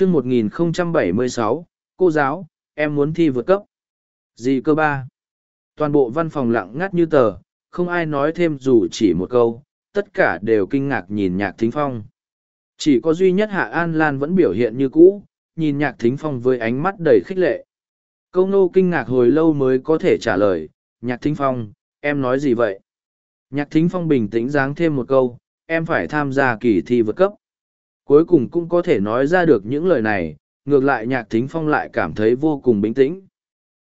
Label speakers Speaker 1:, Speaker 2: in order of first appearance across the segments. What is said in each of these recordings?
Speaker 1: chương 1076, cô giáo, em muốn thi vượt cấp. Gì cơ ba? Toàn bộ văn phòng lặng ngắt như tờ, không ai nói thêm dù chỉ một câu, tất cả đều kinh ngạc nhìn nhạc thính phong. Chỉ có duy nhất Hạ An Lan vẫn biểu hiện như cũ, nhìn nhạc thính phong với ánh mắt đầy khích lệ. Câu nô kinh ngạc hồi lâu mới có thể trả lời, nhạc thính phong, em nói gì vậy? Nhạc thính phong bình tĩnh dáng thêm một câu, em phải tham gia kỳ thi vượt cấp. Cuối cùng cũng có thể nói ra được những lời này, ngược lại nhạc thính phong lại cảm thấy vô cùng bình tĩnh.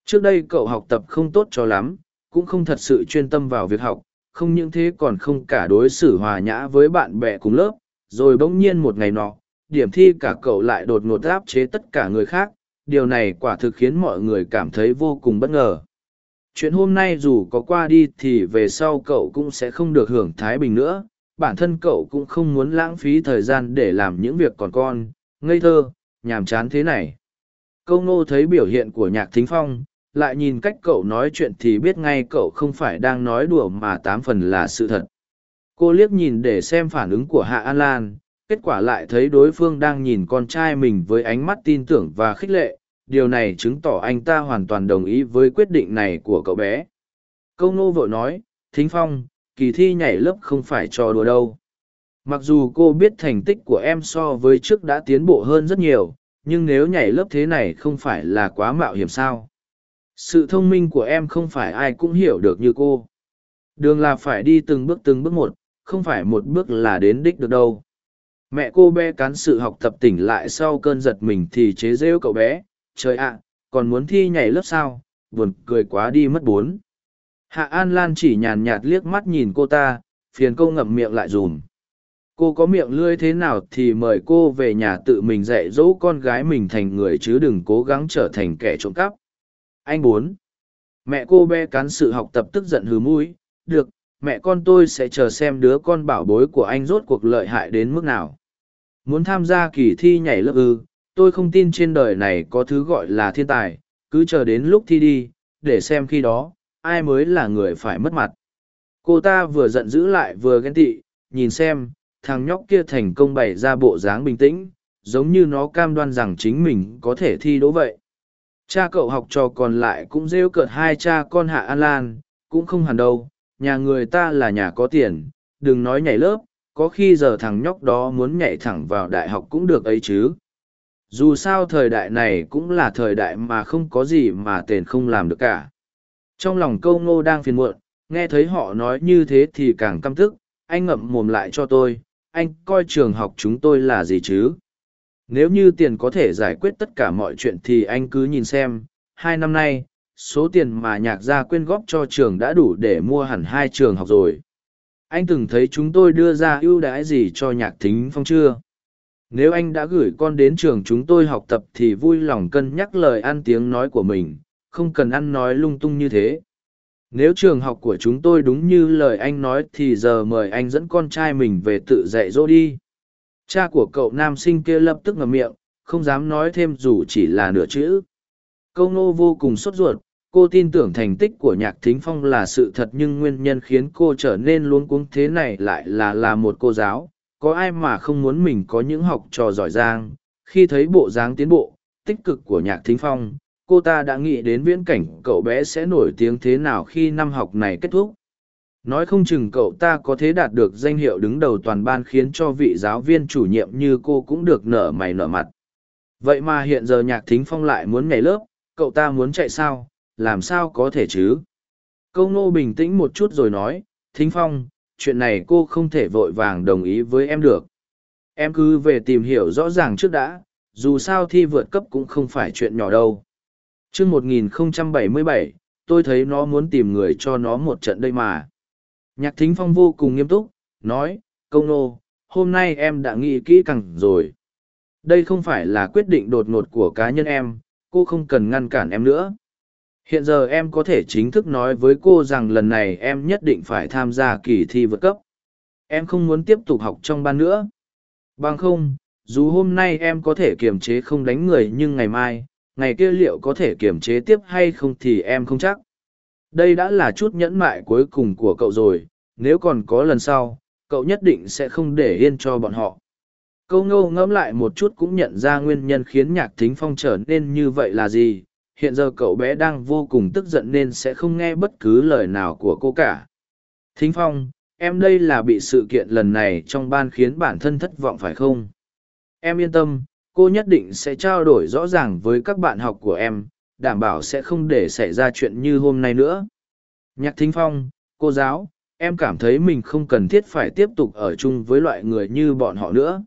Speaker 1: Trước đây cậu học tập không tốt cho lắm, cũng không thật sự chuyên tâm vào việc học, không những thế còn không cả đối xử hòa nhã với bạn bè cùng lớp, rồi bỗng nhiên một ngày nọ, điểm thi cả cậu lại đột ngột áp chế tất cả người khác, điều này quả thực khiến mọi người cảm thấy vô cùng bất ngờ. Chuyện hôm nay dù có qua đi thì về sau cậu cũng sẽ không được hưởng thái bình nữa, bản thân cậu cũng không muốn lãng phí thời gian để làm những việc còn con, ngây thơ, nhàm chán thế này. Câu ngô thấy biểu hiện của nhạc thính phong, lại nhìn cách cậu nói chuyện thì biết ngay cậu không phải đang nói đùa mà tám phần là sự thật. Cô liếc nhìn để xem phản ứng của hạ an lan kết quả lại thấy đối phương đang nhìn con trai mình với ánh mắt tin tưởng và khích lệ. Điều này chứng tỏ anh ta hoàn toàn đồng ý với quyết định này của cậu bé. Câu nô vội nói thính phong kỳ thi nhảy lớp không phải trò đùa đâu. Mặc dù cô biết thành tích của em so với trước đã tiến bộ hơn rất nhiều, nhưng nếu nhảy lớp thế này không phải là quá mạo hiểm sao? Sự thông minh của em không phải ai cũng hiểu được như cô. Đường là phải đi từng bước từng bước một, không phải một bước là đến đích được đâu. Mẹ cô bé cán sự học tập tỉnh lại sau cơn giật mình thì chế rêu cậu bé. Trời ạ, còn muốn thi nhảy lớp sao? Buồn cười quá đi mất bốn hạ an lan chỉ nhàn nhạt liếc mắt nhìn cô ta, phiền cô ngậm miệng lại dùm. Cô có miệng lưỡi thế nào thì mời cô về nhà tự mình dạy dỗ con gái mình thành người chứ đừng cố gắng trở thành kẻ trộm cắp. Anh bốn. Mẹ cô bé cán sự học tập tức giận hừ mũi, được, mẹ con tôi sẽ chờ xem đứa con bảo bối của anh rốt cuộc lợi hại đến mức nào. Muốn tham gia kỳ thi nhảy lớp ư, tôi không tin trên đời này có thứ gọi là thiên tài, cứ chờ đến lúc thi đi, để xem khi đó ai mới là người phải mất mặt. Cô ta vừa giận dữ lại vừa ghen tị, nhìn xem, thằng nhóc kia thành công bày ra bộ dáng bình tĩnh, giống như nó cam đoan rằng chính mình có thể thi đỗ vậy. Cha cậu học trò còn lại cũng rêu cợt hai cha con hạ an lan, cũng không hẳn đâu, nhà người ta là nhà có tiền, đừng nói nhảy lớp, có khi giờ thằng nhóc đó muốn nhảy thẳng vào đại học cũng được ấy chứ. Dù sao thời đại này cũng là thời đại mà không có gì mà tiền không làm được cả trong lòng câu ngô đang phiền muộn, nghe thấy họ nói như thế thì càng căm tức, anh ngậm mồm lại cho tôi, anh coi trường học chúng tôi là gì chứ? Nếu như tiền có thể giải quyết tất cả mọi chuyện thì anh cứ nhìn xem, hai năm nay, số tiền mà nhạc gia quyên góp cho trường đã đủ để mua hẳn hai trường học rồi. Anh từng thấy chúng tôi đưa ra ưu đãi gì cho nhạc thính phong chưa? Nếu anh đã gửi con đến trường chúng tôi học tập thì vui lòng cân nhắc lời ăn tiếng nói của mình không cần ăn nói lung tung như thế. Nếu trường học của chúng tôi đúng như lời anh nói thì giờ mời anh dẫn con trai mình về tự dạy dỗ đi. Cha của cậu nam sinh kia lập tức ngậm miệng, không dám nói thêm dù chỉ là nửa chữ. Câu nô vô cùng sốt ruột, cô tin tưởng thành tích của nhạc thính phong là sự thật nhưng nguyên nhân khiến cô trở nên luống cuống thế này lại là là một cô giáo. Có ai mà không muốn mình có những học trò giỏi giang? Khi thấy bộ dáng tiến bộ, tích cực của nhạc thính phong cô ta đã nghĩ đến viễn cảnh cậu bé sẽ nổi tiếng thế nào khi năm học này kết thúc. Nói không chừng cậu ta có thể đạt được danh hiệu đứng đầu toàn ban khiến cho vị giáo viên chủ nhiệm như cô cũng được nở mày nở mặt. Vậy mà hiện giờ nhạc thính phong lại muốn nhảy lớp, cậu ta muốn chạy sao? Làm sao có thể chứ? Câu ngô bình tĩnh một chút rồi nói, thính phong, chuyện này cô không thể vội vàng đồng ý với em được. Em cứ về tìm hiểu rõ ràng trước đã, dù sao thi vượt cấp cũng không phải chuyện nhỏ đâu chương một nghìn bảy mươi bảy, tôi thấy nó muốn tìm người cho nó một trận đây mà. Nhạc thính phong vô cùng nghiêm túc, nói công nô, hôm nay em đã nghĩ kỹ càng rồi. Đây không phải là quyết định đột ngột của cá nhân em, cô không cần ngăn cản em nữa. Hiện giờ em có thể chính thức nói với cô rằng lần này em nhất định phải tham gia kỳ thi vượt cấp. Em không muốn tiếp tục học trong ban nữa. Bằng không, dù hôm nay em có thể kiềm chế không đánh người nhưng ngày mai ngày kia liệu có thể kiềm chế tiếp hay không thì em không chắc. Đây đã là chút nhẫn mại cuối cùng của cậu rồi, nếu còn có lần sau, cậu nhất định sẽ không để yên cho bọn họ. Câu ngô ngẫm lại một chút cũng nhận ra nguyên nhân khiến nhạc thính phong trở nên như vậy là gì. Hiện giờ cậu bé đang vô cùng tức giận nên sẽ không nghe bất cứ lời nào của cô cả. Thính phong, em đây là bị sự kiện lần này trong ban khiến bản thân thất vọng phải không? Em yên tâm cô nhất định sẽ trao đổi rõ ràng với các bạn học của em, đảm bảo sẽ không để xảy ra chuyện như hôm nay nữa. Nhạc thính phong, cô giáo, em cảm thấy mình không cần thiết phải tiếp tục ở chung với loại người như bọn họ nữa.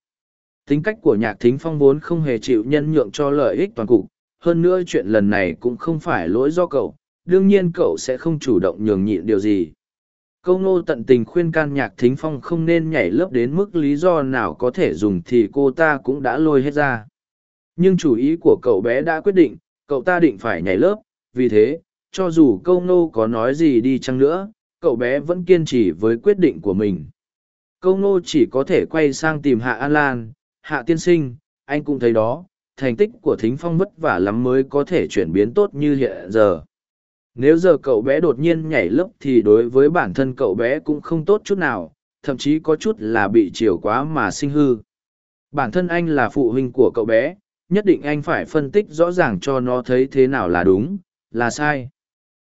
Speaker 1: Tính cách của nhạc thính phong vốn không hề chịu nhân nhượng cho lợi ích toàn cục. Hơn nữa chuyện lần này cũng không phải lỗi do cậu. Đương nhiên cậu sẽ không chủ động nhường nhịn điều gì câu ngô tận tình khuyên can nhạc thính phong không nên nhảy lớp đến mức lý do nào có thể dùng thì cô ta cũng đã lôi hết ra. Nhưng chủ ý của cậu bé đã quyết định, cậu ta định phải nhảy lớp, vì thế, cho dù câu ngô có nói gì đi chăng nữa, cậu bé vẫn kiên trì với quyết định của mình. Câu ngô chỉ có thể quay sang tìm hạ an lan, hạ tiên sinh, anh cũng thấy đó, thành tích của thính phong vất vả lắm mới có thể chuyển biến tốt như hiện giờ nếu giờ cậu bé đột nhiên nhảy lớp thì đối với bản thân cậu bé cũng không tốt chút nào, thậm chí có chút là bị chiều quá mà sinh hư. Bản thân anh là phụ huynh của cậu bé, nhất định anh phải phân tích rõ ràng cho nó thấy thế nào là đúng, là sai.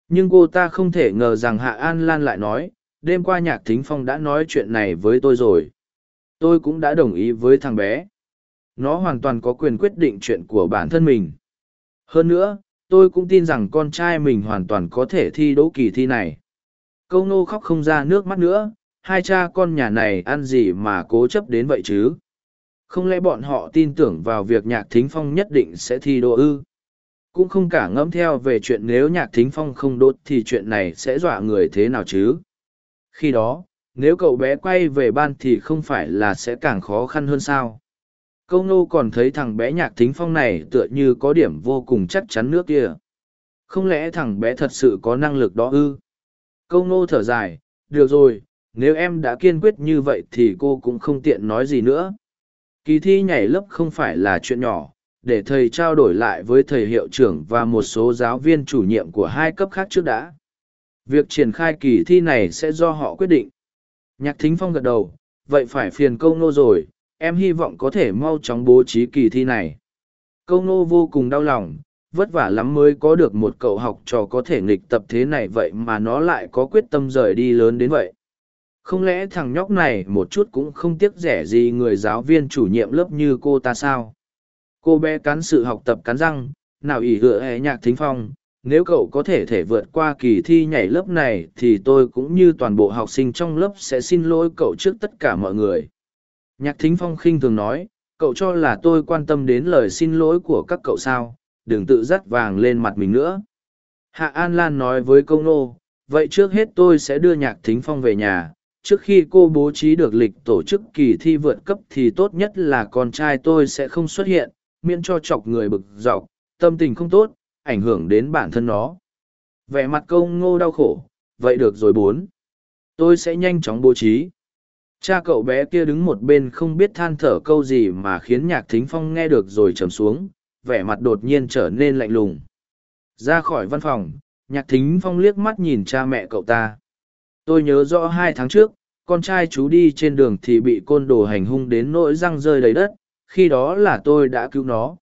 Speaker 1: Nhưng cô ta không thể ngờ rằng hạ an lan lại nói, đêm qua nhạc thính phong đã nói chuyện này với tôi rồi. Tôi cũng đã đồng ý với thằng bé. Nó hoàn toàn có quyền quyết định chuyện của bản thân mình. Hơn nữa tôi cũng tin rằng con trai mình hoàn toàn có thể thi đỗ kỳ thi này. Câu nô khóc không ra nước mắt nữa, hai cha con nhà này ăn gì mà cố chấp đến vậy chứ? Không lẽ bọn họ tin tưởng vào việc nhạc thính phong nhất định sẽ thi đỗ ư? Cũng không cả ngẫm theo về chuyện nếu nhạc thính phong không đốt thì chuyện này sẽ dọa người thế nào chứ? Khi đó, nếu cậu bé quay về ban thì không phải là sẽ càng khó khăn hơn sao? Câu nô còn thấy thằng bé nhạc thính phong này tựa như có điểm vô cùng chắc chắn nước kia. Không lẽ thằng bé thật sự có năng lực đó ư? Câu nô thở dài, được rồi, nếu em đã kiên quyết như vậy thì cô cũng không tiện nói gì nữa. Kỳ thi nhảy lớp không phải là chuyện nhỏ, để thầy trao đổi lại với thầy hiệu trưởng và một số giáo viên chủ nhiệm của hai cấp khác trước đã. Việc triển khai kỳ thi này sẽ do họ quyết định. Nhạc thính phong gật đầu, vậy phải phiền câu nô rồi em hy vọng có thể mau chóng bố trí kỳ thi này. Câu nô vô cùng đau lòng, vất vả lắm mới có được một cậu học trò có thể nghịch tập thế này vậy mà nó lại có quyết tâm rời đi lớn đến vậy. Không lẽ thằng nhóc này một chút cũng không tiếc rẻ gì người giáo viên chủ nhiệm lớp như cô ta sao? Cô bé cắn sự học tập cắn răng, nào ỉ hựa hệ nhạc thính phong, nếu cậu có thể thể vượt qua kỳ thi nhảy lớp này thì tôi cũng như toàn bộ học sinh trong lớp sẽ xin lỗi cậu trước tất cả mọi người nhạc thính phong khinh thường nói, cậu cho là tôi quan tâm đến lời xin lỗi của các cậu sao? Đừng tự dắt vàng lên mặt mình nữa. Hạ an lan nói với công nô, vậy trước hết tôi sẽ đưa nhạc thính phong về nhà. Trước khi cô bố trí được lịch tổ chức kỳ thi vượt cấp thì tốt nhất là con trai tôi sẽ không xuất hiện, miễn cho chọc người bực dọc. Tâm tình không tốt, ảnh hưởng đến bản thân nó. Vẻ mặt công ngô đau khổ, vậy được rồi bốn. Tôi sẽ nhanh chóng bố trí cha cậu bé kia đứng một bên không biết than thở câu gì mà khiến nhạc thính phong nghe được rồi trầm xuống vẻ mặt đột nhiên trở nên lạnh lùng. Ra khỏi văn phòng nhạc thính phong liếc mắt nhìn cha mẹ cậu ta. Tôi nhớ rõ hai tháng trước con trai chú đi trên đường thì bị côn đồ hành hung đến nỗi răng rơi đầy đất khi đó là tôi đã cứu nó.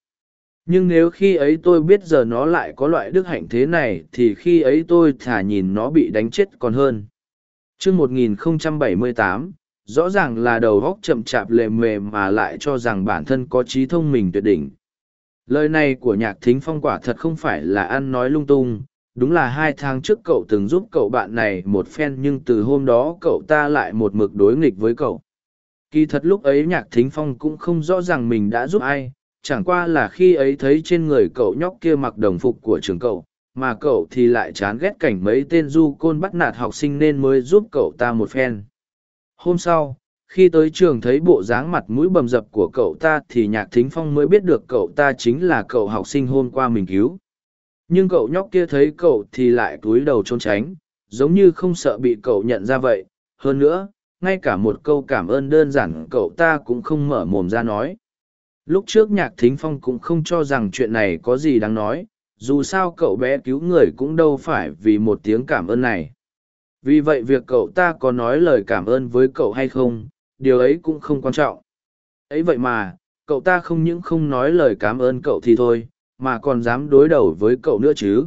Speaker 1: Nhưng nếu khi ấy tôi biết giờ nó lại có loại đức hạnh thế này thì khi ấy tôi thả nhìn nó bị đánh chết còn hơn. Trước 1078, rõ ràng là đầu góc chậm chạp lề mề mà lại cho rằng bản thân có trí thông minh tuyệt đỉnh. Lời này của nhạc thính phong quả thật không phải là ăn nói lung tung, đúng là hai tháng trước cậu từng giúp cậu bạn này một phen nhưng từ hôm đó cậu ta lại một mực đối nghịch với cậu. Kỳ thật lúc ấy nhạc thính phong cũng không rõ ràng mình đã giúp ai, chẳng qua là khi ấy thấy trên người cậu nhóc kia mặc đồng phục của trường cậu, mà cậu thì lại chán ghét cảnh mấy tên du côn bắt nạt học sinh nên mới giúp cậu ta một phen hôm sau, khi tới trường thấy bộ dáng mặt mũi bầm dập của cậu ta thì nhạc thính phong mới biết được cậu ta chính là cậu học sinh hôm qua mình cứu. Nhưng cậu nhóc kia thấy cậu thì lại cúi đầu trốn tránh, giống như không sợ bị cậu nhận ra vậy. Hơn nữa, ngay cả một câu cảm ơn đơn giản cậu ta cũng không mở mồm ra nói. Lúc trước nhạc thính phong cũng không cho rằng chuyện này có gì đáng nói, dù sao cậu bé cứu người cũng đâu phải vì một tiếng cảm ơn này vì vậy việc cậu ta có nói lời cảm ơn với cậu hay không, điều ấy cũng không quan trọng. Ấy vậy mà, cậu ta không những không nói lời cảm ơn cậu thì thôi, mà còn dám đối đầu với cậu nữa chứ.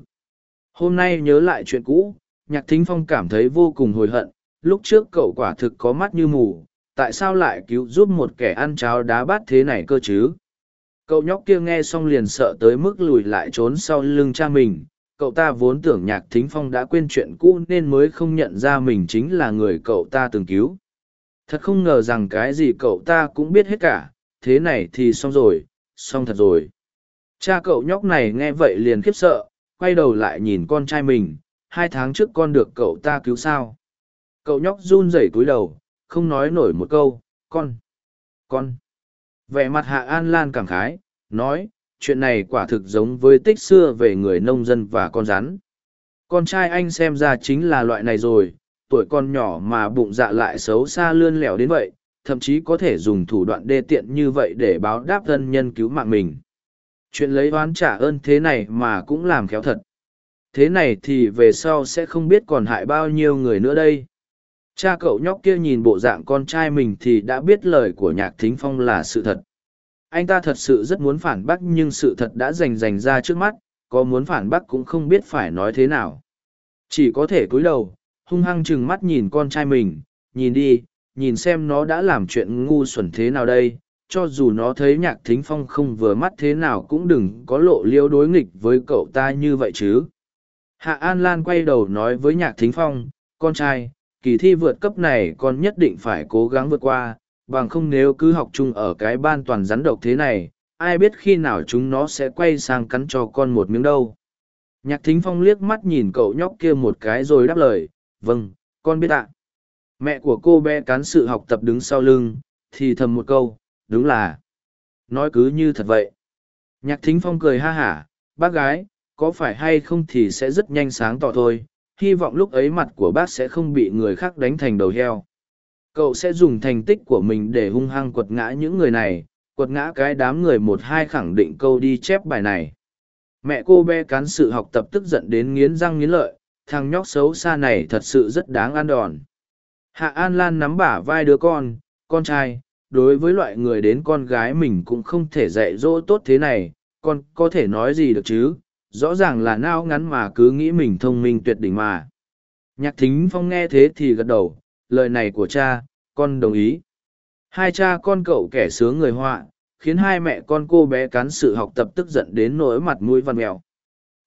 Speaker 1: Hôm nay nhớ lại chuyện cũ, nhạc thính phong cảm thấy vô cùng hồi hận, lúc trước cậu quả thực có mắt như mù, tại sao lại cứu giúp một kẻ ăn cháo đá bát thế này cơ chứ? Cậu nhóc kia nghe xong liền sợ tới mức lùi lại trốn sau lưng cha mình cậu ta vốn tưởng nhạc thính phong đã quên chuyện cũ nên mới không nhận ra mình chính là người cậu ta từng cứu. Thật không ngờ rằng cái gì cậu ta cũng biết hết cả, thế này thì xong rồi, xong thật rồi. Cha cậu nhóc này nghe vậy liền khiếp sợ, quay đầu lại nhìn con trai mình, hai tháng trước con được cậu ta cứu sao? Cậu nhóc run rẩy cúi đầu, không nói nổi một câu, con con. Vẻ mặt hạ an lan cảm khái, nói chuyện này quả thực giống với tích xưa về người nông dân và con rắn. Con trai anh xem ra chính là loại này rồi, tuổi con nhỏ mà bụng dạ lại xấu xa lươn lẻo đến vậy, thậm chí có thể dùng thủ đoạn đê tiện như vậy để báo đáp thân nhân cứu mạng mình. Chuyện lấy oán trả ơn thế này mà cũng làm khéo thật. Thế này thì về sau sẽ không biết còn hại bao nhiêu người nữa đây. Cha cậu nhóc kia nhìn bộ dạng con trai mình thì đã biết lời của nhạc thính phong là sự thật anh ta thật sự rất muốn phản bác nhưng sự thật đã rành rành ra trước mắt, có muốn phản bác cũng không biết phải nói thế nào. Chỉ có thể cúi đầu, hung hăng chừng mắt nhìn con trai mình, nhìn đi, nhìn xem nó đã làm chuyện ngu xuẩn thế nào đây, cho dù nó thấy nhạc thính phong không vừa mắt thế nào cũng đừng có lộ liêu đối nghịch với cậu ta như vậy chứ. Hạ an lan quay đầu nói với nhạc thính phong, con trai, kỳ thi vượt cấp này con nhất định phải cố gắng vượt qua bằng không nếu cứ học chung ở cái ban toàn rắn độc thế này, ai biết khi nào chúng nó sẽ quay sang cắn cho con một miếng đâu. Nhạc thính phong liếc mắt nhìn cậu nhóc kia một cái rồi đáp lời vâng con biết ạ. Mẹ của cô bé cán sự học tập đứng sau lưng, thì thầm một câu, đúng là, nói cứ như thật vậy. Nhạc thính phong cười ha hả, bác gái, có phải hay không thì sẽ rất nhanh sáng tỏ thôi, hy vọng lúc ấy mặt của bác sẽ không bị người khác đánh thành đầu heo cậu sẽ dùng thành tích của mình để hung hăng quật ngã những người này, quật ngã cái đám người một hai khẳng định câu đi chép bài này. Mẹ cô bé cán sự học tập tức giận đến nghiến răng nghiến lợi, thằng nhóc xấu xa này thật sự rất đáng ăn đòn. Hạ an lan nắm bả vai đứa con con trai, đối với loại người đến con gái mình cũng không thể dạy dỗ tốt thế này, con có thể nói gì được chứ? Rõ ràng là nao ngắn mà cứ nghĩ mình thông minh tuyệt đỉnh mà. Nhạc thính phong nghe thế thì gật đầu lời này của cha, con đồng ý. Hai cha con cậu kẻ sướng người họa, khiến hai mẹ con cô bé cán sự học tập tức giận đến nỗi mặt mũi văn mèo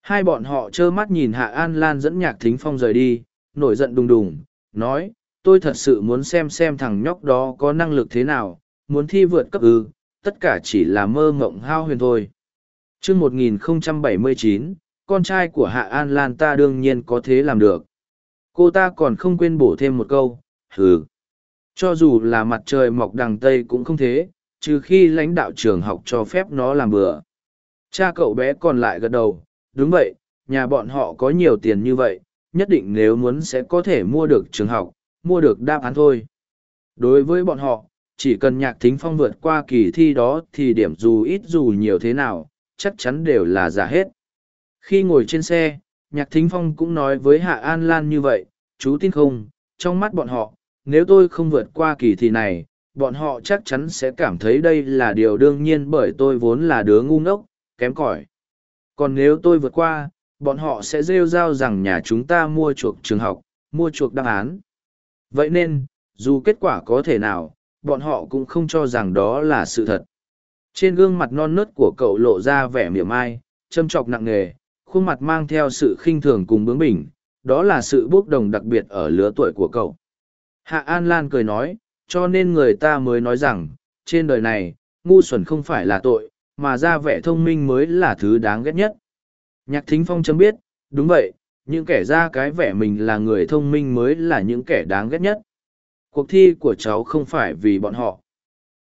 Speaker 1: hai bọn họ trơ mắt nhìn hạ an lan dẫn nhạc thính phong rời đi, nổi giận đùng đùng, nói, tôi thật sự muốn xem xem thằng nhóc đó có năng lực thế nào, muốn thi vượt cấp ư, tất cả chỉ là mơ mộng hao huyền thôi. Trước một nghìn bảy mươi chín, con trai của hạ an lan ta đương nhiên có thế làm được. Cô ta còn không quên bổ thêm một câu hừ. Cho dù là mặt trời mọc đằng tây cũng không thế, trừ khi lãnh đạo trường học cho phép nó làm bừa. Cha cậu bé còn lại gật đầu, đúng vậy, nhà bọn họ có nhiều tiền như vậy, nhất định nếu muốn sẽ có thể mua được trường học, mua được đáp án thôi. Đối với bọn họ, chỉ cần nhạc thính phong vượt qua kỳ thi đó thì điểm dù ít dù nhiều thế nào, chắc chắn đều là giả hết. Khi ngồi trên xe, nhạc thính phong cũng nói với hạ an lan như vậy, chú tin không, trong mắt bọn họ nếu tôi không vượt qua kỳ thi này, bọn họ chắc chắn sẽ cảm thấy đây là điều đương nhiên bởi tôi vốn là đứa ngu ngốc, kém cỏi. Còn nếu tôi vượt qua, bọn họ sẽ rêu r a o rằng nhà chúng ta mua chuộc trường học, mua chuộc đáp án. Vậy nên, dù kết quả có thể nào, bọn họ cũng không cho rằng đó là sự thật. Trên gương mặt non nớt của cậu lộ ra vẻ mỉa mai châm chọc nặng nề, khuôn mặt mang theo sự khinh thường cùng bướng bỉnh, đó là sự bốc đồng đặc biệt ở lứa tuổi của cậu hạ an lan cười nói, cho nên người ta mới nói rằng, trên đời này, ngu xuẩn không phải là tội, mà ra vẻ thông minh mới là thứ đáng ghét nhất. Nhạc thính phong chấm biết, đúng vậy, những kẻ ra cái vẻ mình là người thông minh mới là những kẻ đáng ghét nhất. Cuộc thi của cháu không phải vì bọn họ.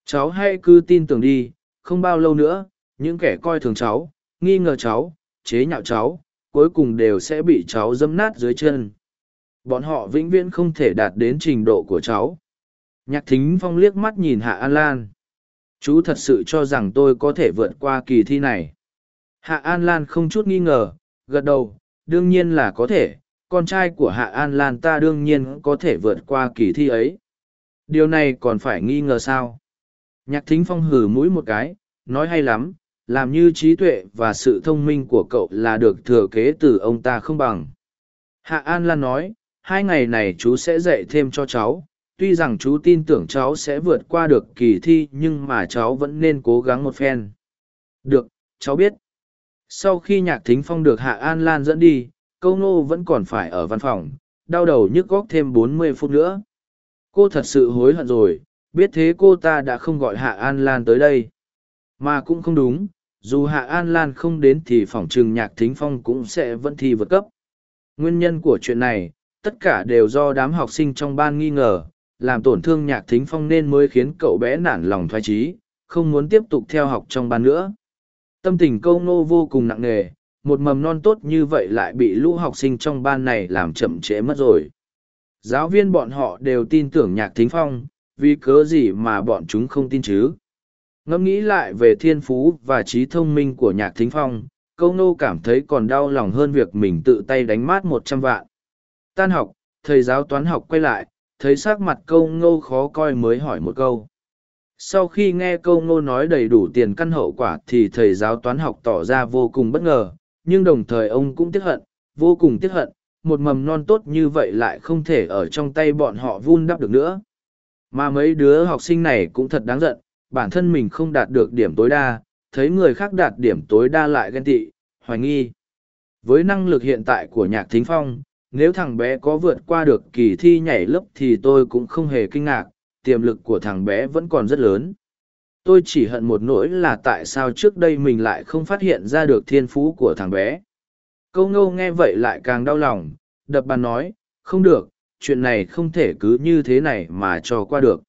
Speaker 1: Cháu hãy cứ tin tưởng đi, không bao lâu nữa, những kẻ coi thường cháu, nghi ngờ cháu, chế nhạo cháu, cuối cùng đều sẽ bị cháu dâm nát dưới chân bọn họ vĩnh viễn không thể đạt đến trình độ của cháu. Nhạc thính phong liếc mắt nhìn hạ an lan. Chú thật sự cho rằng tôi có thể vượt qua kỳ thi này. Hạ an lan không chút nghi ngờ gật đầu đương nhiên là có thể con trai của hạ an lan ta đương nhiên có thể vượt qua kỳ thi ấy. Điều này còn phải nghi ngờ sao? Nhạc thính phong hử mũi một cái, nói hay lắm, làm như trí tuệ và sự thông minh của cậu là được thừa kế từ ông ta không bằng. Hạ An Lan nói, hai ngày này chú sẽ dạy thêm cho cháu, tuy rằng chú tin tưởng cháu sẽ vượt qua được kỳ thi nhưng mà cháu vẫn nên cố gắng một phen. Được, cháu biết. Sau khi nhạc thính phong được Hạ An Lan dẫn đi, câu nô vẫn còn phải ở văn phòng, đau đầu nhức góc thêm bốn mươi phút nữa. Cô thật sự hối hận rồi, biết thế cô ta đã không gọi Hạ An Lan tới đây. Mà cũng không đúng, dù Hạ An Lan không đến thì phỏng chừng nhạc thính phong cũng sẽ vẫn thi vượt cấp. Nguyên nhân của chuyện này, tất cả đều do đám học sinh trong ban nghi ngờ, làm tổn thương nhạc thính phong nên mới khiến cậu bé nản lòng thoái trí, không muốn tiếp tục theo học trong ban nữa. Tâm tình câu nô vô cùng nặng nề, một mầm non tốt như vậy lại bị lũ học sinh trong ban này làm chậm trễ mất rồi. Giáo viên bọn họ đều tin tưởng nhạc thính phong, vì cớ gì mà bọn chúng không tin chứ. Ngẫm nghĩ lại về thiên phú và trí thông minh của nhạc thính phong, câu nô cảm thấy còn đau lòng hơn việc mình tự tay đánh mát một trăm vạn. Tan học, thầy giáo toán học quay lại, thấy sắc mặt câu ngô khó coi mới hỏi một câu. Sau khi nghe câu ngô nói đầy đủ tiền căn hậu quả thì thầy giáo toán học tỏ ra vô cùng bất ngờ, nhưng đồng thời ông cũng tiếc hận, vô cùng tiếc hận, một mầm non tốt như vậy lại không thể ở trong tay bọn họ vun đắp được nữa. Mà mấy đứa học sinh này cũng thật đáng giận, bản thân mình không đạt được điểm tối đa, thấy người khác đạt điểm tối đa lại ghen tị, hoài nghi. Với năng lực hiện tại của nhạc thính phong, nếu thằng bé có vượt qua được kỳ thi nhảy lớp thì tôi cũng không hề kinh ngạc, tiềm lực của thằng bé vẫn còn rất lớn. Tôi chỉ hận một nỗi là tại sao trước đây mình lại không phát hiện ra được thiên phú của thằng bé. Câu ngâu nghe vậy lại càng đau lòng, đập bàn nói, không được, chuyện này không thể cứ như thế này mà cho qua được.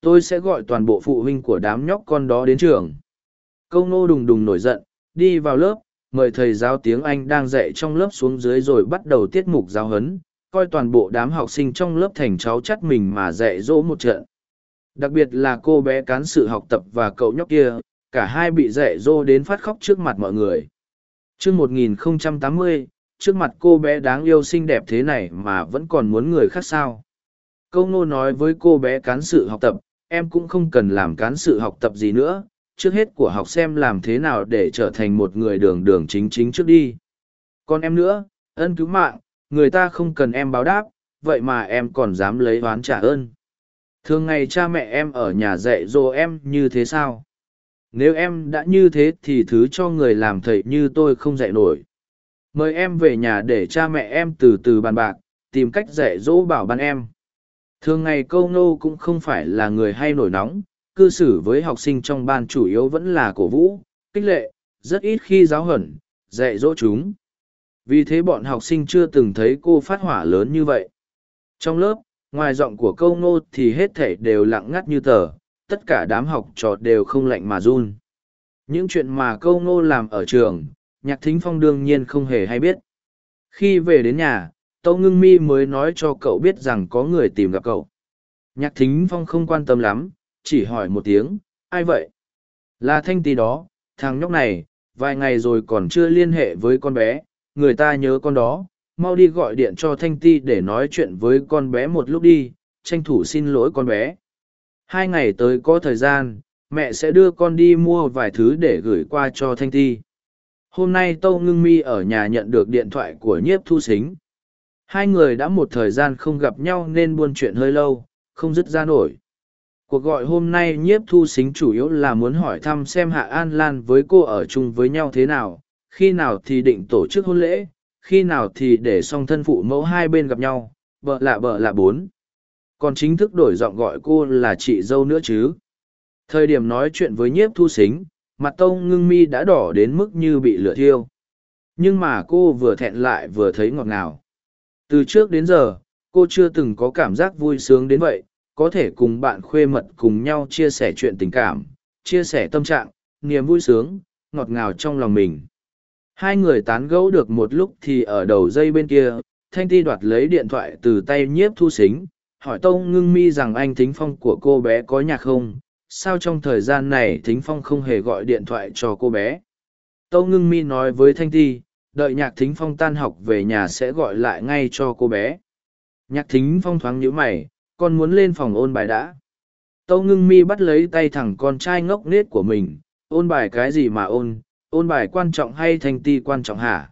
Speaker 1: Tôi sẽ gọi toàn bộ phụ huynh của đám nhóc con đó đến trường. Câu ngô đùng đùng nổi giận, đi vào lớp, mời thầy giáo tiếng Anh đang dạy trong lớp xuống dưới rồi bắt đầu tiết mục giáo huấn, coi toàn bộ đám học sinh trong lớp thành cháu chắt mình mà dạy dỗ một trận. Đặc biệt là cô bé cán sự học tập và cậu nhóc kia, cả hai bị dạy dỗ đến phát khóc trước mặt mọi người. Trước 1080, trước mặt cô bé đáng yêu xinh đẹp thế này mà vẫn còn muốn người khác sao. Câu ngô nói với cô bé cán sự học tập, em cũng không cần làm cán sự học tập gì nữa, trước hết của học xem làm thế nào để trở thành một người đường đường chính chính trước đi. Còn em nữa, ân cứu mạng, người ta không cần em báo đáp, vậy mà em còn dám lấy oán trả ơn. Thường ngày cha mẹ em ở nhà dạy dỗ em như thế sao? Nếu em đã như thế thì thứ cho người làm thầy như tôi không dạy nổi. Mời em về nhà để cha mẹ em từ từ bàn bạc, tìm cách dạy dỗ bảo ban em. Thường ngày câu nô cũng không phải là người hay nổi nóng, cư xử với học sinh trong ban chủ yếu vẫn là cổ vũ, kích lệ, rất ít khi giáo hẩn, dạy dỗ chúng. Vì thế bọn học sinh chưa từng thấy cô phát hỏa lớn như vậy. Trong lớp, ngoài giọng của câu ngô thì hết thể đều lặng ngắt như tờ, tất cả đám học trò đều không lạnh mà run. Những chuyện mà câu ngô làm ở trường, nhạc thính phong đương nhiên không hề hay biết. Khi về đến nhà, Tâu Ngưng Mi mới nói cho cậu biết rằng có người tìm gặp cậu. Nhạc thính phong không quan tâm lắm, chỉ hỏi một tiếng, ai vậy? Là thanh tí đó, thằng nhóc này, vài ngày rồi còn chưa liên hệ với con bé, người ta nhớ con đó, mau đi gọi điện cho thanh ti để nói chuyện với con bé một lúc đi, tranh thủ xin lỗi con bé. Hai ngày tới có thời gian, mẹ sẽ đưa con đi mua vài thứ để gửi qua cho thanh ti. Hôm nay Tâu Ngưng Mi ở nhà nhận được điện thoại của nhiếp thu xính. Hai người đã một thời gian không gặp nhau nên buôn chuyện hơi lâu, không dứt ra nổi cuộc gọi hôm nay nhiếp thu xính chủ yếu là muốn hỏi thăm xem hạ an lan với cô ở chung với nhau thế nào, khi nào thì định tổ chức hôn lễ, khi nào thì để song thân phụ mẫu hai bên gặp nhau vợ lạ vợ lạ bốn. Còn chính thức đổi giọng gọi cô là chị dâu nữa chứ. Thời điểm nói chuyện với nhiếp thu xính, mặt tông ngưng mi đã đỏ đến mức như bị lửa thiêu. Nhưng mà cô vừa thẹn lại vừa thấy ngọt ngào. Từ trước đến giờ, cô chưa từng có cảm giác vui sướng đến vậy có thể cùng bạn khuê mật cùng nhau chia sẻ chuyện tình cảm, chia sẻ tâm trạng, niềm vui sướng, ngọt ngào trong lòng mình. Hai người tán gẫu được một lúc thì ở đầu dây bên kia, Thanh Ti đoạt lấy điện thoại từ tay nhiếp thu xính, hỏi Tông Ngưng Mi rằng anh Thính Phong của cô bé có nhạc không, sao trong thời gian này Thính Phong không hề gọi điện thoại cho cô bé. Tông Ngưng Mi nói với Thanh Ti, đợi nhạc Thính Phong tan học về nhà sẽ gọi lại ngay cho cô bé. Nhạc Thính Phong thoáng nhíu mày, con muốn lên phòng ôn bài đã Tâu ngưng mi bắt lấy tay thằng con trai ngốc nết của mình, ôn bài cái gì mà ôn, ôn bài quan trọng hay thanh ti quan trọng hả?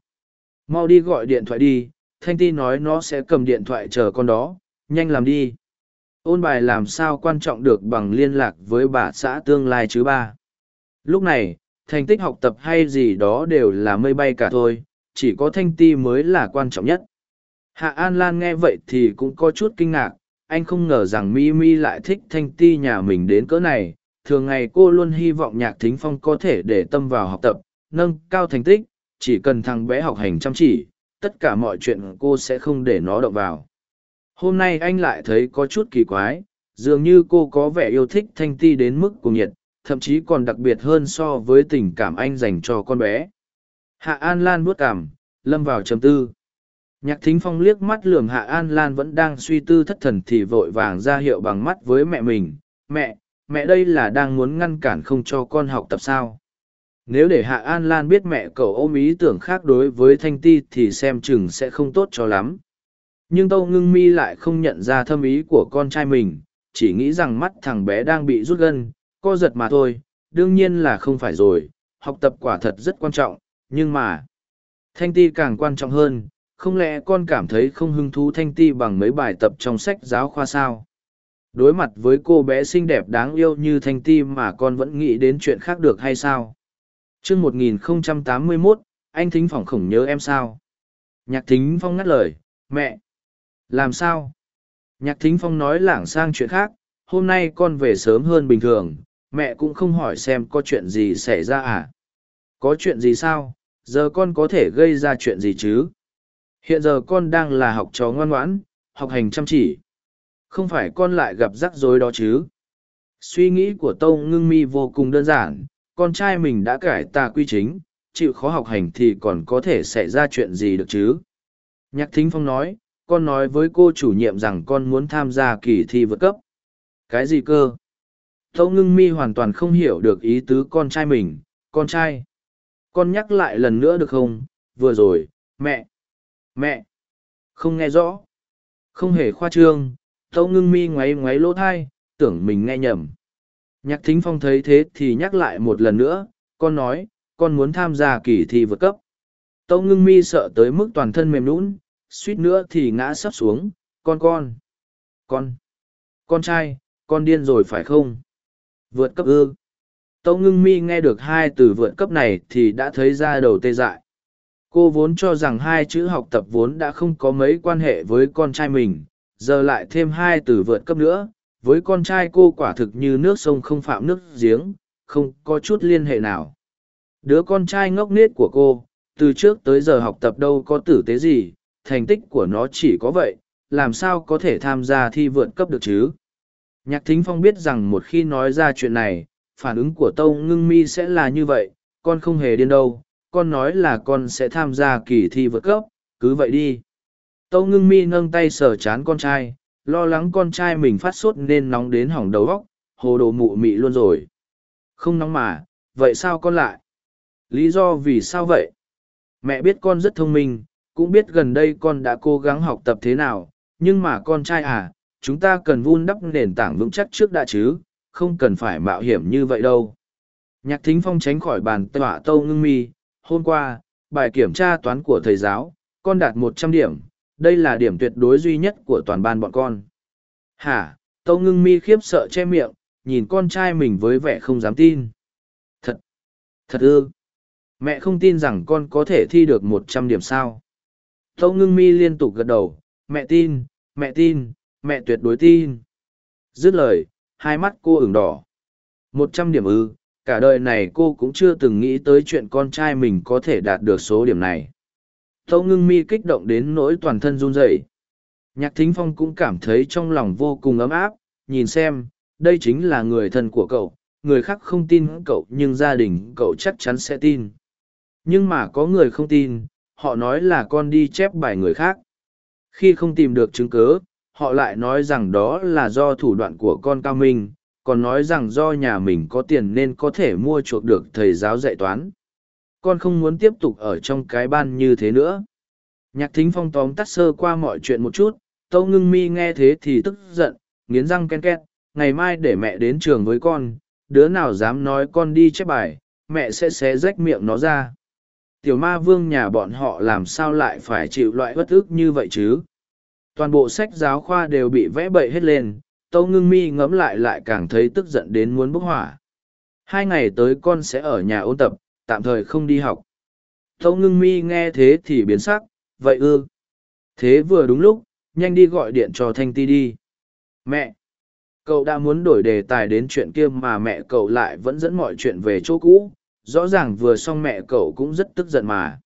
Speaker 1: Mau đi gọi điện thoại đi, thanh ti nói nó sẽ cầm điện thoại chờ con đó, nhanh làm đi. Ôn bài làm sao quan trọng được bằng liên lạc với bà xã tương lai chứ ba. Lúc này, thành tích học tập hay gì đó đều là mây bay cả thôi, chỉ có thanh ti mới là quan trọng nhất. Hạ An Lan nghe vậy thì cũng có chút kinh ngạc, anh không ngờ rằng mi mi lại thích thanh ti nhà mình đến cỡ này. Thường ngày cô luôn hy vọng nhạc thính phong có thể để tâm vào học tập, nâng cao thành tích, chỉ cần thằng bé học hành chăm chỉ, tất cả mọi chuyện cô sẽ không để nó động vào. Hôm nay anh lại thấy có chút kỳ quái, dường như cô có vẻ yêu thích thanh ti đến mức cuồng nhiệt, thậm chí còn đặc biệt hơn so với tình cảm anh dành cho con bé. Hạ an lan buốt cảm lâm vào trầm tư. Nhạc thính phong liếc mắt lườm Hạ An Lan vẫn đang suy tư thất thần thì vội vàng ra hiệu bằng mắt với mẹ mình. Mẹ, mẹ đây là đang muốn ngăn cản không cho con học tập sao. Nếu để Hạ An Lan biết mẹ cậu ôm ý tưởng khác đối với Thanh Ti thì xem chừng sẽ không tốt cho lắm. Nhưng Tâu Ngưng Mi lại không nhận ra thâm ý của con trai mình, chỉ nghĩ rằng mắt thằng bé đang bị rút gân, co giật mà thôi, đương nhiên là không phải rồi, học tập quả thật rất quan trọng, nhưng mà... Thanh Ti càng quan trọng hơn, không lẽ con cảm thấy không hứng thú thanh ti bằng mấy bài tập trong sách giáo khoa sao? Đối mặt với cô bé xinh đẹp đáng yêu như thanh ti mà con vẫn nghĩ đến chuyện khác được hay sao? Chương một nghìn không trăm tám mươi mốt, anh thính phỏng khổng nhớ em sao. Nhạc thính phong ngắt lời, mẹ, làm sao? Nhạc thính phong nói lảng sang chuyện khác, hôm nay con về sớm hơn bình thường, mẹ cũng không hỏi xem có chuyện gì xảy ra à? Có chuyện gì sao? Giờ con có thể gây ra chuyện gì chứ? Hiện giờ con đang là học trò ngoan ngoãn, học hành chăm chỉ. Không phải con lại gặp rắc rối đó chứ. Suy nghĩ của Tông Ngưng Mi vô cùng đơn giản, con trai mình đã cải tà quy chính, chịu khó học hành thì còn có thể xảy ra chuyện gì được chứ. Nhạc Thính Phong nói, con nói với cô chủ nhiệm rằng con muốn tham gia kỳ thi vượt cấp. Cái gì cơ? Tâu Ngưng Mi hoàn toàn không hiểu được ý tứ con trai mình, con trai. Con nhắc lại lần nữa được không? Vừa rồi, mẹ. Mẹ! Không nghe rõ. Không hề khoa trương, tâu ngưng mi ngoáy ngoáy lỗ thai, tưởng mình nghe nhầm. Nhạc thính phong thấy thế thì nhắc lại một lần nữa, con nói, con muốn tham gia kỳ thi vượt cấp. Tâu ngưng mi sợ tới mức toàn thân mềm nũng, suýt nữa thì ngã sắp xuống, con con. Con! Con trai, con điên rồi phải không? Vượt cấp ư. Tâu ngưng mi nghe được hai từ vượt cấp này thì đã thấy ra đầu tê dại cô vốn cho rằng hai chữ học tập vốn đã không có mấy quan hệ với con trai mình, giờ lại thêm hai từ vượt cấp nữa. Với con trai cô quả thực như nước sông không phạm nước giếng, không có chút liên hệ nào. Đứa con trai ngốc nghếch của cô, từ trước tới giờ học tập đâu có tử tế gì, thành tích của nó chỉ có vậy, làm sao có thể tham gia thi vượt cấp được chứ? Nhạc thính phong biết rằng một khi nói ra chuyện này, phản ứng của tâu ngưng mi sẽ là như vậy, con không hề điên đâu con nói là con sẽ tham gia kỳ thi vượt cấp, cứ vậy đi. Tâu ngưng mi nâng tay sờ chán con trai, lo lắng con trai mình phát sốt nên nóng đến hỏng đầu óc, hồ đồ mụ mị luôn rồi. Không nóng mà, vậy sao con lại? Lý do vì sao vậy? Mẹ biết con rất thông minh, cũng biết gần đây con đã cố gắng học tập thế nào, nhưng mà con trai à, chúng ta cần vun đắp nền tảng vững chắc trước đã chứ, không cần phải mạo hiểm như vậy đâu. Nhạc thính phong tránh khỏi bàn tọa tâu ngưng mi, hôm qua, bài kiểm tra toán của thầy giáo, con đạt một trăm điểm, đây là điểm tuyệt đối duy nhất của toàn ban bọn con. Hả, tâu ngưng mi khiếp sợ che miệng, nhìn con trai mình với vẻ không dám tin. Thật thật ư? Mẹ không tin rằng con có thể thi được một trăm điểm sao? Tâu ngưng mi liên tục gật đầu, mẹ tin mẹ tin, mẹ tuyệt đối tin. Dứt lời, hai mắt cô ửng đỏ. một trăm điểm ư? Cả đời này cô cũng chưa từng nghĩ tới chuyện con trai mình có thể đạt được số điểm này. Tâu ngưng mi kích động đến nỗi toàn thân run rẩy. Nhạc thính phong cũng cảm thấy trong lòng vô cùng ấm áp, nhìn xem, đây chính là người thân của cậu, người khác không tin cậu nhưng gia đình cậu chắc chắn sẽ tin. Nhưng mà có người không tin, họ nói là con đi chép bài người khác. Khi không tìm được chứng cớ họ lại nói rằng đó là do thủ đoạn của con cao minh còn nói rằng do nhà mình có tiền nên có thể mua chuộc được thầy giáo dạy toán. Con không muốn tiếp tục ở trong cái ban như thế nữa. Nhạc thính phong tóm tắt sơ qua mọi chuyện một chút, tâu ngưng mi nghe thế thì tức giận, nghiến răng ken két, ngày mai để mẹ đến trường với con đứa nào dám nói con đi chép bài mẹ sẽ xé rách miệng nó ra tiểu ma vương nhà bọn họ làm sao lại phải chịu loại bất ức như vậy chứ toàn bộ sách giáo khoa đều bị vẽ bậy hết lên tâu ngưng mi ngẫm lại lại càng thấy tức giận đến muốn bốc hỏa. Hai ngày tới con sẽ ở nhà ôn tập, tạm thời không đi học. Tâu ngưng mi nghe thế thì biến sắc, vậy ư? Thế vừa đúng lúc, nhanh đi gọi điện cho thanh ti đi. Mẹ, cậu đã muốn đổi đề tài đến chuyện kia mà mẹ cậu lại vẫn dẫn mọi chuyện về chỗ cũ. Rõ ràng vừa xong mẹ cậu cũng rất tức giận mà.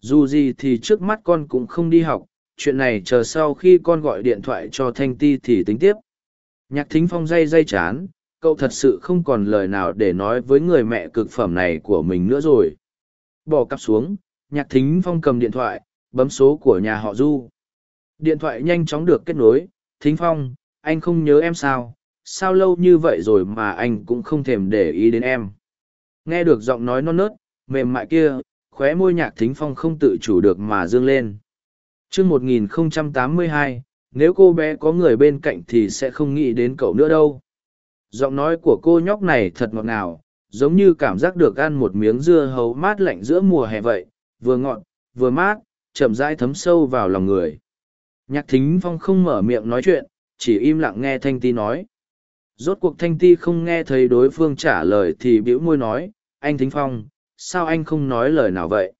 Speaker 1: Dù gì thì trước mắt con cũng không đi học, chuyện này chờ sau khi con gọi điện thoại cho thanh ti thì tính tiếp. Nhạc thính phong dây dây chán, cậu thật sự không còn lời nào để nói với người mẹ cực phẩm này của mình nữa rồi. Bỏ cặp xuống, nhạc thính phong cầm điện thoại, bấm số của nhà họ Du. Điện thoại nhanh chóng được kết nối, thính phong, anh không nhớ em sao, sao lâu như vậy rồi mà anh cũng không thèm để ý đến em. Nghe được giọng nói non nớt, mềm mại kia, khóe môi nhạc thính phong không tự chủ được mà dương lên. chương 1082, nếu cô bé có người bên cạnh thì sẽ không nghĩ đến cậu nữa đâu. Giọng nói của cô nhóc này thật ngọt ngào, giống như cảm giác được ăn một miếng dưa hấu mát lạnh giữa mùa hè vậy, vừa ngọt, vừa mát, chậm rãi thấm sâu vào lòng người. Nhạc thính phong không mở miệng nói chuyện, chỉ im lặng nghe thanh ti nói. Rốt cuộc thanh ti không nghe thấy đối phương trả lời thì bĩu môi nói, anh thính phong, sao anh không nói lời nào vậy?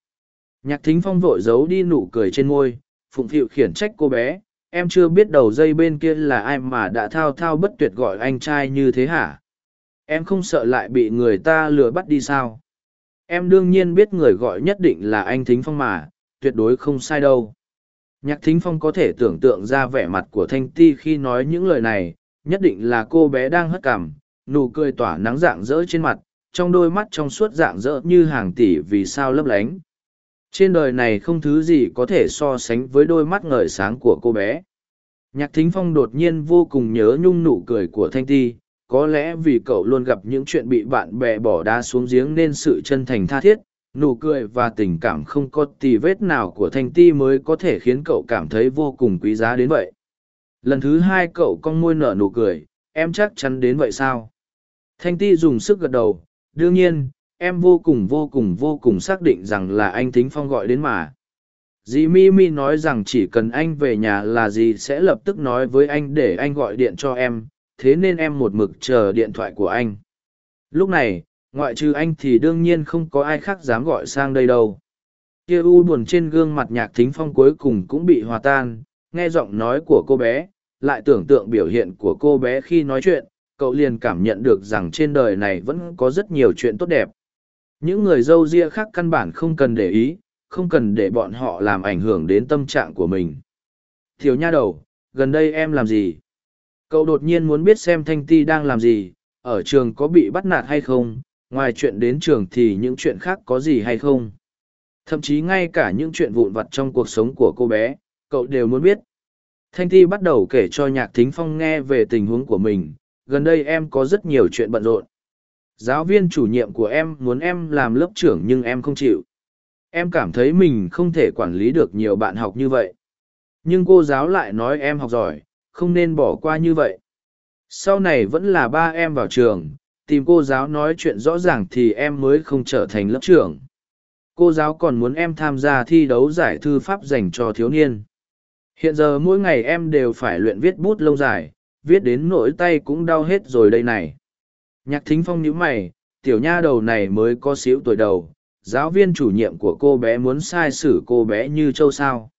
Speaker 1: Nhạc thính phong vội giấu đi nụ cười trên môi, phụng phịu khiển trách cô bé em chưa biết đầu dây bên kia là ai mà đã thao thao bất tuyệt gọi anh trai như thế hả? Em không sợ lại bị người ta lừa bắt đi sao? Em đương nhiên biết người gọi nhất định là anh thính phong mà, tuyệt đối không sai đâu. Nhạc thính phong có thể tưởng tượng ra vẻ mặt của thanh ti khi nói những lời này, nhất định là cô bé đang hất cằm, nụ cười tỏa nắng dạng dỡ trên mặt, trong đôi mắt trong suốt dạng dỡ như hàng tỷ vì sao lấp lánh trên đời này không thứ gì có thể so sánh với đôi mắt ngời sáng của cô bé. Nhạc thính phong đột nhiên vô cùng nhớ nhung nụ cười của thanh ti, có lẽ vì cậu luôn gặp những chuyện bị bạn bè bỏ đá xuống giếng nên sự chân thành tha thiết, nụ cười và tình cảm không có tì vết nào của thanh ti mới có thể khiến cậu cảm thấy vô cùng quý giá đến vậy. Lần thứ hai cậu con môi nở nụ cười, em chắc chắn đến vậy sao? Thanh ti dùng sức gật đầu, đương nhiên em vô cùng vô cùng vô cùng xác định rằng là anh thính phong gọi đến mà. Dì mi mi nói rằng chỉ cần anh về nhà là dì sẽ lập tức nói với anh để anh gọi điện cho em, thế nên em một mực chờ điện thoại của anh. Lúc này, ngoại trừ anh thì đương nhiên không có ai khác dám gọi sang đây đâu. Kia u buồn trên gương mặt nhạc thính phong cuối cùng cũng bị hòa tan, nghe giọng nói của cô bé, lại tưởng tượng biểu hiện của cô bé khi nói chuyện, cậu liền cảm nhận được rằng trên đời này vẫn có rất nhiều chuyện tốt đẹp những người d â u ria khác căn bản không cần để ý, không cần để bọn họ làm ảnh hưởng đến tâm trạng của mình. Thiếu nha đầu, gần đây em làm gì? Cậu đột nhiên muốn biết xem thanh ti đang làm gì, ở trường có bị bắt nạt hay không, ngoài chuyện đến trường thì những chuyện khác có gì hay không? Thậm chí ngay cả những chuyện vụn vặt trong cuộc sống của cô bé, cậu đều muốn biết. Thanh ti bắt đầu kể cho nhạc thính phong nghe về tình huống của mình, gần đây em có rất nhiều chuyện bận rộn giáo viên chủ nhiệm của em muốn em làm lớp trưởng nhưng em không chịu. Em cảm thấy mình không thể quản lý được nhiều bạn học như vậy. Nhưng cô giáo lại nói em học giỏi, không nên bỏ qua như vậy. Sau này vẫn là ba em vào trường, tìm cô giáo nói chuyện rõ ràng thì em mới không trở thành lớp trưởng. Cô giáo còn muốn em tham gia thi đấu giải thư pháp dành cho thiếu niên. Hiện giờ mỗi ngày em đều phải luyện viết bút lâu dài, viết đến nỗi tay cũng đau hết rồi đây này nhạc thính phong nhíu mày, tiểu nha đầu này mới có xíu tuổi đầu, giáo viên chủ nhiệm của cô bé muốn sai xử cô bé như châu sao?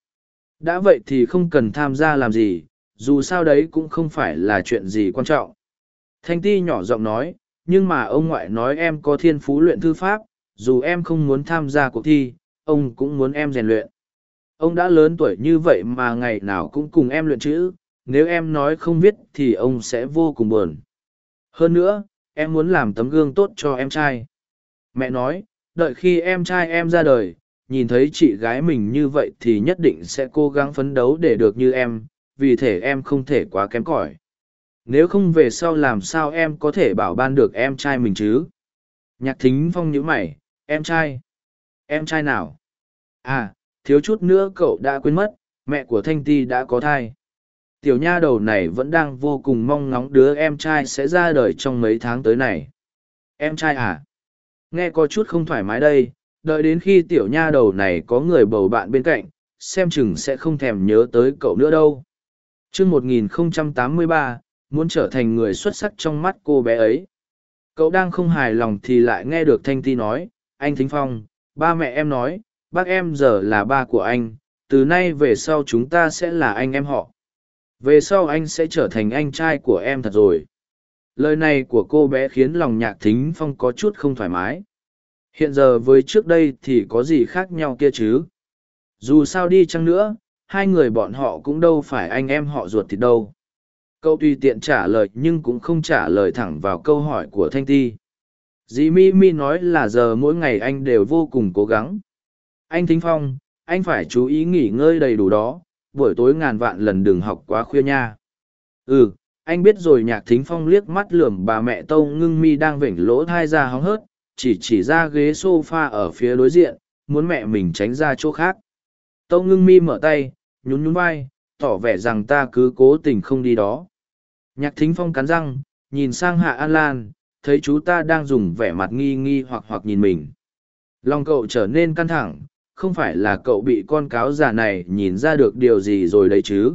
Speaker 1: Đã vậy thì không cần tham gia làm gì, dù sao đấy cũng không phải là chuyện gì quan trọng. Thanh ti nhỏ giọng nói, nhưng mà ông ngoại nói em có thiên phú luyện thư pháp, dù em không muốn tham gia cuộc thi, ông cũng muốn em rèn luyện. Ông đã lớn tuổi như vậy mà ngày nào cũng cùng em luyện chữ, nếu em nói không biết thì ông sẽ vô cùng buồn. Hơn nữa em muốn làm tấm gương tốt cho em trai. Mẹ nói, đợi khi em trai em ra đời, nhìn thấy chị gái mình như vậy thì nhất định sẽ cố gắng phấn đấu để được như em, vì thể em không thể quá kém cỏi. Nếu không về sau làm sao em có thể bảo ban được em trai mình chứ? Nhạc thính phong nhíu mày, em trai? Em trai nào? À thiếu chút nữa cậu đã quên mất, mẹ của thanh ti đã có thai tiểu nha đầu này vẫn đang vô cùng mong ngóng đứa em trai sẽ ra đời trong mấy tháng tới này. Em trai à? Nghe có chút không thoải mái đây, đợi đến khi tiểu nha đầu này có người bầu bạn bên cạnh, xem chừng sẽ không thèm nhớ tới cậu nữa đâu. Chương một nghìn tám mươi ba, muốn trở thành người xuất sắc trong mắt cô bé ấy. Cậu đang không hài lòng thì lại nghe được thanh ti nói, anh thính phong, ba mẹ em nói, bác em giờ là ba của anh, từ nay về sau chúng ta sẽ là anh em họ về sau anh sẽ trở thành anh trai của em thật rồi. Lời này của cô bé khiến lòng nhạc thính phong có chút không thoải mái. Hiện giờ với trước đây thì có gì khác nhau kia chứ? Dù sao đi chăng nữa, hai người bọn họ cũng đâu phải anh em họ ruột thì đâu. Cậu tùy tiện trả lời nhưng cũng không trả lời thẳng vào câu hỏi của thanh ti. Dì mi mi nói là giờ mỗi ngày anh đều vô cùng cố gắng. Anh thính phong, anh phải chú ý nghỉ ngơi đầy đủ đó buổi tối ngàn vạn lần đừng học quá khuya nha. Ừ anh biết rồi, nhạc thính phong liếc mắt lườm bà mẹ Tông ngưng mi đang vểnh lỗ thai ra hóng hớt, chỉ chỉ ra ghế sofa ở phía đối diện, muốn mẹ mình tránh ra chỗ khác. Tâu ngưng mi mở tay, nhún nhún vai, tỏ vẻ rằng ta cứ cố tình không đi đó. Nhạc thính phong cắn răng, nhìn sang hạ an lan, thấy chú ta đang dùng vẻ mặt nghi nghi hoặc hoặc nhìn mình. Lòng cậu trở nên căng thẳng không phải là cậu bị con cáo già này nhìn ra được điều gì rồi đấy chứ?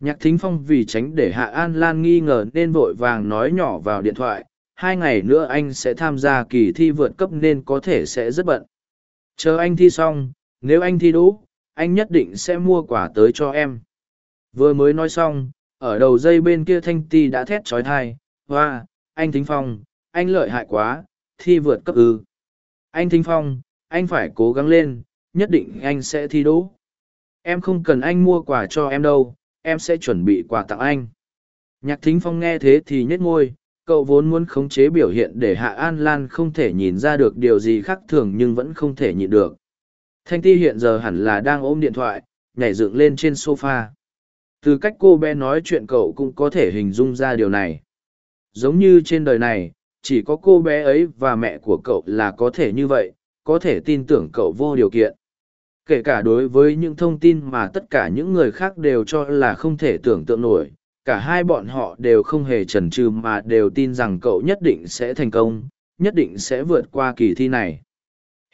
Speaker 1: Nhạc thính phong vì tránh để hạ an lan nghi ngờ nên vội vàng nói nhỏ vào điện thoại, hai ngày nữa anh sẽ tham gia kỳ thi vượt cấp nên có thể sẽ rất bận. Chờ anh thi xong, nếu anh thi đỗ anh nhất định sẽ mua quả tới cho em. Vừa mới nói xong, ở đầu dây bên kia thanh ti đã thét trói thai, hoa, anh thính phong, anh lợi hại quá, thi vượt cấp ư. Anh thính phong, anh phải cố gắng lên nhất định anh sẽ thi đỗ. Em không cần anh mua quà cho em đâu, em sẽ chuẩn bị quà tặng anh. Nhạc thính phong nghe thế thì nhếch ngôi cậu vốn muốn khống chế biểu hiện để hạ an lan không thể nhìn ra được điều gì khác thường nhưng vẫn không thể nhịn được. Thanh ti hiện giờ hẳn là đang ôm điện thoại, nhảy dựng lên trên sofa. từ cách cô bé nói chuyện cậu cũng có thể hình dung ra điều này. Giống như trên đời này, chỉ có cô bé ấy và mẹ của cậu là có thể như vậy, có thể tin tưởng cậu vô điều kiện kể cả đối với những thông tin mà tất cả những người khác đều cho là không thể tưởng tượng nổi, cả hai bọn họ đều không hề chần chừ mà đều tin rằng cậu nhất định sẽ thành công, nhất định sẽ vượt qua kỳ thi này.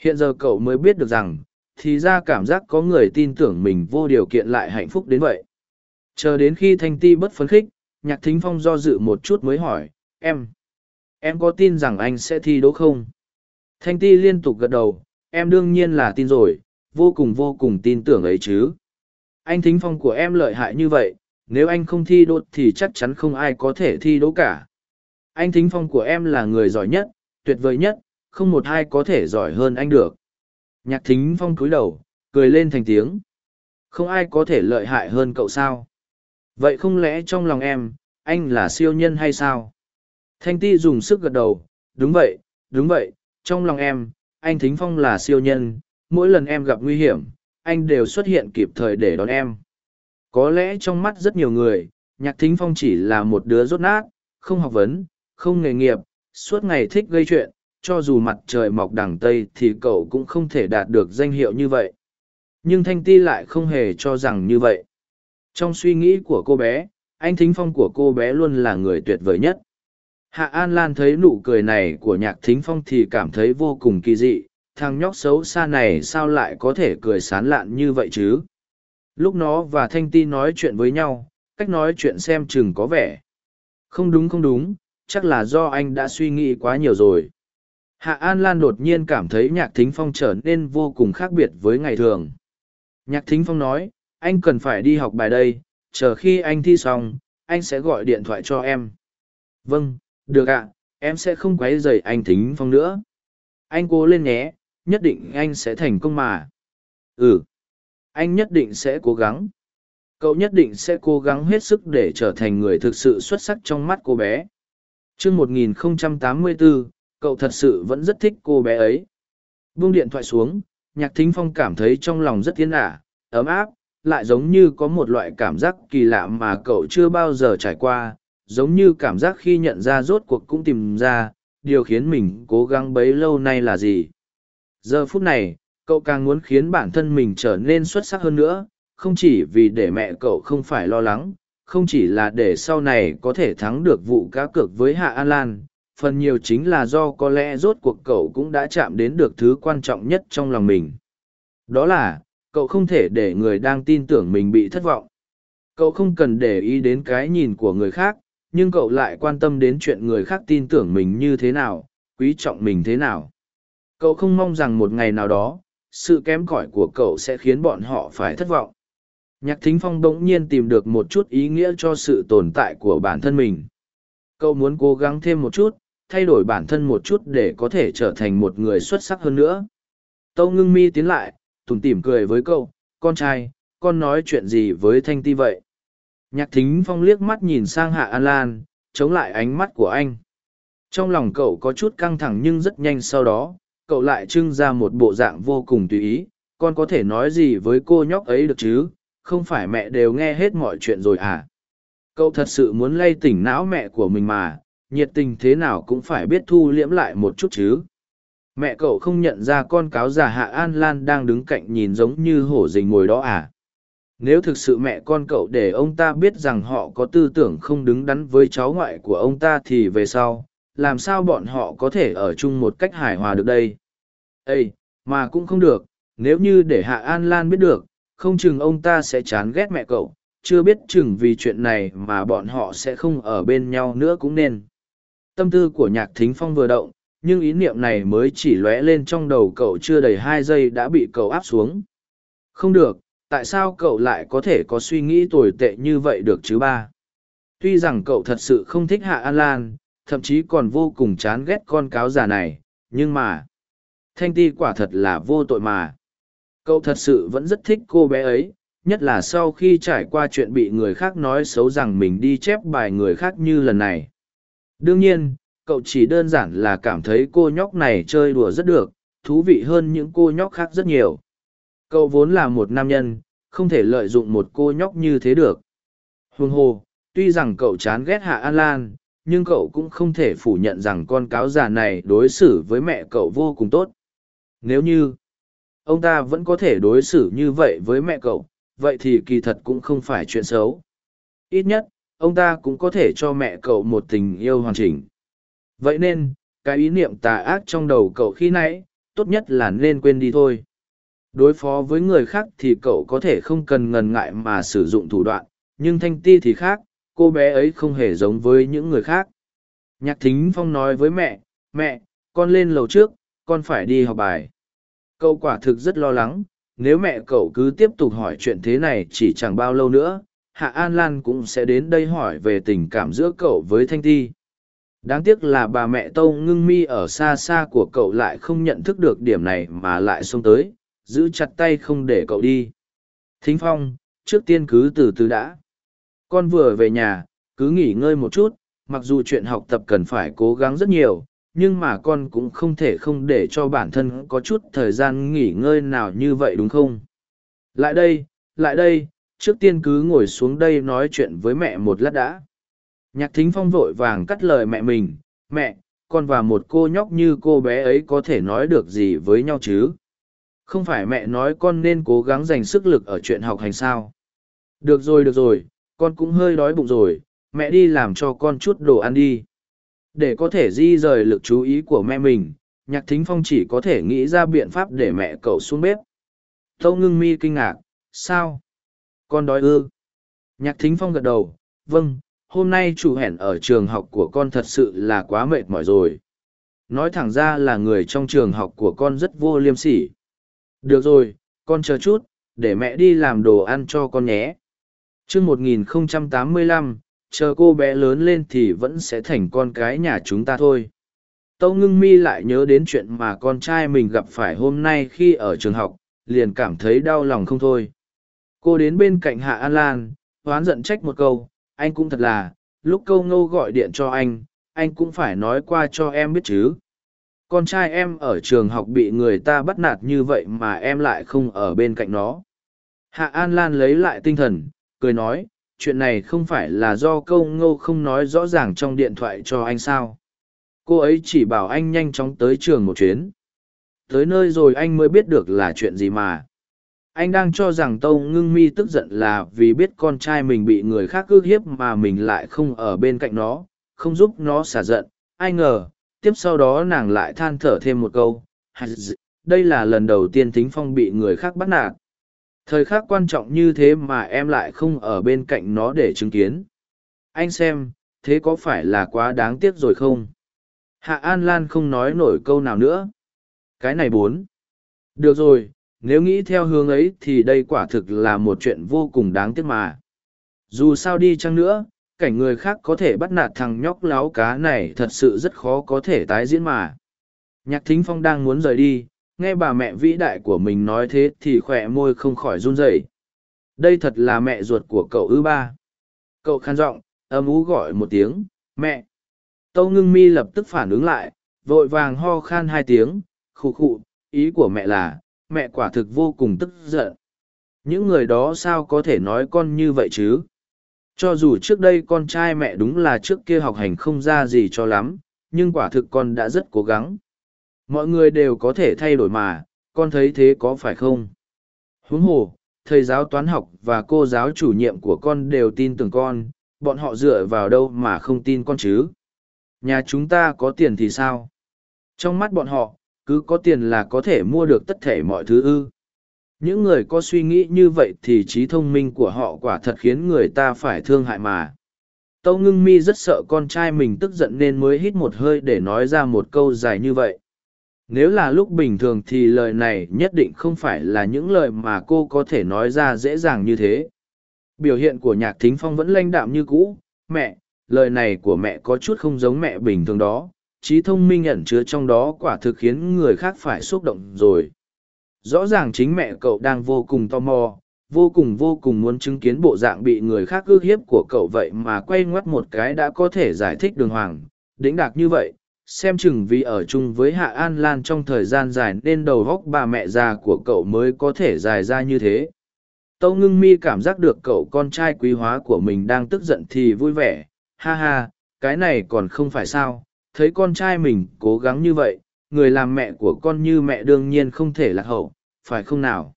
Speaker 1: Hiện giờ cậu mới biết được rằng, thì ra cảm giác có người tin tưởng mình vô điều kiện lại hạnh phúc đến vậy. Chờ đến khi thanh ti bất phấn khích, nhạc thính phong do dự một chút mới hỏi, em em có tin rằng anh sẽ thi đỗ không? Thanh ti liên tục gật đầu, em đương nhiên là tin rồi vô cùng vô cùng tin tưởng ấy chứ. Anh thính phong của em lợi hại như vậy, nếu anh không thi đỗ thì chắc chắn không ai có thể thi đỗ cả. Anh thính phong của em là người giỏi nhất, tuyệt vời nhất, không một ai có thể giỏi hơn anh được. Nhạc thính phong cúi đầu, cười lên thành tiếng. Không ai có thể lợi hại hơn cậu sao? Vậy không lẽ trong lòng em, anh là siêu nhân hay sao? Thanh ti dùng sức gật đầu, đúng vậy, đúng vậy, trong lòng em, anh Thính Phong là siêu nhân, mỗi lần em gặp nguy hiểm, anh đều xuất hiện kịp thời để đón em. Có lẽ trong mắt rất nhiều người, nhạc thính phong chỉ là một đứa rốt nát, không học vấn, không nghề nghiệp, suốt ngày thích gây chuyện, cho dù mặt trời mọc đằng tây thì cậu cũng không thể đạt được danh hiệu như vậy. Nhưng thanh ti lại không hề cho rằng như vậy. Trong suy nghĩ của cô bé, anh thính phong của cô bé luôn là người tuyệt vời nhất. Hạ an lan thấy nụ cười này của nhạc thính phong thì cảm thấy vô cùng kỳ dị thằng nhóc xấu xa này sao lại có thể cười sán lạn như vậy chứ? Lúc nó và thanh ti nói chuyện với nhau, cách nói chuyện xem chừng có vẻ. Không đúng không đúng, chắc là do anh đã suy nghĩ quá nhiều rồi. Hạ an lan đột nhiên cảm thấy nhạc thính phong trở nên vô cùng khác biệt với ngày thường. Nhạc thính phong nói, anh cần phải đi học bài đây, chờ khi anh thi xong, anh sẽ gọi điện thoại cho em. Vâng được ạ, em sẽ không q u ấ y dày anh thính phong nữa. Anh cố lên nhé nhất định anh sẽ thành công mà. Ừ anh nhất định sẽ cố gắng. Cậu nhất định sẽ cố gắng hết sức để trở thành người thực sự xuất sắc trong mắt cô bé. T r ư 1084, cậu thật sự vẫn rất thích cô bé ấy. Buông điện thoại xuống nhạc thính phong cảm thấy trong lòng rất yên ả ấm áp lại giống như có một loại cảm giác kỳ lạ mà cậu chưa bao giờ trải qua giống như cảm giác khi nhận ra rốt cuộc cũng tìm ra điều khiến mình cố gắng bấy lâu nay là gì. Giờ phút này, cậu càng muốn khiến bản thân mình trở nên xuất sắc hơn nữa, không chỉ vì để mẹ cậu không phải lo lắng, không chỉ là để sau này có thể thắng được vụ cá cược với Hạ An Lan, phần nhiều chính là do có lẽ rốt cuộc cậu cũng đã chạm đến được thứ quan trọng nhất trong lòng mình. Đó là, cậu không thể để người đang tin tưởng mình bị thất vọng. Cậu không cần để ý đến cái nhìn của người khác, nhưng cậu lại quan tâm đến chuyện người khác tin tưởng mình như thế nào, quý trọng mình thế nào. Cậu không mong rằng một ngày nào đó, sự kém cỏi của cậu sẽ khiến bọn họ phải thất vọng. Nhạc thính phong bỗng nhiên tìm được một chút ý nghĩa cho sự tồn tại của bản thân mình. Cậu muốn cố gắng thêm một chút, thay đổi bản thân một chút để có thể trở thành một người xuất sắc hơn nữa. Tâu ngưng mi tiến lại, tủm tỉm cười với cậu, con trai, con nói chuyện gì với Thanh Ti vậy? Nhạc thính phong liếc mắt nhìn sang Hạ An Lan, chống lại ánh mắt của anh. Trong lòng cậu có chút căng thẳng nhưng rất nhanh sau đó, cậu lại trưng ra một bộ dạng vô cùng tùy ý, con có thể nói gì với cô nhóc ấy được chứ, không phải mẹ đều nghe hết mọi chuyện rồi à? Cậu thật sự muốn lay tỉnh não mẹ của mình mà, nhiệt tình thế nào cũng phải biết thu liễm lại một chút chứ. Mẹ cậu không nhận ra con cáo già hạ an lan đang đứng cạnh nhìn giống như hổ dình ngồi đó à? Nếu thực sự mẹ con cậu để ông ta biết rằng họ có tư tưởng không đứng đắn với cháu ngoại của ông ta thì về sau làm sao bọn họ có thể ở chung một cách hài hòa được đây? Ê, mà cũng không được nếu như để hạ an lan biết được không chừng ông ta sẽ chán ghét mẹ cậu chưa biết chừng vì chuyện này mà bọn họ sẽ không ở bên nhau nữa cũng nên. Tâm tư của nhạc thính phong vừa động nhưng ý niệm này mới chỉ lóe lên trong đầu cậu chưa đầy hai giây đã bị cậu áp xuống. Không được tại sao cậu lại có thể có suy nghĩ tồi tệ như vậy được chứ ba? Tuy rằng cậu thật sự không thích hạ an lan thậm chí còn vô cùng chán ghét con cáo già này, nhưng mà, thanh ti quả thật là vô tội mà. Cậu thật sự vẫn rất thích cô bé ấy, nhất là sau khi trải qua chuyện bị người khác nói xấu rằng mình đi chép bài người khác như lần này. Đương nhiên, cậu chỉ đơn giản là cảm thấy cô nhóc này chơi đùa rất được, thú vị hơn những cô nhóc khác rất nhiều. Cậu vốn là một nam nhân, không thể lợi dụng một cô nhóc như thế được. Huống hồ, tuy rằng cậu chán ghét hạ an lan nhưng cậu cũng không thể phủ nhận rằng con cáo già này đối xử với mẹ cậu vô cùng tốt. Nếu như ông ta vẫn có thể đối xử như vậy với mẹ cậu, vậy thì kỳ thật cũng không phải chuyện xấu. Ít nhất, ông ta cũng có thể cho mẹ cậu một tình yêu hoàn chỉnh. Vậy nên, cái ý niệm tà ác trong đầu cậu khi nãy, tốt nhất là nên quên đi thôi. Đối phó với người khác thì cậu có thể không cần ngần ngại mà sử dụng thủ đoạn, nhưng thanh ti thì khác cô bé ấy không hề giống với những người khác. Nhạc thính phong nói với mẹ mẹ, con lên lầu trước, con phải đi học bài. Cậu quả thực rất lo lắng, nếu mẹ cậu cứ tiếp tục hỏi chuyện thế này chỉ chẳng bao lâu nữa, hạ an lan cũng sẽ đến đây hỏi về tình cảm giữa cậu với thanh ti. Đáng tiếc là bà mẹ tâu ngưng mi ở xa xa của cậu lại không nhận thức được điểm này mà lại xông tới, giữ chặt tay không để cậu đi. Thính phong, trước tiên cứ từ từ đã con vừa về nhà, cứ nghỉ ngơi một chút, mặc dù chuyện học tập cần phải cố gắng rất nhiều, nhưng mà con cũng không thể không để cho bản thân có chút thời gian nghỉ ngơi nào như vậy đúng không? Lại đây lại đây, trước tiên cứ ngồi xuống đây nói chuyện với mẹ một lát đã. Nhạc thính phong vội vàng cắt lời mẹ mình, mẹ, con và một cô nhóc như cô bé ấy có thể nói được gì với nhau chứ? Không phải mẹ nói con nên cố gắng dành sức lực ở chuyện học hành sao? Được rồi được rồi con cũng hơi đói bụng rồi, mẹ đi làm cho con chút đồ ăn đi. Để có thể di rời lực chú ý của mẹ mình, nhạc thính phong chỉ có thể nghĩ ra biện pháp để mẹ cậu xuống bếp. Tâu ngưng mi kinh ngạc, sao? Con đói ư? Nhạc thính phong gật đầu vâng hôm nay chủ hẹn ở trường học của con thật sự là quá mệt mỏi rồi. Nói thẳng ra là người trong trường học của con rất vô liêm sỉ. Được rồi, con chờ chút, để mẹ đi làm đồ ăn cho con nhé chương r một nghìn không trăm tám mươi lăm, chờ cô bé lớn lên thì vẫn sẽ thành con cái nhà chúng ta thôi. Tâu ngưng mi lại nhớ đến chuyện mà con trai mình gặp phải hôm nay khi ở trường học, liền cảm thấy đau lòng không thôi. Cô đến bên cạnh hạ an lan, hoán giận trách một câu, anh cũng thật là, lúc câu ngâu gọi điện cho anh anh cũng phải nói qua cho em biết chứ. Con trai em ở trường học bị người ta bắt nạt như vậy mà em lại không ở bên cạnh nó. Hạ an lan lấy lại tinh thần cười nói, chuyện này không phải là do câu ngô không nói rõ ràng trong điện thoại cho anh sao. Cô ấy chỉ bảo anh nhanh chóng tới trường một chuyến. Tới nơi rồi anh mới biết được là chuyện gì mà. Anh đang cho rằng tâu ngưng mi tức giận là vì biết con trai mình bị người khác ước hiếp mà mình lại không ở bên cạnh nó, không giúp nó xả giận. Ai ngờ, tiếp sau đó nàng lại than thở thêm một câu. Đây là lần đầu tiên thính phong bị người khác bắt nạt thời khắc quan trọng như thế mà em lại không ở bên cạnh nó để chứng kiến. Anh xem, thế có phải là quá đáng tiếc rồi không? Hạ an lan không nói nổi câu nào nữa. Cái này bốn. Được rồi, nếu nghĩ theo hướng ấy thì đây quả thực là một chuyện vô cùng đáng tiếc mà. Dù sao đi chăng nữa, cảnh người khác có thể bắt nạt thằng nhóc láo cá này thật sự rất khó có thể tái diễn mà. Nhạc thính phong đang muốn rời đi nghe bà mẹ vĩ đại của mình nói thế thì khỏe môi không khỏi run rẩy. Đây thật là mẹ ruột của cậu ư ba. Cậu khăn giọng, âm ú gọi một tiếng, mẹ. Tâu ngưng mi lập tức phản ứng lại, vội vàng ho khan hai tiếng, khụ khụ, ý của mẹ là, mẹ quả thực vô cùng tức giận. Những người đó sao có thể nói con như vậy chứ? Cho dù trước đây con trai mẹ đúng là trước kia học hành không ra gì cho lắm, nhưng quả thực con đã rất cố gắng mọi người đều có thể thay đổi mà, con thấy thế có phải không? Huống hồ, thầy giáo toán học và cô giáo chủ nhiệm của con đều tin tưởng con, bọn họ dựa vào đâu mà không tin con chứ? Nhà chúng ta có tiền thì sao? Trong mắt bọn họ, cứ có tiền là có thể mua được tất thể mọi thứ ư. Những người có suy nghĩ như vậy thì trí thông minh của họ quả thật khiến người ta phải thương hại mà. Tâu ngưng mi rất sợ con trai mình tức giận nên mới hít một hơi để nói ra một câu dài như vậy nếu là lúc bình thường thì lời này nhất định không phải là những lời mà cô có thể nói ra dễ dàng như thế. Biểu hiện của nhạc thính phong vẫn lanh đạm như cũ. Mẹ, lời này của mẹ có chút không giống mẹ bình thường đó. Trí thông minh ẩn chứa trong đó quả thực khiến người khác phải xúc động rồi. Rõ ràng chính mẹ cậu đang vô cùng tò mò, vô cùng vô cùng muốn chứng kiến bộ dạng bị người khác ước hiếp của cậu vậy mà quay ngoắt một cái đã có thể giải thích đường hoàng. Đĩnh đạc như vậy xem chừng vì ở chung với hạ an lan trong thời gian dài nên đầu góc bà mẹ già của cậu mới có thể dài ra như thế. Tâu ngưng mi cảm giác được cậu con trai quý hóa của mình đang tức giận thì vui vẻ. Ha ha, cái này còn không phải sao. Thấy con trai mình cố gắng như vậy, người làm mẹ của con như mẹ đương nhiên không thể lạc hậu, phải không nào?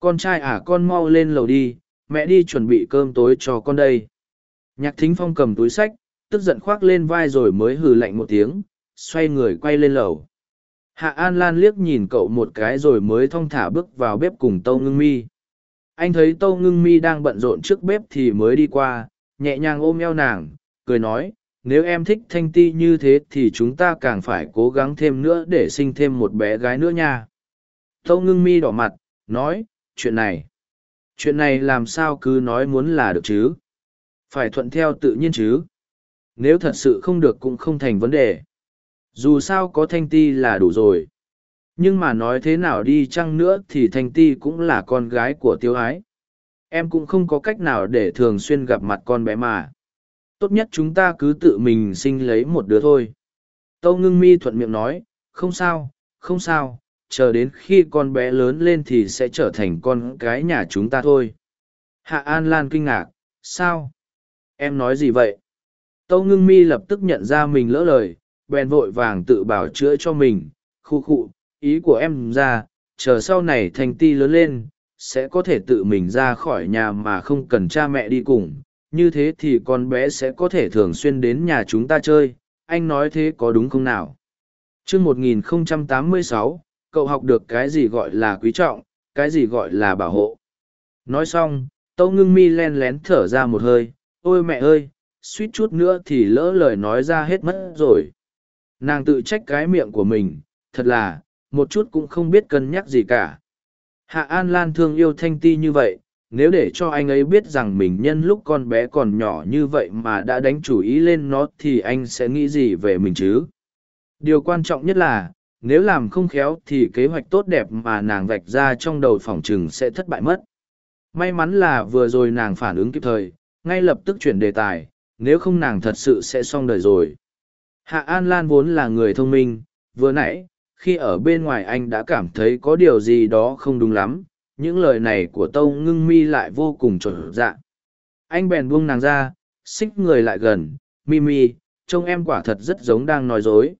Speaker 1: Con trai à con mau lên lầu đi, mẹ đi chuẩn bị cơm tối cho con đây. Nhạc thính phong cầm túi sách, tức giận khoác lên vai rồi mới hừ lạnh một tiếng xoay người quay lên lầu. Hạ an lan liếc nhìn cậu một cái rồi mới thong thả bước vào bếp cùng tâu ngưng mi. Anh thấy tâu ngưng mi đang bận rộn trước bếp thì mới đi qua, nhẹ nhàng ôm eo nàng, cười nói, nếu em thích thanh ti như thế thì chúng ta càng phải cố gắng thêm nữa để sinh thêm một bé gái nữa nha. Tâu ngưng mi đỏ mặt, nói, chuyện này chuyện này làm sao cứ nói muốn là được chứ? Phải thuận theo tự nhiên chứ? Nếu thật sự không được cũng không thành vấn đề dù sao có thanh ti là đủ rồi. Nhưng mà nói thế nào đi chăng nữa thì thanh ti cũng là con gái của tiêu ái. Em cũng không có cách nào để thường xuyên gặp mặt con bé mà. Tốt nhất chúng ta cứ tự mình sinh lấy một đứa thôi. Tâu ngưng mi thuận miệng nói, không sao không sao, chờ đến khi con bé lớn lên thì sẽ trở thành con cái nhà chúng ta thôi. Hạ an lan kinh ngạc, sao? Em nói gì vậy? Tâu ngưng mi lập tức nhận ra mình lỡ lời bèn vội vàng tự bảo chữa cho mình. Khu khụ ý của em ra, chờ sau này thành ti lớn lên, sẽ có thể tự mình ra khỏi nhà mà không cần cha mẹ đi cùng. Như thế thì con bé sẽ có thể thường xuyên đến nhà chúng ta chơi. Anh nói thế có đúng không nào? Chương một nghìn tám mươi sáu, cậu học được cái gì gọi là quý trọng, cái gì gọi là bảo hộ? Nói xong, tâu ngưng mi len lén thở ra một hơi. Ôi mẹ ơi, suýt chút nữa thì lỡ lời nói ra hết mất rồi nàng tự trách cái miệng của mình, thật là, một chút cũng không biết cân nhắc gì cả. Hạ an lan thương yêu thanh ti như vậy, nếu để cho anh ấy biết rằng mình nhân lúc con bé còn nhỏ như vậy mà đã đánh chủ ý lên nó thì anh sẽ nghĩ gì về mình chứ? Điều quan trọng nhất là, nếu làm không khéo thì kế hoạch tốt đẹp mà nàng vạch ra trong đầu phòng chừng sẽ thất bại mất. May mắn là vừa rồi nàng phản ứng kịp thời, ngay lập tức chuyển đề tài, nếu không nàng thật sự sẽ xong đời rồi hạ an lan vốn là người thông minh vừa nãy khi ở bên ngoài anh đã cảm thấy có điều gì đó không đúng lắm những lời này của tâu ngưng mi lại vô cùng trộn dạ anh bèn buông nàng ra xích người lại gần mi mi trông em quả thật rất giống đang nói dối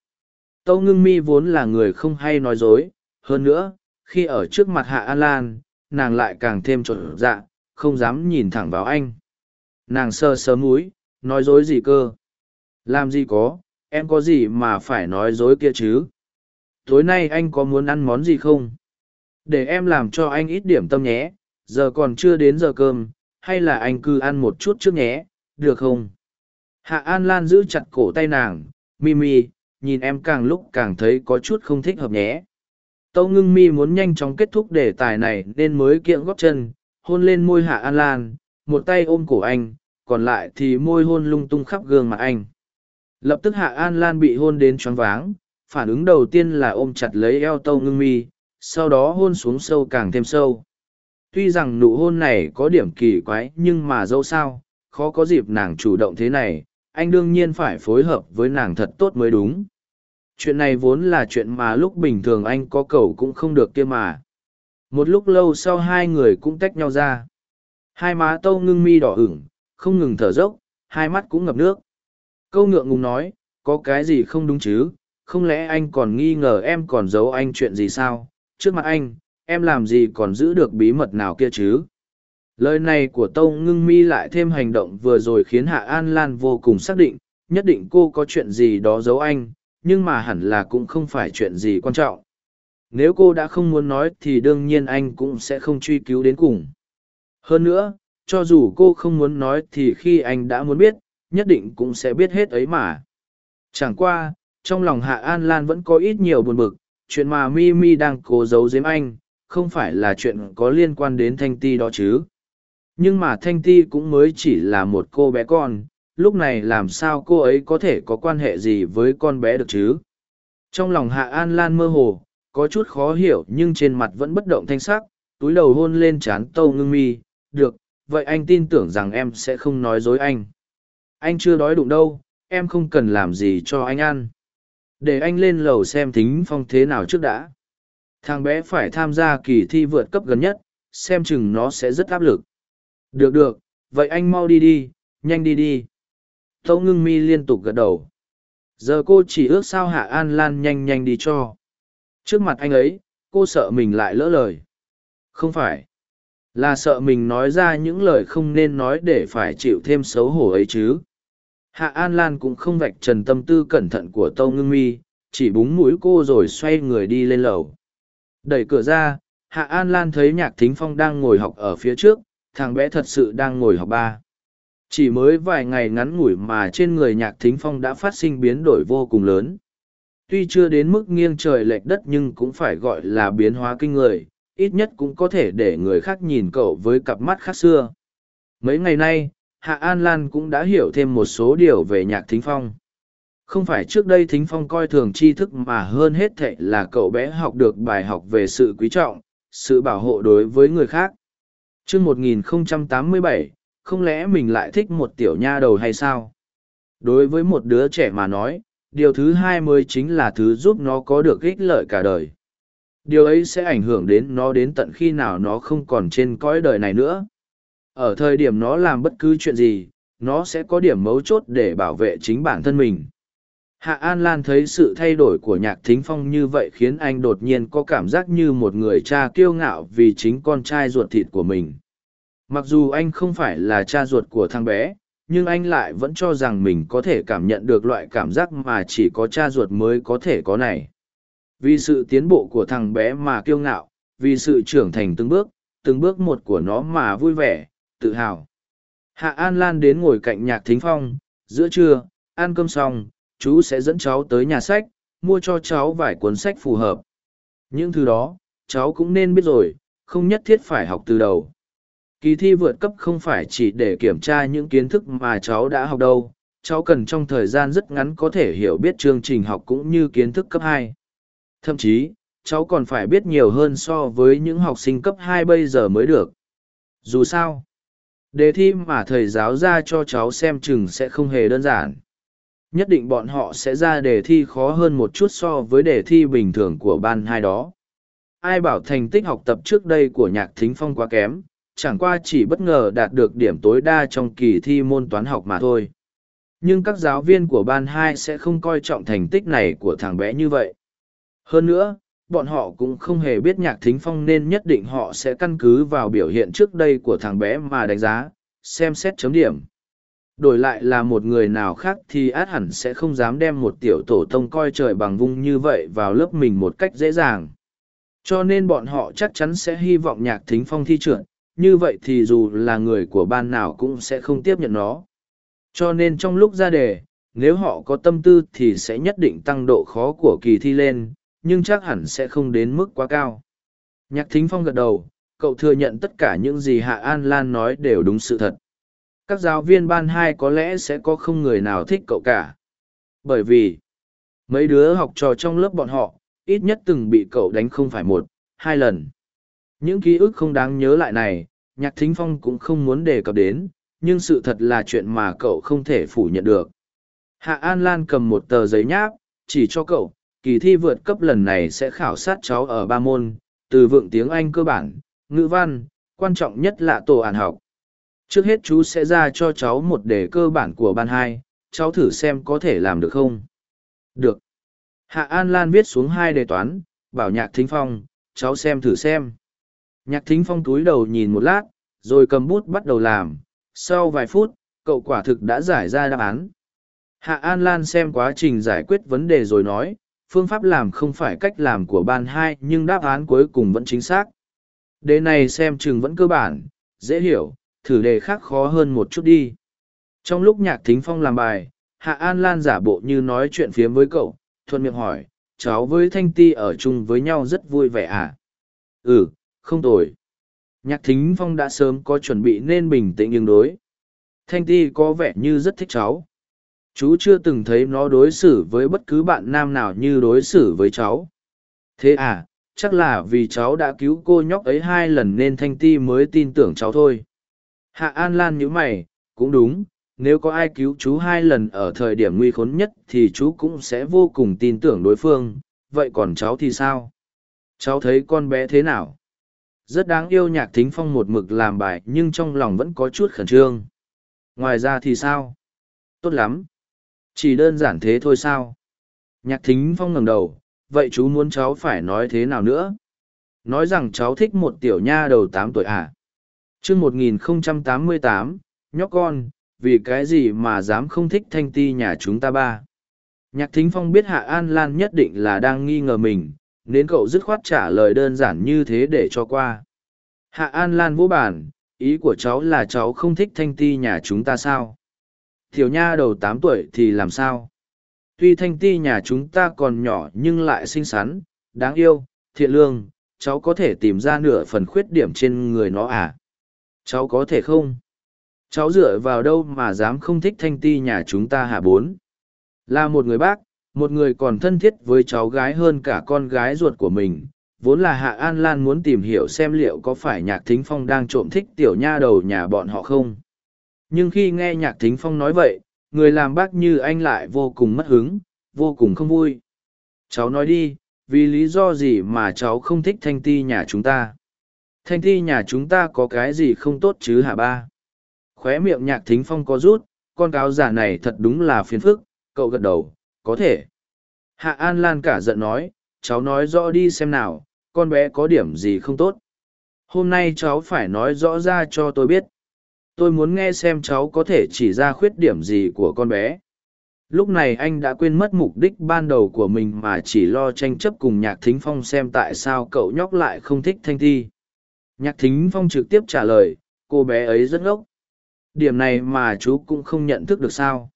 Speaker 1: tâu ngưng mi vốn là người không hay nói dối hơn nữa khi ở trước mặt hạ an lan nàng lại càng thêm trộn dạ, không dám nhìn thẳng vào anh. Nàng sơ sớm múi, nói dối gì cơ? Làm gì có, em có gì mà phải nói dối kia chứ? Tối nay anh có muốn ăn món gì không? Để em làm cho anh ít điểm tâm nhé, giờ còn chưa đến giờ cơm, hay là anh cứ ăn một chút trước nhé, được không? Hạ An Lan giữ chặt cổ tay nàng, Mimi, nhìn em càng lúc càng thấy có chút không thích hợp nhé. Tâu ngưng mi muốn nhanh chóng kết thúc đề tài này nên mới kiễng góp chân, hôn lên môi Hạ An Lan, một tay ôm cổ anh, còn lại thì môi hôn lung tung khắp gương mặt anh. Lập tức Hạ An Lan bị hôn đến choáng váng, phản ứng đầu tiên là ôm chặt lấy eo tâu ngưng mi, sau đó hôn xuống sâu càng thêm sâu. Tuy rằng nụ hôn này có điểm kỳ quái nhưng mà dẫu sao, khó có dịp nàng chủ động thế này, anh đương nhiên phải phối hợp với nàng thật tốt mới đúng. Chuyện này vốn là chuyện mà lúc bình thường anh có cầu cũng không được kia mà. Một lúc lâu sau hai người cũng tách nhau ra. Hai má tâu ngưng mi đỏ ửng, không ngừng thở dốc, hai mắt cũng ngập nước. Câu ngượng ngùng nói, có cái gì không đúng chứ, không lẽ anh còn nghi ngờ em còn giấu anh chuyện gì sao? Trước mặt anh, em làm gì còn giữ được bí mật nào kia chứ? Lời này của Tâu Ngưng Mi lại thêm hành động vừa rồi khiến Hạ An Lan vô cùng xác định, nhất định cô có chuyện gì đó giấu anh, nhưng mà hẳn là cũng không phải chuyện gì quan trọng. Nếu cô đã không muốn nói thì đương nhiên anh cũng sẽ không truy cứu đến cùng. Hơn nữa, cho dù cô không muốn nói thì khi anh đã muốn biết, nhất định cũng sẽ biết hết ấy mà. Chẳng qua, trong lòng Hạ An Lan vẫn có ít nhiều buồn bực, chuyện mà Mi Mi đang cố giấu giếm anh, không phải là chuyện có liên quan đến Thanh Ti đó chứ. Nhưng mà Thanh Ti cũng mới chỉ là một cô bé con, lúc này làm sao cô ấy có thể có quan hệ gì với con bé được chứ? Trong lòng Hạ An Lan mơ hồ, có chút khó hiểu nhưng trên mặt vẫn bất động thanh sắc, túi đầu hôn lên trán Tâu Ngưng Mi, được, vậy anh tin tưởng rằng em sẽ không nói dối anh. Anh chưa đói đụng đâu, em không cần làm gì cho anh ăn. Để anh lên lầu xem thính phong thế nào trước đã. Thằng bé phải tham gia kỳ thi vượt cấp gần nhất, xem chừng nó sẽ rất áp lực. Được được, vậy anh mau đi đi, nhanh đi đi. Tâu ngưng mi liên tục gật đầu. Giờ cô chỉ ước sao Hạ An Lan nhanh nhanh đi cho. Trước mặt anh ấy, cô sợ mình lại lỡ lời. Không phải. Là sợ mình nói ra những lời không nên nói để phải chịu thêm xấu hổ ấy chứ. Hạ An Lan cũng không vạch trần tâm tư cẩn thận của Tâu Ngưng Mi, chỉ búng mũi cô rồi xoay người đi lên lầu. Đẩy cửa ra, Hạ An Lan thấy Nhạc Thính Phong đang ngồi học ở phía trước, thằng bé thật sự đang ngồi học ba. Chỉ mới vài ngày ngắn ngủi mà trên người Nhạc Thính Phong đã phát sinh biến đổi vô cùng lớn. Tuy chưa đến mức nghiêng trời lệch đất nhưng cũng phải gọi là biến hóa kinh người, ít nhất cũng có thể để người khác nhìn cậu với cặp mắt khác xưa. Mấy ngày nay, Hạ An Lan cũng đã hiểu thêm một số điều về nhạc thính phong. Không phải trước đây thính phong coi thường tri thức mà hơn hết thệ là cậu bé học được bài học về sự quý trọng, sự bảo hộ đối với người khác. Trước 1087, không lẽ mình lại thích một tiểu nha đầu hay sao? Đối với một đứa trẻ mà nói, điều thứ hai mới chính là thứ giúp nó có được ích lợi cả đời. Điều ấy sẽ ảnh hưởng đến nó đến tận khi nào nó không còn trên cõi đời này nữa. Ở thời điểm nó làm bất cứ chuyện gì, nó sẽ có điểm mấu chốt để bảo vệ chính bản thân mình. Hạ an lan thấy sự thay đổi của nhạc thính phong như vậy khiến anh đột nhiên có cảm giác như một người cha kiêu ngạo vì chính con trai ruột thịt của mình. Mặc dù anh không phải là cha ruột của thằng bé, nhưng anh lại vẫn cho rằng mình có thể cảm nhận được loại cảm giác mà chỉ có cha ruột mới có thể có này vì sự tiến bộ của thằng bé mà kiêu ngạo vì sự trưởng thành từng bước từng bước một của nó mà vui vẻ tự hào. Hạ An Lan đến ngồi cạnh nhạc thính phong, giữa trưa, ăn cơm xong, chú sẽ dẫn cháu tới nhà sách, mua cho cháu vài cuốn sách phù hợp. Những thứ đó, cháu cũng nên biết rồi, không nhất thiết phải học từ đầu. Kỳ thi vượt cấp không phải chỉ để kiểm tra những kiến thức mà cháu đã học đâu, cháu cần trong thời gian rất ngắn có thể hiểu biết chương trình học cũng như kiến thức cấp hai. Thậm chí, cháu còn phải biết nhiều hơn so với những học sinh cấp hai bây giờ mới được. Dù sao, đề thi mà thầy giáo ra cho cháu xem chừng sẽ không hề đơn giản. Nhất định bọn họ sẽ ra đề thi khó hơn một chút so với đề thi bình thường của ban hai đó. Ai bảo thành tích học tập trước đây của nhạc thính phong quá kém chẳng qua chỉ bất ngờ đạt được điểm tối đa trong kỳ thi môn toán học mà thôi. Nhưng các giáo viên của ban hai sẽ không coi trọng thành tích này của thằng bé như vậy hơn nữa bọn họ cũng không hề biết nhạc thính phong nên nhất định họ sẽ căn cứ vào biểu hiện trước đây của thằng bé mà đánh giá, xem xét chấm điểm. Đổi lại là một người nào khác thì át hẳn sẽ không dám đem một tiểu tổ tông coi trời bằng vung như vậy vào lớp mình một cách dễ dàng. Cho nên bọn họ chắc chắn sẽ hy vọng nhạc thính phong thi trượt, như vậy thì dù là người của ban nào cũng sẽ không tiếp nhận nó. Cho nên trong lúc ra đề, nếu họ có tâm tư thì sẽ nhất định tăng độ khó của kỳ thi lên, nhưng chắc hẳn sẽ không đến mức quá cao. Nhạc thính phong gật đầu, cậu thừa nhận tất cả những gì Hạ An Lan nói đều đúng sự thật. Các giáo viên ban hai có lẽ sẽ có không người nào thích cậu cả. Bởi vì, mấy đứa học trò trong lớp bọn họ, ít nhất từng bị cậu đánh không phải một, hai lần. Những ký ức không đáng nhớ lại này, nhạc thính phong cũng không muốn đề cập đến, nhưng sự thật là chuyện mà cậu không thể phủ nhận được. Hạ An Lan cầm một tờ giấy nháp, chỉ cho cậu, kỳ thi vượt cấp lần này sẽ khảo sát cháu ở ba môn, từ vựng tiếng Anh cơ bản, ngữ văn, quan trọng nhất là tổ ản học. Trước hết chú sẽ ra cho cháu một đề cơ bản của ban hai, cháu thử xem có thể làm được không? Được. Hạ An Lan viết xuống hai đề toán, bảo nhạc thính phong, cháu xem thử xem. Nhạc thính phong túi đầu nhìn một lát, rồi cầm bút bắt đầu làm. Sau vài phút, cậu quả thực đã giải ra đáp án. Hạ An Lan xem quá trình giải quyết vấn đề rồi nói, phương pháp làm không phải cách làm của ban hai nhưng đáp án cuối cùng vẫn chính xác. Đề này xem chừng vẫn cơ bản, dễ hiểu, thử đề khác khó hơn một chút đi. Trong lúc nhạc thính phong làm bài, Hạ An Lan giả bộ như nói chuyện phiếm với cậu, thuận miệng hỏi, cháu với Thanh Ti ở chung với nhau rất vui vẻ à? Ừ, không tồi. Nhạc thính phong đã sớm có chuẩn bị nên bình tĩnh nhưng đối. Thanh Ti có vẻ như rất thích cháu chú chưa từng thấy nó đối xử với bất cứ bạn nam nào như đối xử với cháu. Thế à chắc là vì cháu đã cứu cô nhóc ấy hai lần nên thanh ti mới tin tưởng cháu thôi. Hạ an lan nhíu mày, cũng đúng, nếu có ai cứu chú hai lần ở thời điểm nguy khốn nhất thì chú cũng sẽ vô cùng tin tưởng đối phương, vậy còn cháu thì sao? Cháu thấy con bé thế nào? Rất đáng yêu nhạc thính phong một mực làm bài nhưng trong lòng vẫn có chút khẩn trương. Ngoài ra thì sao? Tốt lắm chỉ đơn giản thế thôi sao? Nhạc thính phong ngẩng đầu, vậy chú muốn cháu phải nói thế nào nữa? Nói rằng cháu thích một tiểu nha đầu tám tuổi à? chương một nghìn tám mươi tám, nhóc con, vì cái gì mà dám không thích thanh ti nhà chúng ta ba? Nhạc thính phong biết Hạ An Lan nhất định là đang nghi ngờ mình, nên cậu dứt khoát trả lời đơn giản như thế để cho qua. Hạ An Lan vô bản, ý của cháu là cháu không thích thanh ti nhà chúng ta sao? Tiểu nha đầu tám tuổi thì làm sao? Tuy thanh ti nhà chúng ta còn nhỏ nhưng lại xinh xắn, đáng yêu, thiện lương, cháu có thể tìm ra nửa phần khuyết điểm trên người nó à? Cháu có thể không? Cháu dựa vào đâu mà dám không thích thanh ti nhà chúng ta hả bốn? Là một người bác, một người còn thân thiết với cháu gái hơn cả con gái ruột của mình. Vốn là Hạ An Lan muốn tìm hiểu xem liệu có phải Nhạc Thính Phong đang trộm thích tiểu nha đầu nhà bọn họ không nhưng khi nghe nhạc thính phong nói vậy, người làm bác như anh lại vô cùng mất hứng, vô cùng không vui. Cháu nói đi, vì lý do gì mà cháu không thích thanh ti nhà chúng ta? Thanh ti nhà chúng ta có cái gì không tốt chứ hả ba? Khóe miệng nhạc thính phong có rút, con cáo giả này thật đúng là phiền phức, cậu gật đầu, có thể. Hạ an lan cả giận nói, cháu nói rõ đi xem nào, con bé có điểm gì không tốt? Hôm nay cháu phải nói rõ ra cho tôi biết tôi muốn nghe xem cháu có thể chỉ ra khuyết điểm gì của con bé. Lúc này anh đã quên mất mục đích ban đầu của mình mà chỉ lo tranh chấp cùng nhạc thính phong xem tại sao cậu nhóc lại không thích thanh thi. Nhạc thính phong trực tiếp trả lời, cô bé ấy rất ngốc. Điểm này mà chú cũng không nhận thức được sao?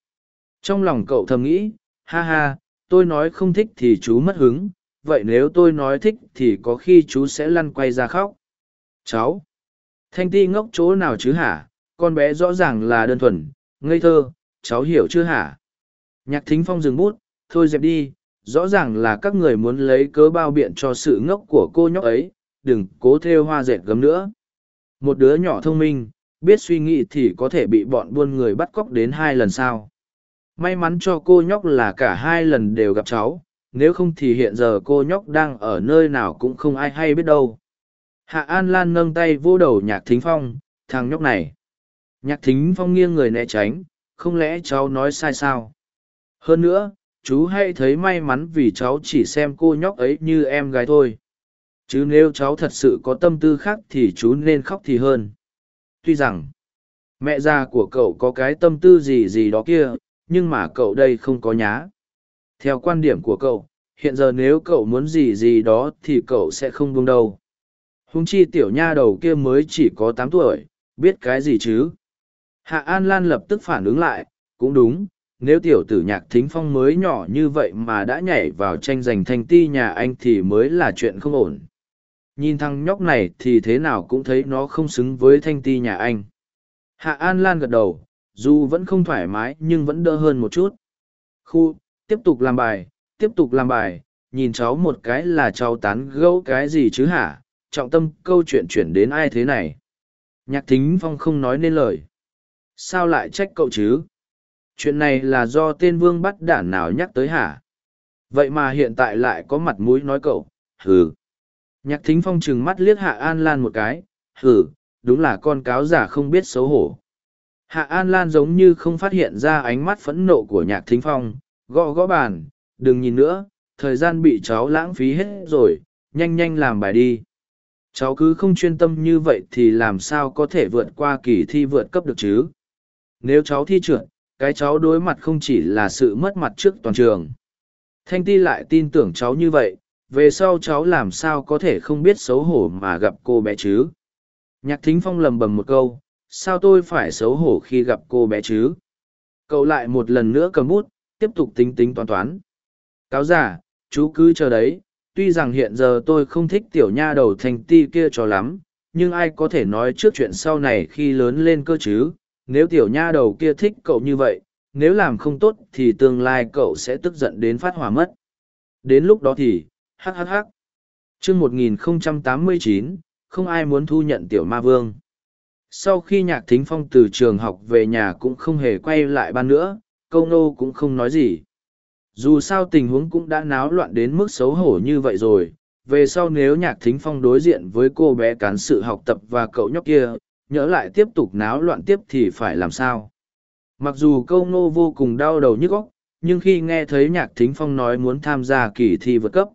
Speaker 1: Trong lòng cậu thầm nghĩ, ha ha, tôi nói không thích thì chú mất hứng. Vậy nếu tôi nói thích thì có khi chú sẽ lăn quay ra khóc. Cháu, thanh ti ngốc chỗ nào chứ hả? Con bé rõ ràng là đơn thuần, ngây thơ, cháu hiểu chưa hả? Nhạc thính phong dừng bút, thôi dẹp đi, rõ ràng là các người muốn lấy cớ bao biện cho sự ngốc của cô nhóc ấy, đừng cố thêu hoa dệt gấm nữa. Một đứa nhỏ thông minh, biết suy nghĩ thì có thể bị bọn buôn người bắt cóc đến hai lần sau. May mắn cho cô nhóc là cả hai lần đều gặp cháu, nếu không thì hiện giờ cô nhóc đang ở nơi nào cũng không ai hay biết đâu. Hạ An Lan nâng tay vô đầu nhạc thính phong, thằng nhóc này. Nhạc thính phong nghiêng người né tránh, không lẽ cháu nói sai sao? Hơn nữa, chú hãy thấy may mắn vì cháu chỉ xem cô nhóc ấy như em gái thôi. Chứ nếu cháu thật sự có tâm tư khác thì chú nên khóc thì hơn. Tuy rằng mẹ già của cậu có cái tâm tư gì gì đó kia nhưng mà cậu đây không có nhá. Theo quan điểm của cậu hiện giờ nếu cậu muốn gì gì đó thì cậu sẽ không buông đâu Hùng chi tiểu nha đầu kia mới chỉ có tám tuổi biết cái gì chứ? Hạ an lan lập tức phản ứng lại, cũng đúng, nếu tiểu tử nhạc thính phong mới nhỏ như vậy mà đã nhảy vào tranh giành thanh ti nhà anh thì mới là chuyện không ổn. Nhìn thằng nhóc này thì thế nào cũng thấy nó không xứng với thanh ti nhà anh. Hạ an lan gật đầu, dù vẫn không thoải mái nhưng vẫn đỡ hơn một chút. Khu, tiếp tục làm bài, tiếp tục làm bài, nhìn cháu một cái là cháu tán gẫu cái gì chứ hả? Trọng tâm câu chuyện chuyển đến ai thế này? Nhạc thính phong không nói nên lời sao lại trách cậu chứ? Chuyện này là do tên vương bắt đản nào nhắc tới hả? Vậy mà hiện tại lại có mặt mũi nói cậu, hừ. Nhạc thính phong trừng mắt liếc hạ an lan một cái, hừ, đúng là con cáo giả không biết xấu hổ. Hạ an lan giống như không phát hiện ra ánh mắt phẫn nộ của nhạc thính phong, gõ gõ bàn, đừng nhìn nữa, thời gian bị cháu lãng phí hết rồi, nhanh nhanh làm bài đi. Cháu cứ không chuyên tâm như vậy thì làm sao có thể vượt qua kỳ thi vượt cấp được chứ? Nếu cháu thi trượt cái cháu đối mặt không chỉ là sự mất mặt trước toàn trường. Thanh ti lại tin tưởng cháu như vậy, về sau cháu làm sao có thể không biết xấu hổ mà gặp cô bé chứ? Nhạc thính phong lầm bầm một câu, sao tôi phải xấu hổ khi gặp cô bé chứ? Cậu lại một lần nữa cầm bút, tiếp tục tính tính toán toán. Cáo giả chú cứ chờ đấy, tuy rằng hiện giờ tôi không thích tiểu nha đầu thanh ti kia cho lắm, nhưng ai có thể nói trước chuyện sau này khi lớn lên cơ chứ? Nếu tiểu nha đầu kia thích cậu như vậy, nếu làm không tốt thì tương lai cậu sẽ tức giận đến phát hỏa mất. Đến lúc đó thì hhh chương một nghìn tám mươi chín, không ai muốn thu nhận tiểu ma vương. Sau khi nhạc thính phong từ trường học về nhà cũng không hề quay lại ban nữa, câu nô cũng không nói gì. Dù sao tình huống cũng đã náo loạn đến mức xấu hổ như vậy rồi, về sau nếu nhạc thính phong đối diện với cô bé cán sự học tập và cậu nhóc kia nhớ lại tiếp tục náo loạn tiếp thì phải làm sao? Mặc dù câu nô vô cùng đau đầu nhức óc, nhưng khi nghe thấy nhạc thính phong nói muốn tham gia kỳ thi vượt cấp,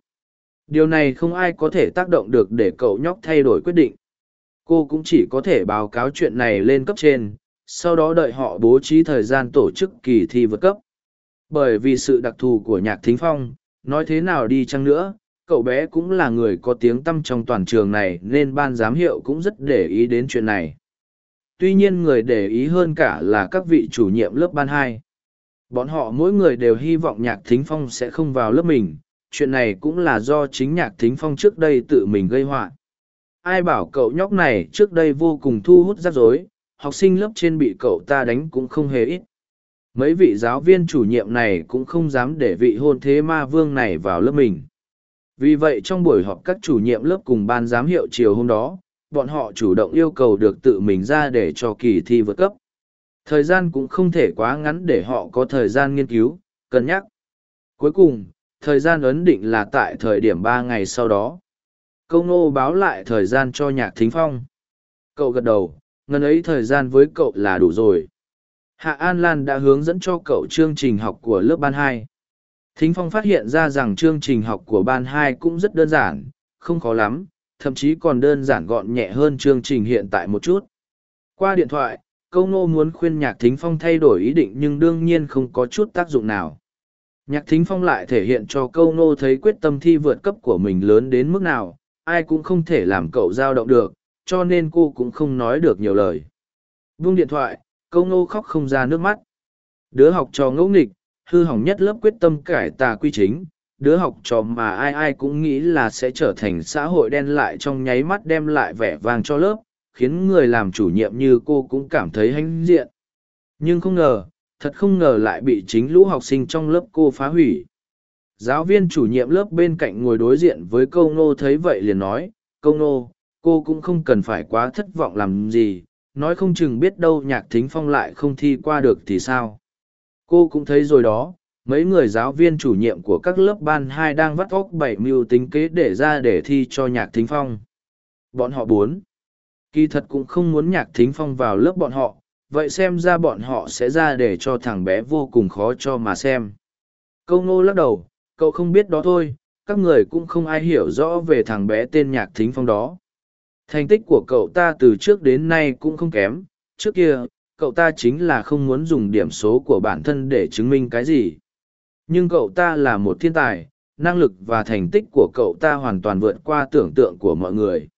Speaker 1: điều này không ai có thể tác động được để cậu nhóc thay đổi quyết định. Cô cũng chỉ có thể báo cáo chuyện này lên cấp trên, sau đó đợi họ bố trí thời gian tổ chức kỳ thi vượt cấp. Bởi vì sự đặc thù của nhạc thính phong, nói thế nào đi chăng nữa, cậu bé cũng là người có tiếng tăm trong toàn trường này nên ban giám hiệu cũng rất để ý đến chuyện này tuy nhiên người để ý hơn cả là các vị chủ nhiệm lớp ban hai. Bọn họ mỗi người đều hy vọng nhạc thính phong sẽ không vào lớp mình, chuyện này cũng là do chính nhạc thính phong trước đây tự mình gây họa. Ai bảo cậu nhóc này trước đây vô cùng thu hút rắc rối, học sinh lớp trên bị cậu ta đánh cũng không hề ít. Mấy vị giáo viên chủ nhiệm này cũng không dám để vị hôn thế ma vương này vào lớp mình. Vì vậy trong buổi họp các chủ nhiệm lớp cùng ban giám hiệu chiều hôm đó bọn họ chủ động yêu cầu được tự mình ra để cho kỳ thi vượt cấp. Thời gian cũng không thể quá ngắn để họ có thời gian nghiên cứu, cân nhắc. Cuối cùng, thời gian ấn định là tại thời điểm ba ngày sau đó. Câu nô báo lại thời gian cho nhạc thính phong. Cậu gật đầu, ngần ấy thời gian với cậu là đủ rồi. Hạ an lan đã hướng dẫn cho cậu chương trình học của lớp ban hai. Thính phong phát hiện ra rằng chương trình học của ban hai cũng rất đơn giản, không khó lắm thậm chí còn đơn giản gọn nhẹ hơn chương trình hiện tại một chút. Qua điện thoại, câu nô muốn khuyên nhạc thính phong thay đổi ý định nhưng đương nhiên không có chút tác dụng nào. Nhạc thính phong lại thể hiện cho câu nô thấy quyết tâm thi vượt cấp của mình lớn đến mức nào, ai cũng không thể làm cậu dao động được, cho nên cô cũng không nói được nhiều lời. Vung điện thoại, câu nô khóc không ra nước mắt. Đứa học trò ngẫu nghịch, hư hỏng nhất lớp quyết tâm cải tà quy chính đứa học trò mà ai ai cũng nghĩ là sẽ trở thành xã hội đen lại trong nháy mắt đem lại vẻ vàng cho lớp, khiến người làm chủ nhiệm như cô cũng cảm thấy hãnh diện. Nhưng không ngờ, thật không ngờ lại bị chính lũ học sinh trong lớp cô phá hủy. Giáo viên chủ nhiệm lớp bên cạnh ngồi đối diện với câu nô thấy vậy liền nói, câu nô, cô cũng không cần phải quá thất vọng làm gì, nói không chừng biết đâu nhạc thính phong lại không thi qua được thì sao? Cô cũng thấy rồi đó mấy người giáo viên chủ nhiệm của các lớp ban hai đang vắt óc bảy mưu tính kế để ra để thi cho nhạc thính phong bọn họ bốn kỳ thật cũng không muốn nhạc thính phong vào lớp bọn họ vậy xem ra bọn họ sẽ ra để cho thằng bé vô cùng khó cho mà xem Câu ngô lắc đầu, cậu không biết đó thôi, các người cũng không ai hiểu rõ về thằng bé tên nhạc thính phong đó. Thành tích của cậu ta từ trước đến nay cũng không kém, trước kia, cậu ta chính là không muốn dùng điểm số của bản thân để chứng minh cái gì. Nhưng cậu ta là một thiên tài, năng lực và thành tích của cậu ta hoàn toàn vượt qua tưởng tượng của mọi người.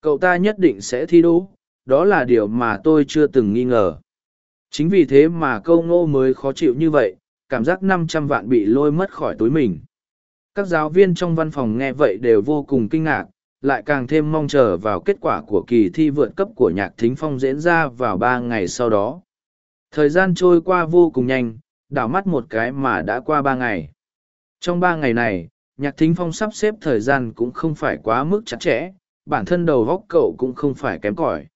Speaker 1: Cậu ta nhất định sẽ thi đỗ, đó là điều mà tôi chưa từng nghi ngờ. Chính vì thế mà câu ngô mới khó chịu như vậy, cảm giác năm trăm vạn bị lôi mất khỏi túi mình. Các giáo viên trong văn phòng nghe vậy đều vô cùng kinh ngạc, lại càng thêm mong chờ vào kết quả của kỳ thi vượt cấp của nhạc thính phong diễn ra vào ba ngày sau đó. Thời gian trôi qua vô cùng nhanh, đảo mắt một cái mà đã qua ba ngày. Trong ba ngày này, nhạc thính phong sắp xếp thời gian cũng không phải quá mức chặt chẽ, bản thân đầu góc cậu cũng không phải kém cỏi.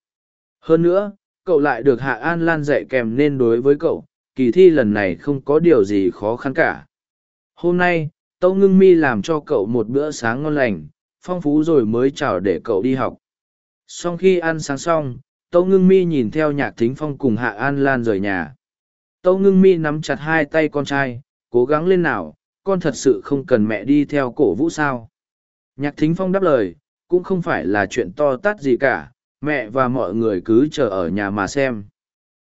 Speaker 1: Hơn nữa, cậu lại được Hạ An Lan dạy kèm nên đối với cậu, kỳ thi lần này không có điều gì khó khăn cả. Hôm nay, Tâu Ngưng Mi làm cho cậu một bữa sáng ngon lành, phong phú rồi mới chào để cậu đi học. Sau khi ăn sáng xong, Tâu Ngưng Mi nhìn theo nhạc thính phong cùng Hạ An Lan rời nhà. Tâu Ngưng Mi nắm chặt hai tay con trai, cố gắng lên nào, con thật sự không cần mẹ đi theo cổ vũ sao. Nhạc thính phong đáp lời, cũng không phải là chuyện to tát gì cả, mẹ và mọi người cứ chờ ở nhà mà xem.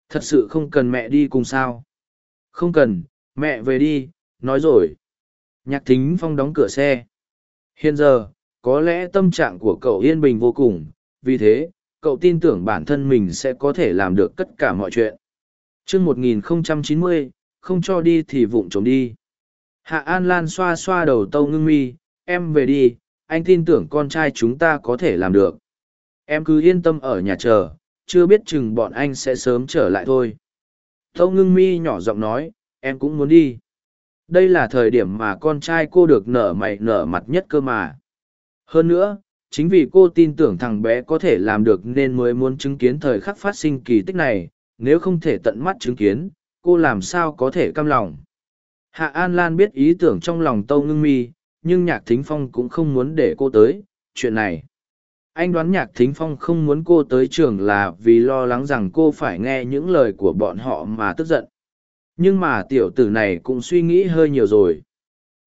Speaker 1: Thật sự không cần mẹ đi cùng sao. Không cần, mẹ về đi, nói rồi. Nhạc thính phong đóng cửa xe. Hiện giờ, có lẽ tâm trạng của cậu yên bình vô cùng, vì thế, cậu tin tưởng bản thân mình sẽ có thể làm được tất cả mọi chuyện chương 1090, không cho đi thì vụng trộm đi. Hạ An Lan xoa xoa đầu tâu ngưng mi, em về đi, anh tin tưởng con trai chúng ta có thể làm được. Em cứ yên tâm ở nhà chờ, chưa biết chừng bọn anh sẽ sớm trở lại thôi. Tâu ngưng mi nhỏ giọng nói, em cũng muốn đi. Đây là thời điểm mà con trai cô được nở mày nở mặt nhất cơ mà. Hơn nữa, chính vì cô tin tưởng thằng bé có thể làm được nên mới muốn chứng kiến thời khắc phát sinh kỳ tích này, nếu không thể tận mắt chứng kiến, cô làm sao có thể cam lòng. Hạ An Lan biết ý tưởng trong lòng Tâu Ngưng Mi, nhưng Nhạc Thính Phong cũng không muốn để cô tới, chuyện này. Anh đoán Nhạc Thính Phong không muốn cô tới trường là vì lo lắng rằng cô phải nghe những lời của bọn họ mà tức giận. Nhưng mà tiểu tử này cũng suy nghĩ hơi nhiều rồi.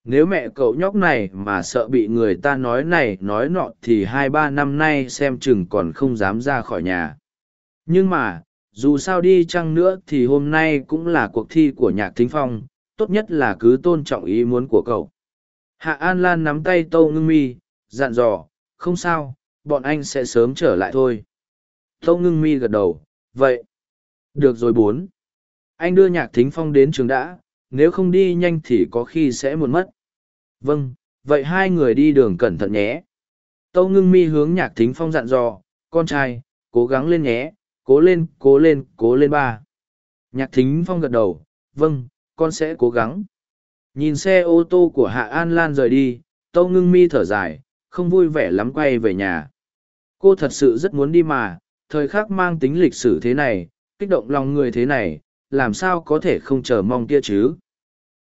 Speaker 1: Nếu mẹ cậu nhóc này mà sợ bị người ta nói này nói nọ thì hai ba năm nay xem chừng còn không dám ra khỏi nhà. Nhưng mà, dù sao đi chăng nữa thì hôm nay cũng là cuộc thi của nhạc thính phong, tốt nhất là cứ tôn trọng ý muốn của cậu. Hạ An Lan nắm tay Tâu Ngưng Mi, dặn dò, không sao, bọn anh sẽ sớm trở lại thôi. Tâu Ngưng Mi gật đầu, vậy. Được rồi bốn. Anh đưa nhạc thính phong đến trường đã, nếu không đi nhanh thì có khi sẽ muộn mất. Vâng, vậy hai người đi đường cẩn thận nhé. Tâu ngưng mi hướng nhạc thính phong dặn dò, con trai, cố gắng lên nhé, cố lên, cố lên, cố lên ba. Nhạc thính phong gật đầu, vâng, con sẽ cố gắng. Nhìn xe ô tô của Hạ An Lan rời đi, Tâu ngưng mi thở dài, không vui vẻ lắm quay về nhà. Cô thật sự rất muốn đi mà, thời khắc mang tính lịch sử thế này, kích động lòng người thế này, làm sao có thể không chờ mong kia chứ.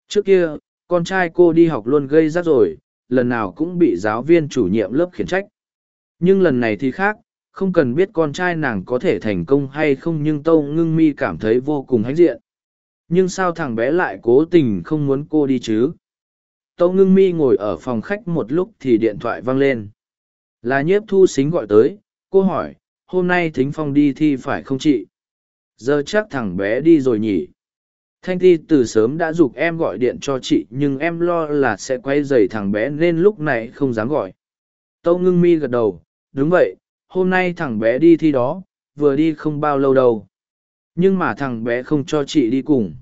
Speaker 1: Trước kia, con trai cô đi học luôn gây rắc rồi, lần nào cũng bị giáo viên chủ nhiệm lớp khiển trách. Nhưng lần này thì khác, không cần biết con trai nàng có thể thành công hay không nhưng Tâu Ngưng Mi cảm thấy vô cùng hãnh diện. Nhưng sao thằng bé lại cố tình không muốn cô đi chứ? Tâu Ngưng Mi ngồi ở phòng khách một lúc thì điện thoại vang lên. Là nhiếp thu xính gọi tới, cô hỏi, hôm nay Thính Phong đi thi phải không chị? Giờ chắc thằng bé đi rồi nhỉ? Thanh Thi từ sớm đã giục em gọi điện cho chị nhưng em lo là sẽ quay dày thằng bé nên lúc này không dám gọi. Tâu ngưng mi gật đầu, đúng vậy, hôm nay thằng bé đi thi đó, vừa đi không bao lâu đâu. Nhưng mà thằng bé không cho chị đi cùng.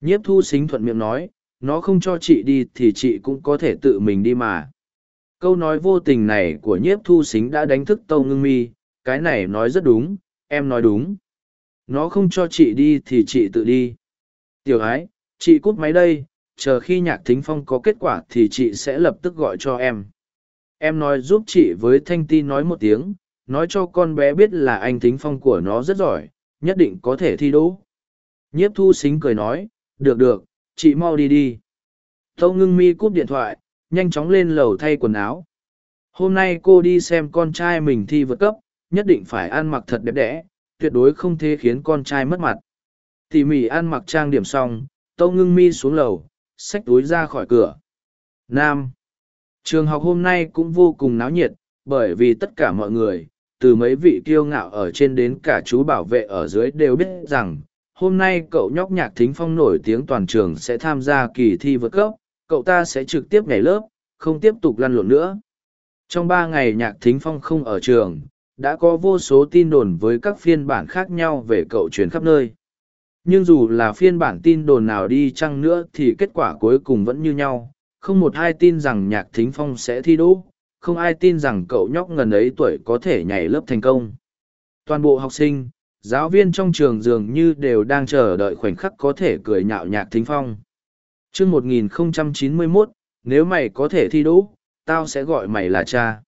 Speaker 1: Nhiếp thu xính thuận miệng nói, nó không cho chị đi thì chị cũng có thể tự mình đi mà. Câu nói vô tình này của nhiếp thu xính đã đánh thức tâu ngưng mi, cái này nói rất đúng, em nói đúng. Nó không cho chị đi thì chị tự đi tiểu ái chị cút máy đây chờ khi nhạc thính phong có kết quả thì chị sẽ lập tức gọi cho em em nói giúp chị với thanh ti nói một tiếng nói cho con bé biết là anh thính phong của nó rất giỏi nhất định có thể thi đỗ nhiếp thu xính cười nói được được chị mau đi đi tâu ngưng mi cúp điện thoại nhanh chóng lên lầu thay quần áo hôm nay cô đi xem con trai mình thi vượt cấp nhất định phải ăn mặc thật đẹp đẽ tuyệt đối không thể khiến con trai mất mặt tỉ mỉ ăn mặc trang điểm xong tâu ngưng mi xuống lầu xách túi ra khỏi cửa. Nam. Trường học hôm nay cũng vô cùng náo nhiệt, bởi vì tất cả mọi người, từ mấy vị kiêu ngạo ở trên đến cả chú bảo vệ ở dưới đều biết rằng, hôm nay cậu nhóc nhạc thính phong nổi tiếng toàn trường sẽ tham gia kỳ thi vượt cấp, cậu ta sẽ trực tiếp nhảy lớp, không tiếp tục lăn lộn nữa. Trong ba ngày nhạc thính phong không ở trường, đã có vô số tin đồn với các phiên bản khác nhau về cậu truyền khắp nơi. Nhưng dù là phiên bản tin đồn nào đi chăng nữa thì kết quả cuối cùng vẫn như nhau, không một ai tin rằng nhạc thính phong sẽ thi đỗ, không ai tin rằng cậu nhóc ngần ấy tuổi có thể nhảy lớp thành công. Toàn bộ học sinh, giáo viên trong trường dường như đều đang chờ đợi khoảnh khắc có thể cười nhạo nhạc thính phong. chương 1091, nếu mày có thể thi đỗ, tao sẽ gọi mày là cha.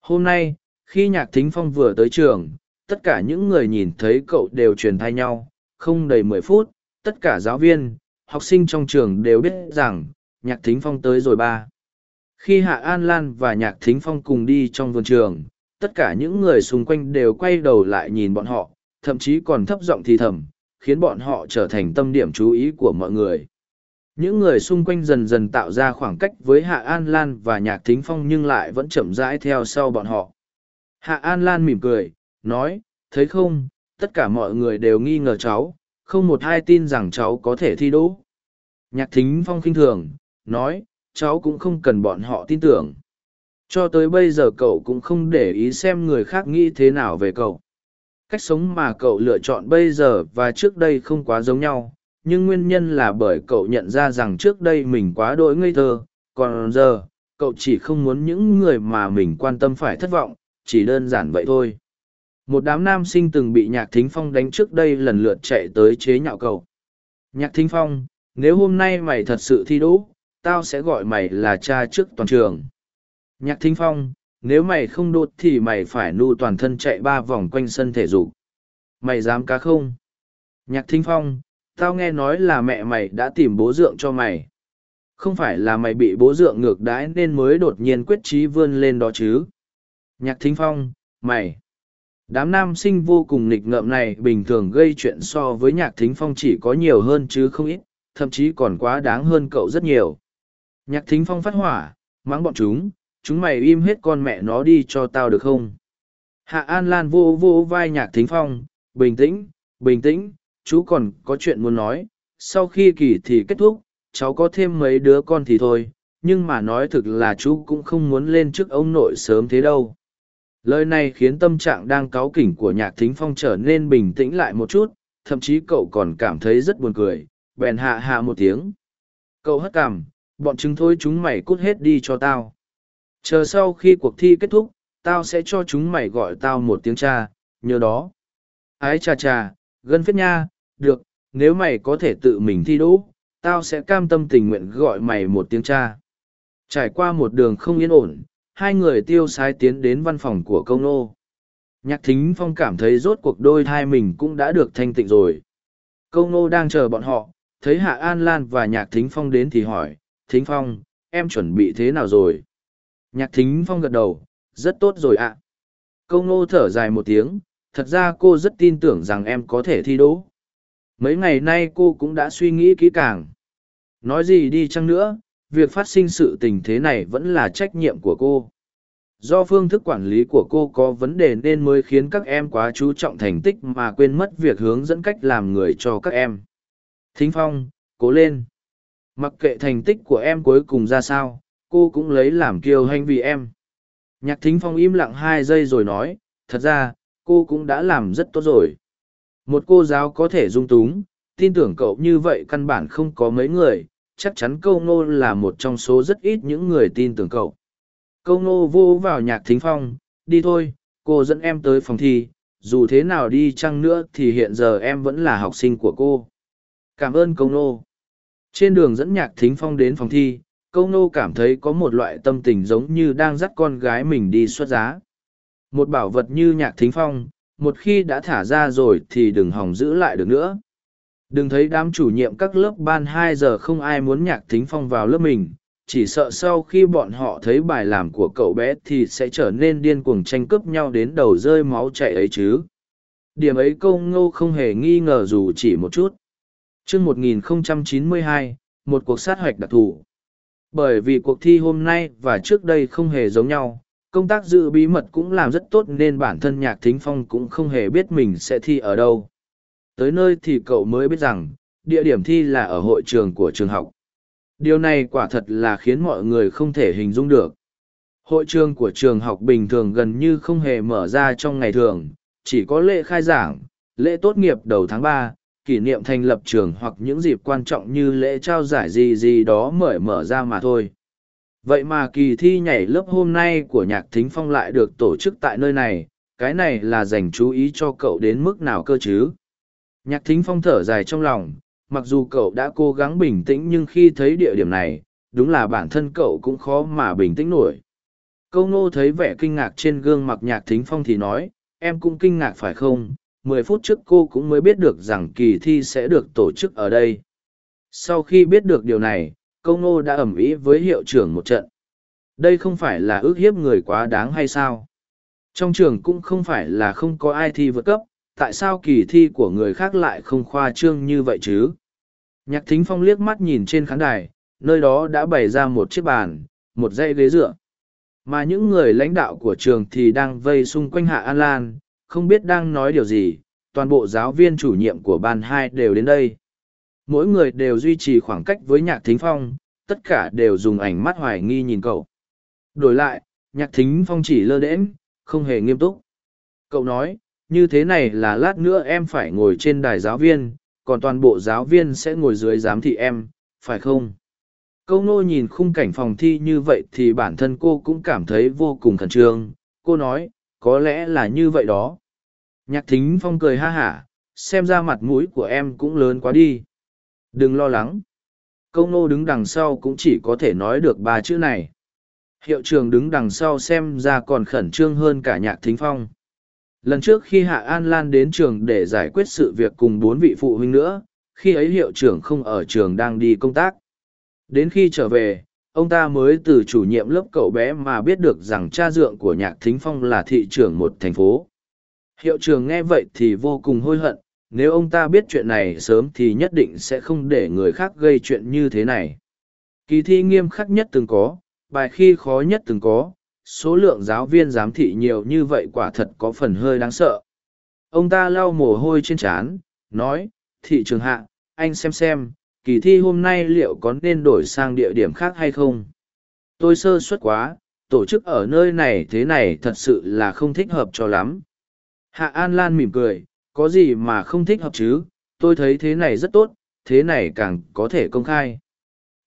Speaker 1: Hôm nay, khi nhạc thính phong vừa tới trường, tất cả những người nhìn thấy cậu đều truyền thay nhau, không đầy mười phút, tất cả giáo viên, học sinh trong trường đều biết rằng, nhạc thính phong tới rồi ba. Khi Hạ An Lan và nhạc thính phong cùng đi trong vườn trường, tất cả những người xung quanh đều quay đầu lại nhìn bọn họ, thậm chí còn thấp giọng thì thầm, khiến bọn họ trở thành tâm điểm chú ý của mọi người. Những người xung quanh dần dần tạo ra khoảng cách với Hạ An Lan và Nhạc Thính Phong nhưng lại vẫn chậm rãi theo sau bọn họ. Hạ An Lan mỉm cười, nói, thấy không, tất cả mọi người đều nghi ngờ cháu, không một ai tin rằng cháu có thể thi đỗ. Nhạc Thính Phong khinh thường, nói, cháu cũng không cần bọn họ tin tưởng. Cho tới bây giờ cậu cũng không để ý xem người khác nghĩ thế nào về cậu. Cách sống mà cậu lựa chọn bây giờ và trước đây không quá giống nhau, nhưng nguyên nhân là bởi cậu nhận ra rằng trước đây mình quá đỗi ngây thơ, còn giờ, cậu chỉ không muốn những người mà mình quan tâm phải thất vọng, chỉ đơn giản vậy thôi. Một đám nam sinh từng bị nhạc thính phong đánh trước đây lần lượt chạy tới chế nhạo cậu. Nhạc thính phong, nếu hôm nay mày thật sự thi đỗ tao sẽ gọi mày là cha trước toàn trường. Nhạc thính phong, nếu mày không đột thì mày phải nu toàn thân chạy ba vòng quanh sân thể dục. Mày dám cá không? Nhạc thính phong, tao nghe nói là mẹ mày đã tìm bố dượng cho mày. Không phải là mày bị bố dượng ngược đãi nên mới đột nhiên quyết trí vươn lên đó chứ? Nhạc thính phong, mày. Đám nam sinh vô cùng nghịch ngợm này bình thường gây chuyện so với nhạc thính phong chỉ có nhiều hơn chứ không ít, thậm chí còn quá đáng hơn cậu rất nhiều nhạc thính phong phát hỏa, mắng bọn chúng chúng mày im hết con mẹ nó đi cho tao được không hạ an lan vô vô vai nhạc thính phong, bình tĩnh bình tĩnh, chú còn có chuyện muốn nói, sau khi kỳ thì kết thúc, cháu có thêm mấy đứa con thì thôi, nhưng mà nói thực là chú cũng không muốn lên trước ông nội sớm thế đâu lời này khiến tâm trạng đang cáu kỉnh của nhạc thính phong trở nên bình tĩnh lại một chút, thậm chí cậu còn cảm thấy rất buồn cười, bèn hạ hạ một tiếng cậu hất cằm bọn chúng thôi chúng mày cút hết đi cho tao. Chờ sau khi cuộc thi kết thúc, tao sẽ cho chúng mày gọi tao một tiếng cha nhớ đó. Ái cha cha, gân phết nha, được, nếu mày có thể tự mình thi đỗ, tao sẽ cam tâm tình nguyện gọi mày một tiếng cha. Trải qua một đường không yên ổn, hai người tiêu sái tiến đến văn phòng của công nô. Nhạc thính phong cảm thấy rốt cuộc đôi thai mình cũng đã được thanh tịnh rồi. Công nô đang chờ bọn họ, thấy hạ an lan và nhạc thính phong đến thì hỏi thính phong em chuẩn bị thế nào rồi Nhạc thính phong gật đầu, rất tốt rồi ạ. À. Câu ngô thở dài một tiếng, thật ra cô rất tin tưởng rằng em có thể thi đỗ. Mấy ngày nay cô cũng đã suy nghĩ kỹ càng. Nói gì đi chăng nữa, việc phát sinh sự tình thế này vẫn là trách nhiệm của cô. Do phương thức quản lý của cô có vấn đề nên mới khiến các em quá chú trọng thành tích mà quên mất việc hướng dẫn cách làm người cho các em. Thính Phong, cố lên. Mặc kệ thành tích của em cuối cùng ra sao, cô cũng lấy làm kiêu hanh vì em. Nhạc thính phong im lặng hai giây rồi nói thật ra cô cũng đã làm rất tốt rồi. Một cô giáo có thể dung túng tin tưởng cậu như vậy căn bản không có mấy người chắc chắn câu ngô là một trong số rất ít những người tin tưởng cậu. Câu ngô vô vào nhạc thính phong đi thôi cô dẫn em tới phòng thi dù thế nào đi chăng nữa thì hiện giờ em vẫn là học sinh của cô. Cảm ơn câu ngô trên đường dẫn nhạc thính phong đến phòng thi câu nô cảm thấy có một loại tâm tình giống như đang dắt con gái mình đi xuất giá. Một bảo vật như nhạc thính phong, một khi đã thả ra rồi thì đừng hòng giữ lại được nữa. Đừng thấy đám chủ nhiệm các lớp ban hai giờ không ai muốn nhạc thính phong vào lớp mình, chỉ sợ sau khi bọn họ thấy bài làm của cậu bé thì sẽ trở nên điên cuồng tranh cướp nhau đến đầu rơi máu chạy ấy chứ. Điểm ấy câu ngô không hề nghi ngờ dù chỉ một chút chương 1092, một cuộc sát hoạch đặc thù. Bởi vì cuộc thi hôm nay và trước đây không hề giống nhau, công tác giữ bí mật cũng làm rất tốt nên bản thân nhạc thính phong cũng không hề biết mình sẽ thi ở đâu. Tới nơi thì cậu mới biết rằng, địa điểm thi là ở hội trường của trường học. Điều này quả thật là khiến mọi người không thể hình dung được. Hội trường của trường học bình thường gần như không hề mở ra trong ngày thường, chỉ có lễ khai giảng, lễ tốt nghiệp đầu tháng ba, kỷ niệm thành lập trường hoặc những dịp quan trọng như lễ trao giải gì gì đó mở mở ra mà thôi. Vậy mà kỳ thi nhảy lớp hôm nay của Nhạc Thính Phong lại được tổ chức tại nơi này, cái này là dành chú ý cho cậu đến mức nào cơ chứ? Nhạc Thính Phong thở dài trong lòng, mặc dù cậu đã cố gắng bình tĩnh nhưng khi thấy địa điểm này, đúng là bản thân cậu cũng khó mà bình tĩnh nổi. Câu ngô thấy vẻ kinh ngạc trên gương mặt Nhạc Thính Phong thì nói, em cũng kinh ngạc phải không? Mười phút trước cô cũng mới biết được rằng kỳ thi sẽ được tổ chức ở đây. Sau khi biết được điều này, câu ngô đã ẩm ý với hiệu trưởng một trận. Đây không phải là ước hiếp người quá đáng hay sao? Trong trường cũng không phải là không có ai thi vượt cấp, tại sao kỳ thi của người khác lại không khoa trương như vậy chứ? Nhạc thính phong liếc mắt nhìn trên khán đài, nơi đó đã bày ra một chiếc bàn, một dãy ghế dựa. Mà những người lãnh đạo của trường thì đang vây xung quanh Hạ An Lan, không biết đang nói điều gì, toàn bộ giáo viên chủ nhiệm của ban hai đều đến đây. Mỗi người đều duy trì khoảng cách với nhạc thính phong tất cả đều dùng ảnh mắt hoài nghi nhìn cậu. Đổi lại nhạc thính phong chỉ lơ đễnh, không hề nghiêm túc. Cậu nói như thế này là lát nữa em phải ngồi trên đài giáo viên còn toàn bộ giáo viên sẽ ngồi dưới giám thị em phải không? Câu nô nhìn khung cảnh phòng thi như vậy thì bản thân cô cũng cảm thấy vô cùng khẩn trương. Cô nói có lẽ là như vậy đó nhạc thính phong cười ha hả xem ra mặt mũi của em cũng lớn quá đi Đừng lo lắng. Câu nô đứng đằng sau cũng chỉ có thể nói được ba chữ này. Hiệu trường đứng đằng sau xem ra còn khẩn trương hơn cả nhạc thính phong. Lần trước khi Hạ An Lan đến trường để giải quyết sự việc cùng bốn vị phụ huynh nữa, khi ấy hiệu trưởng không ở trường đang đi công tác. Đến khi trở về, ông ta mới từ chủ nhiệm lớp cậu bé mà biết được rằng cha dượng của nhạc thính phong là thị trưởng một thành phố. Hiệu trưởng nghe vậy thì vô cùng hối hận, nếu ông ta biết chuyện này sớm thì nhất định sẽ không để người khác gây chuyện như thế này kỳ thi nghiêm khắc nhất từng có bài khi khó nhất từng có số lượng giáo viên giám thị nhiều như vậy quả thật có phần hơi đáng sợ ông ta lau mồ hôi trên trán nói thị trường hạ anh xem xem kỳ thi hôm nay liệu có nên đổi sang địa điểm khác hay không tôi sơ suất quá tổ chức ở nơi này thế này thật sự là không thích hợp cho lắm hạ an lan mỉm cười có gì mà không thích hợp chứ, tôi thấy thế này rất tốt, thế này càng có thể công khai.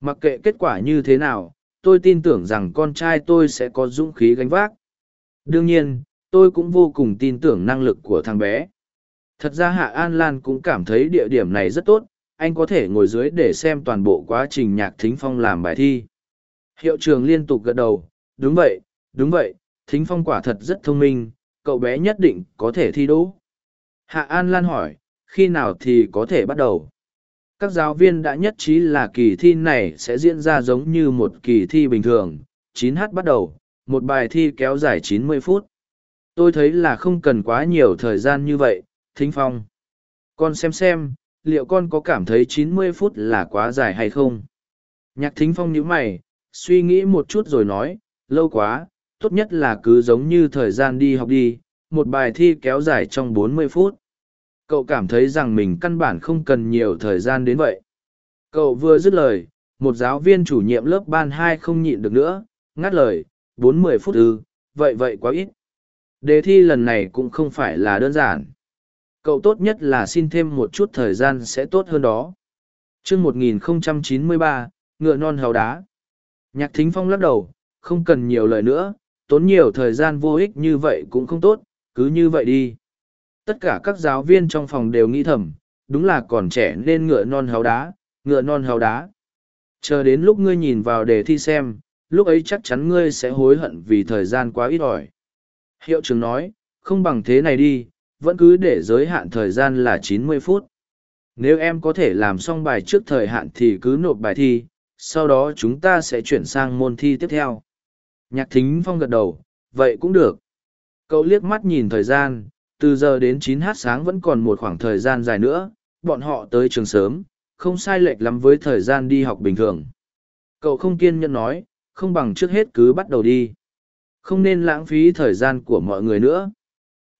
Speaker 1: Mặc kệ kết quả như thế nào, tôi tin tưởng rằng con trai tôi sẽ có dũng khí gánh vác. Đương nhiên, tôi cũng vô cùng tin tưởng năng lực của thằng bé. Thật ra Hạ An Lan cũng cảm thấy địa điểm này rất tốt, anh có thể ngồi dưới để xem toàn bộ quá trình nhạc thính phong làm bài thi. Hiệu trường liên tục gật đầu, đúng vậy, đúng vậy, thính phong quả thật rất thông minh, cậu bé nhất định có thể thi đỗ. Hạ An Lan hỏi, khi nào thì có thể bắt đầu? Các giáo viên đã nhất trí là kỳ thi này sẽ diễn ra giống như một kỳ thi bình thường, 9h bắt đầu, một bài thi kéo dài 90 phút. Tôi thấy là không cần quá nhiều thời gian như vậy, Thính Phong. Con xem xem, liệu con có cảm thấy 90 phút là quá dài hay không? Nhạc Thính Phong nhíu mày, suy nghĩ một chút rồi nói, lâu quá, tốt nhất là cứ giống như thời gian đi học đi, một bài thi kéo dài trong 40 phút. Cậu cảm thấy rằng mình căn bản không cần nhiều thời gian đến vậy. Cậu vừa dứt lời một giáo viên chủ nhiệm lớp ban hai không nhịn được nữa ngắt lời bốn mươi phút ư vậy vậy quá ít. Đề thi lần này cũng không phải là đơn giản cậu tốt nhất là xin thêm một chút thời gian sẽ tốt hơn đó chương một nghìn chín mươi ba ngựa non hào đá nhạc thính phong lắc đầu không cần nhiều lời nữa tốn nhiều thời gian vô ích như vậy cũng không tốt cứ như vậy đi Tất cả các giáo viên trong phòng đều nghĩ thầm, đúng là còn trẻ nên ngựa non hào đá, ngựa non hào đá. Chờ đến lúc ngươi nhìn vào đề thi xem, lúc ấy chắc chắn ngươi sẽ hối hận vì thời gian quá ít ỏi. Hiệu trưởng nói, không bằng thế này đi, vẫn cứ để giới hạn thời gian là chín mươi phút. Nếu em có thể làm xong bài trước thời hạn thì cứ nộp bài thi, sau đó chúng ta sẽ chuyển sang môn thi tiếp theo. Nhạc thính phong gật đầu, vậy cũng được. Cậu liếc mắt nhìn thời gian, từ giờ đến 9 h sáng vẫn còn một khoảng thời gian dài nữa, bọn họ tới trường sớm, không sai lệch lắm với thời gian đi học bình thường. Cậu không kiên nhẫn nói, không bằng trước hết cứ bắt đầu đi. Không nên lãng phí thời gian của mọi người nữa.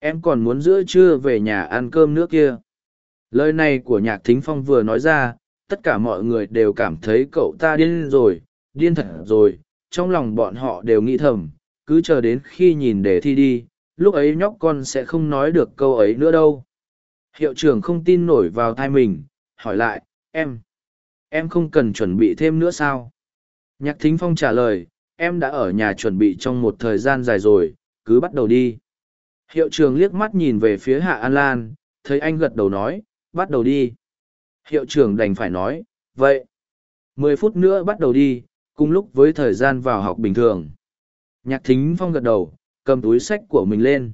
Speaker 1: Em còn muốn giữa trưa về nhà ăn cơm nữa kia. Lời này của nhạc thính phong vừa nói ra, tất cả mọi người đều cảm thấy cậu ta điên rồi, điên thật rồi. Trong lòng bọn họ đều nghĩ thầm, cứ chờ đến khi nhìn đề thi đi, lúc ấy nhóc con sẽ không nói được câu ấy nữa đâu. Hiệu trưởng không tin nổi vào thai mình, hỏi lại, em, em không cần chuẩn bị thêm nữa sao? Nhạc thính phong trả lời, em đã ở nhà chuẩn bị trong một thời gian dài rồi, cứ bắt đầu đi. Hiệu trưởng liếc mắt nhìn về phía Hạ An Lan, thấy anh gật đầu nói, bắt đầu đi. Hiệu trưởng đành phải nói, vậy. Mười phút nữa bắt đầu đi, cùng lúc với thời gian vào học bình thường. Nhạc thính phong gật đầu, cầm túi sách của mình lên.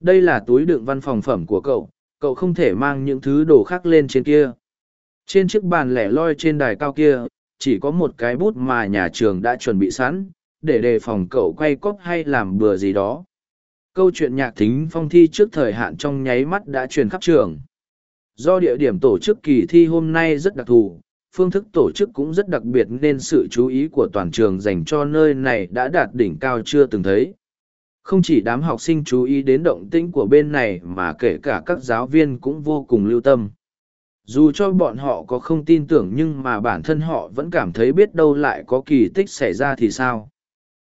Speaker 1: Đây là túi đựng văn phòng phẩm của cậu, cậu không thể mang những thứ đồ khác lên trên kia. Trên chiếc bàn lẻ loi trên đài cao kia, chỉ có một cái bút mà nhà trường đã chuẩn bị sẵn, để đề phòng cậu quay cóp hay làm bừa gì đó. Câu chuyện nhạc thính phong thi trước thời hạn trong nháy mắt đã truyền khắp trường. Do địa điểm tổ chức kỳ thi hôm nay rất đặc thù, phương thức tổ chức cũng rất đặc biệt nên sự chú ý của toàn trường dành cho nơi này đã đạt đỉnh cao chưa từng thấy. Không chỉ đám học sinh chú ý đến động tĩnh của bên này mà kể cả các giáo viên cũng vô cùng lưu tâm dù cho bọn họ có không tin tưởng nhưng mà bản thân họ vẫn cảm thấy biết đâu lại có kỳ tích xảy ra thì sao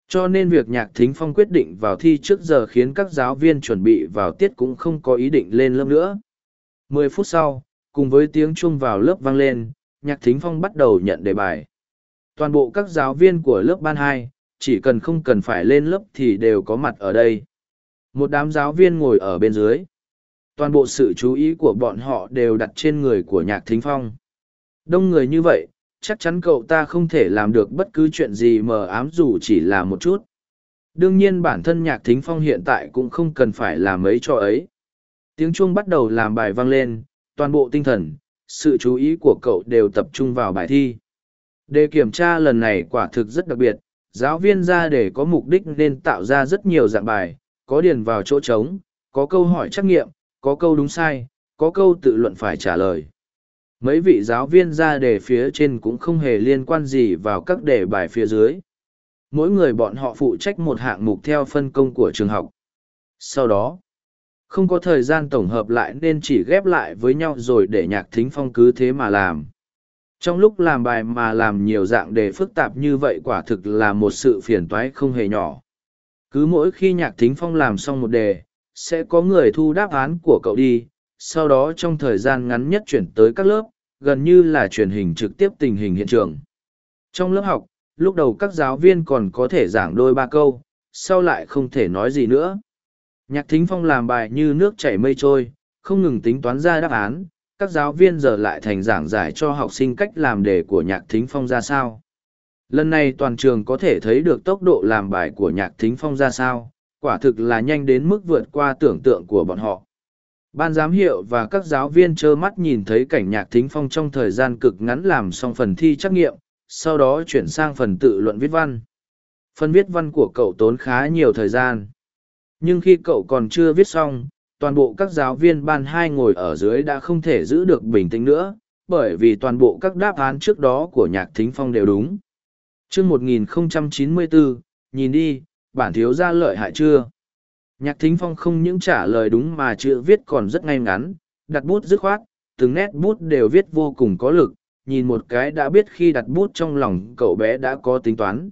Speaker 1: cho nên việc nhạc thính phong quyết định vào thi trước giờ khiến các giáo viên chuẩn bị vào tiết cũng không có ý định lên lớp nữa. Mười phút sau, cùng với tiếng chuông vào lớp vang lên, nhạc thính phong bắt đầu nhận đề bài. Toàn bộ các giáo viên của lớp ban hai, chỉ cần không cần phải lên lớp thì đều có mặt ở đây. Một đám giáo viên ngồi ở bên dưới. Toàn bộ sự chú ý của bọn họ đều đặt trên người của nhạc thính phong. Đông người như vậy chắc chắn cậu ta không thể làm được bất cứ chuyện gì mờ ám dù chỉ là một chút. Đương nhiên bản thân nhạc thính phong hiện tại cũng không cần phải làm mấy cho ấy. Tiếng chuông bắt đầu làm bài vang lên toàn bộ tinh thần sự chú ý của cậu đều tập trung vào bài thi. Đề kiểm tra lần này quả thực rất đặc biệt giáo viên ra để có mục đích nên tạo ra rất nhiều dạng bài có điền vào chỗ trống có câu hỏi trắc nghiệm có câu đúng sai, có câu tự luận phải trả lời. Mấy vị giáo viên ra đề phía trên cũng không hề liên quan gì vào các đề bài phía dưới. Mỗi người bọn họ phụ trách một hạng mục theo phân công của trường học. Sau đó, không có thời gian tổng hợp lại nên chỉ ghép lại với nhau rồi để nhạc thính phong cứ thế mà làm. Trong lúc làm bài mà làm nhiều dạng đề phức tạp như vậy quả thực là một sự phiền toái không hề nhỏ. Cứ mỗi khi nhạc thính phong làm xong một đề, sẽ có người thu đáp án của cậu đi sau đó trong thời gian ngắn nhất chuyển tới các lớp, gần như là truyền hình trực tiếp tình hình hiện trường. Trong lớp học, lúc đầu các giáo viên còn có thể giảng đôi ba câu, sau lại không thể nói gì nữa. Nhạc thính phong làm bài như nước chảy mây trôi, không ngừng tính toán ra đáp án, các giáo viên giờ lại thành giảng giải cho học sinh cách làm đề của nhạc thính phong ra sao. Lần này toàn trường có thể thấy được tốc độ làm bài của nhạc thính phong ra sao, quả thực là nhanh đến mức vượt qua tưởng tượng của bọn họ. Ban giám hiệu và các giáo viên trơ mắt nhìn thấy cảnh nhạc thính phong trong thời gian cực ngắn làm xong phần thi trắc nghiệm, sau đó chuyển sang phần tự luận viết văn. Phần viết văn của cậu tốn khá nhiều thời gian. Nhưng khi cậu còn chưa viết xong, toàn bộ các giáo viên ban hai ngồi ở dưới đã không thể giữ được bình tĩnh nữa, bởi vì toàn bộ các đáp án trước đó của nhạc thính phong đều đúng. chương 1094, nhìn đi, bản thiếu ra lợi hại chưa? Nhạc thính phong không những trả lời đúng mà chữ viết còn rất ngay ngắn, đặt bút dứt khoát, từng nét bút đều viết vô cùng có lực, nhìn một cái đã biết khi đặt bút trong lòng cậu bé đã có tính toán.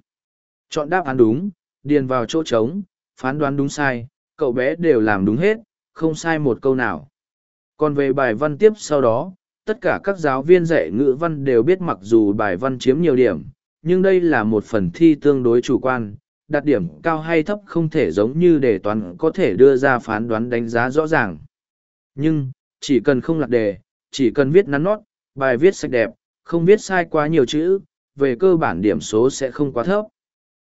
Speaker 1: Chọn đáp án đúng, điền vào chỗ trống, phán đoán đúng sai, cậu bé đều làm đúng hết, không sai một câu nào. Còn về bài văn tiếp sau đó, tất cả các giáo viên dạy ngữ văn đều biết mặc dù bài văn chiếm nhiều điểm, nhưng đây là một phần thi tương đối chủ quan, đạt điểm cao hay thấp không thể giống như đề toán có thể đưa ra phán đoán đánh giá rõ ràng. Nhưng, chỉ cần không lạc đề, chỉ cần viết nắn nót, bài viết sạch đẹp, không viết sai quá nhiều chữ, về cơ bản điểm số sẽ không quá thấp.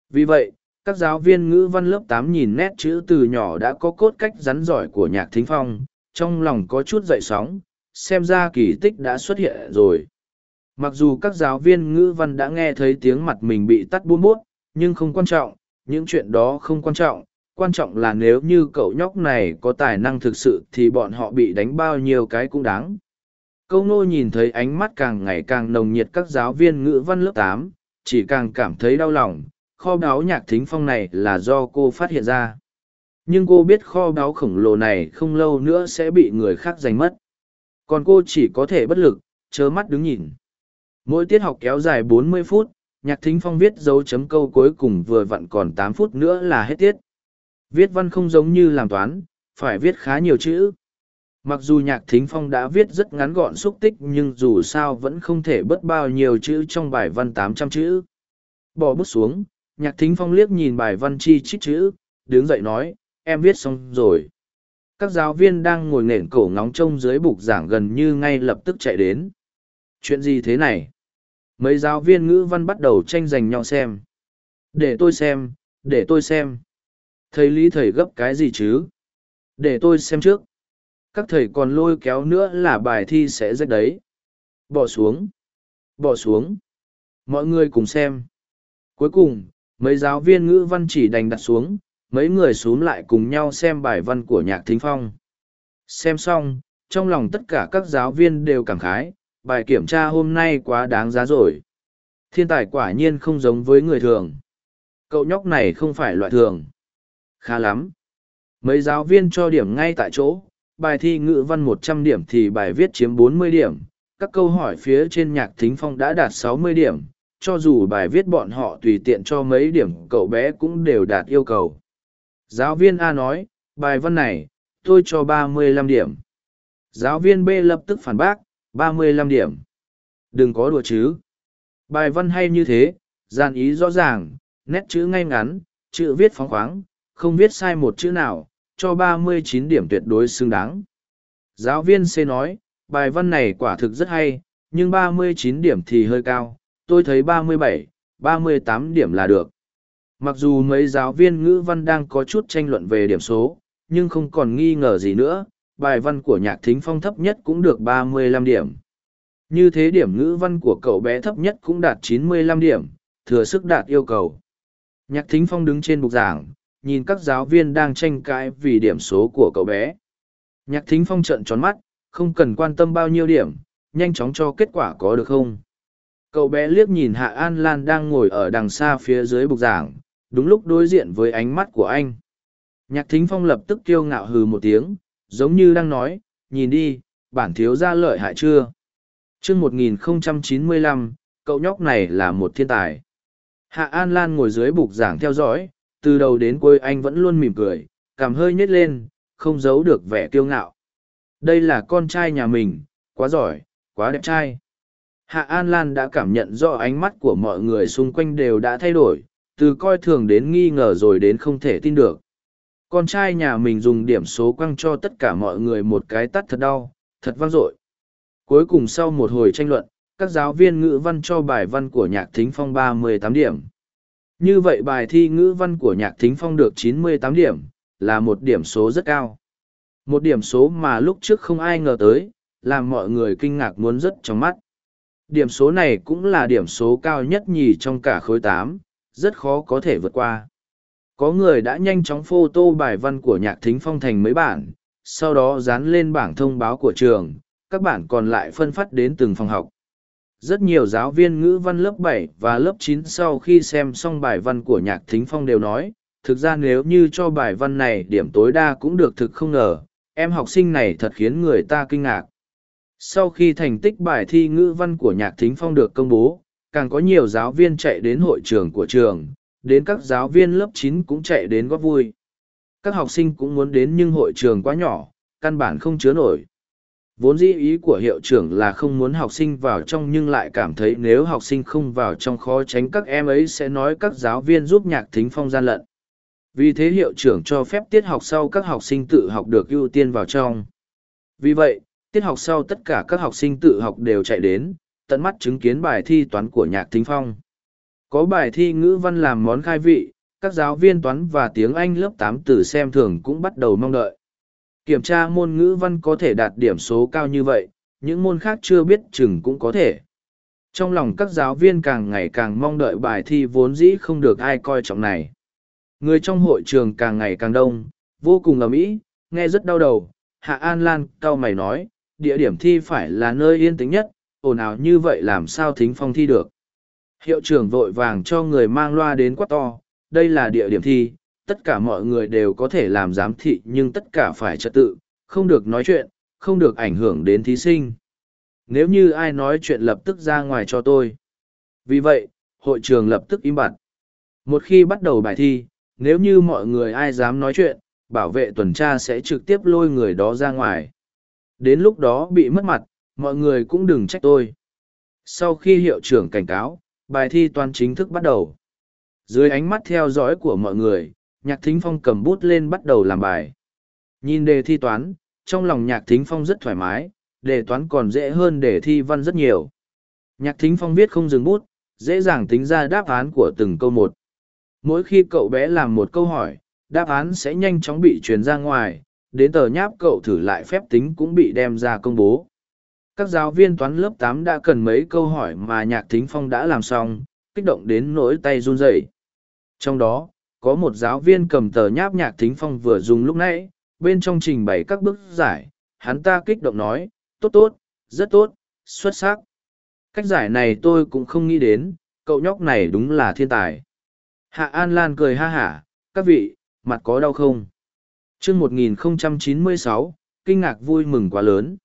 Speaker 1: Vì vậy, các giáo viên ngữ văn lớp tám nhìn nét chữ từ nhỏ đã có cốt cách rắn giỏi của nhạc thính phong, trong lòng có chút dậy sóng, xem ra kỳ tích đã xuất hiện rồi. Mặc dù các giáo viên ngữ văn đã nghe thấy tiếng mặt mình bị tắt buôn bút, nhưng không quan trọng, những chuyện đó không quan trọng quan trọng là nếu như cậu nhóc này có tài năng thực sự thì bọn họ bị đánh bao nhiêu cái cũng đáng. Câu nô nhìn thấy ánh mắt càng ngày càng nồng nhiệt các giáo viên ngữ văn lớp tám, chỉ càng cảm thấy đau lòng, kho báu nhạc thính phong này là do cô phát hiện ra. Nhưng cô biết kho báu khổng lồ này không lâu nữa sẽ bị người khác giành mất. Còn cô chỉ có thể bất lực, chớ mắt đứng nhìn. Mỗi tiết học kéo dài 40 phút nhạc thính phong viết dấu chấm câu cuối cùng vừa vặn còn tám phút nữa là hết tiết. Viết văn không giống như làm toán, phải viết khá nhiều chữ. Mặc dù nhạc thính phong đã viết rất ngắn gọn xúc tích nhưng dù sao vẫn không thể bớt bao nhiêu chữ trong bài văn tám trăm chữ. Bỏ bút xuống, nhạc thính phong liếc nhìn bài văn chi chít chữ, đứng dậy nói, em viết xong rồi. Các giáo viên đang ngồi nền cổ ngóng trông dưới bục giảng gần như ngay lập tức chạy đến. Chuyện gì thế này? Mấy giáo viên ngữ văn bắt đầu tranh giành nhau xem. Để tôi xem, để tôi xem. Thầy lý thầy gấp cái gì chứ? Để tôi xem trước. Các thầy còn lôi kéo nữa là bài thi sẽ rách đấy. Bỏ xuống. Bỏ xuống. Mọi người cùng xem. Cuối cùng, mấy giáo viên ngữ văn chỉ đành đặt xuống. Mấy người xuống lại cùng nhau xem bài văn của nhạc thính phong. Xem xong, trong lòng tất cả các giáo viên đều cảm khái bài kiểm tra hôm nay quá đáng giá rồi. Thiên tài quả nhiên không giống với người thường. Cậu nhóc này không phải loại thường. Khá lắm. Mấy giáo viên cho điểm ngay tại chỗ. Bài thi ngữ văn một trăm điểm thì bài viết chiếm bốn mươi điểm. Các câu hỏi phía trên nhạc thính phong đã đạt sáu mươi điểm. Cho dù bài viết bọn họ tùy tiện cho mấy điểm, cậu bé cũng đều đạt yêu cầu. Giáo viên a nói, bài văn này, tôi cho ba mươi lăm điểm. Giáo viên b lập tức phản bác ba mươi lăm điểm đừng có đùa chứ bài văn hay như thế gian ý rõ ràng nét chữ ngay ngắn chữ viết phóng khoáng không viết sai một chữ nào cho 39 điểm tuyệt đối xứng đáng. Giáo viên C nói, bài văn này quả thực rất hay, nhưng 39 điểm thì hơi cao, tôi thấy 37, 38 điểm là được. Mặc dù mấy giáo viên ngữ văn đang có chút tranh luận về điểm số, nhưng không còn nghi ngờ gì nữa, bài văn của nhạc thính phong thấp nhất cũng được 35 điểm. Như thế điểm ngữ văn của cậu bé thấp nhất cũng đạt 95 điểm, thừa sức đạt yêu cầu. Nhạc thính phong đứng trên bục giảng, nhìn các giáo viên đang tranh cãi vì điểm số của cậu bé. Nhạc thính phong trận tròn mắt, không cần quan tâm bao nhiêu điểm, nhanh chóng cho kết quả có được không? Cậu bé liếc nhìn Hạ An Lan đang ngồi ở đằng xa phía dưới bục giảng, đúng lúc đối diện với ánh mắt của anh. Nhạc thính phong lập tức kiêu ngạo hừ một tiếng, giống như đang nói, nhìn đi, bản thiếu ra lợi hại chưa? chương 1095, cậu nhóc này là một thiên tài. Hạ An Lan ngồi dưới bục giảng theo dõi, từ đầu đến cuối anh vẫn luôn mỉm cười cảm hơi nhếch lên không giấu được vẻ kiêu ngạo đây là con trai nhà mình quá giỏi quá đẹp trai hạ an lan đã cảm nhận rõ ánh mắt của mọi người xung quanh đều đã thay đổi từ coi thường đến nghi ngờ rồi đến không thể tin được con trai nhà mình dùng điểm số quăng cho tất cả mọi người một cái tắt thật đau thật vang dội cuối cùng sau một hồi tranh luận các giáo viên ngữ văn cho bài văn của nhạc thính phong ba mươi tám điểm như vậy bài thi ngữ văn của Nhạc Thính Phong được 98 điểm, là một điểm số rất cao. Một điểm số mà lúc trước không ai ngờ tới, làm mọi người kinh ngạc muốn rất trong mắt. Điểm số này cũng là điểm số cao nhất nhì trong cả khối tám, rất khó có thể vượt qua. Có người đã nhanh chóng phô tô bài văn của Nhạc Thính Phong thành mấy bản, sau đó dán lên bảng thông báo của trường, các bản còn lại phân phát đến từng phòng học. Rất nhiều giáo viên ngữ văn lớp bảy và lớp chín sau khi xem xong bài văn của nhạc thính phong đều nói thực ra nếu như cho bài văn này điểm tối đa cũng được thực không ngờ em học sinh này thật khiến người ta kinh ngạc. Sau khi thành tích bài thi ngữ văn của nhạc thính phong được công bố càng có nhiều giáo viên chạy đến hội trường của trường đến các giáo viên lớp chín cũng chạy đến góp vui các học sinh cũng muốn đến nhưng hội trường quá nhỏ căn bản không chứa nổi Vốn dĩ ý của hiệu trưởng là không muốn học sinh vào trong nhưng lại cảm thấy nếu học sinh không vào trong khó tránh các em ấy sẽ nói các giáo viên giúp nhạc thính phong gian lận. Vì thế hiệu trưởng cho phép tiết học sau các học sinh tự học được ưu tiên vào trong. Vì vậy, tiết học sau tất cả các học sinh tự học đều chạy đến, tận mắt chứng kiến bài thi toán của nhạc thính phong. Có bài thi ngữ văn làm món khai vị, các giáo viên toán và tiếng Anh lớp tám từ xem thường cũng bắt đầu mong đợi. Kiểm tra môn ngữ văn có thể đạt điểm số cao như vậy, những môn khác chưa biết chừng cũng có thể. Trong lòng các giáo viên càng ngày càng mong đợi bài thi vốn dĩ không được ai coi trọng này. Người trong hội trường càng ngày càng đông, vô cùng ầm ĩ, nghe rất đau đầu. Hạ An Lan cau mày nói, địa điểm thi phải là nơi yên tĩnh nhất, ồn ào như vậy làm sao thính phong thi được. Hiệu trưởng vội vàng cho người mang loa đến quát to, đây là địa điểm thi, tất cả mọi người đều có thể làm giám thị nhưng tất cả phải trật tự, không được nói chuyện, không được ảnh hưởng đến thí sinh. Nếu như ai nói chuyện lập tức ra ngoài cho tôi. Vì vậy, hội trường lập tức im bặt. Một khi bắt đầu bài thi, nếu như mọi người ai dám nói chuyện, bảo vệ tuần tra sẽ trực tiếp lôi người đó ra ngoài. Đến lúc đó bị mất mặt, mọi người cũng đừng trách tôi. Sau khi hiệu trưởng cảnh cáo, bài thi toán chính thức bắt đầu. Dưới ánh mắt theo dõi của mọi người, nhạc thính phong cầm bút lên bắt đầu làm bài. Nhìn đề thi toán, trong lòng nhạc thính phong rất thoải mái, đề toán còn dễ hơn đề thi văn rất nhiều. Nhạc thính phong viết không dừng bút, dễ dàng tính ra đáp án của từng câu một. Mỗi khi cậu bé làm một câu hỏi, đáp án sẽ nhanh chóng bị truyền ra ngoài, đến tờ nháp cậu thử lại phép tính cũng bị đem ra công bố. Các giáo viên toán lớp tám đã cần mấy câu hỏi mà nhạc thính phong đã làm xong, kích động đến nỗi tay run rẩy. Trong đó, có một giáo viên cầm tờ nháp nhạc thính phong vừa dùng lúc nãy, bên trong trình bày các bước giải, hắn ta kích động nói, tốt tốt, rất tốt, xuất sắc. Cách giải này tôi cũng không nghĩ đến, cậu nhóc này đúng là thiên tài. Hạ An Lan cười ha hả, các vị, mặt có đau không? chương 1096, kinh ngạc vui mừng quá lớn.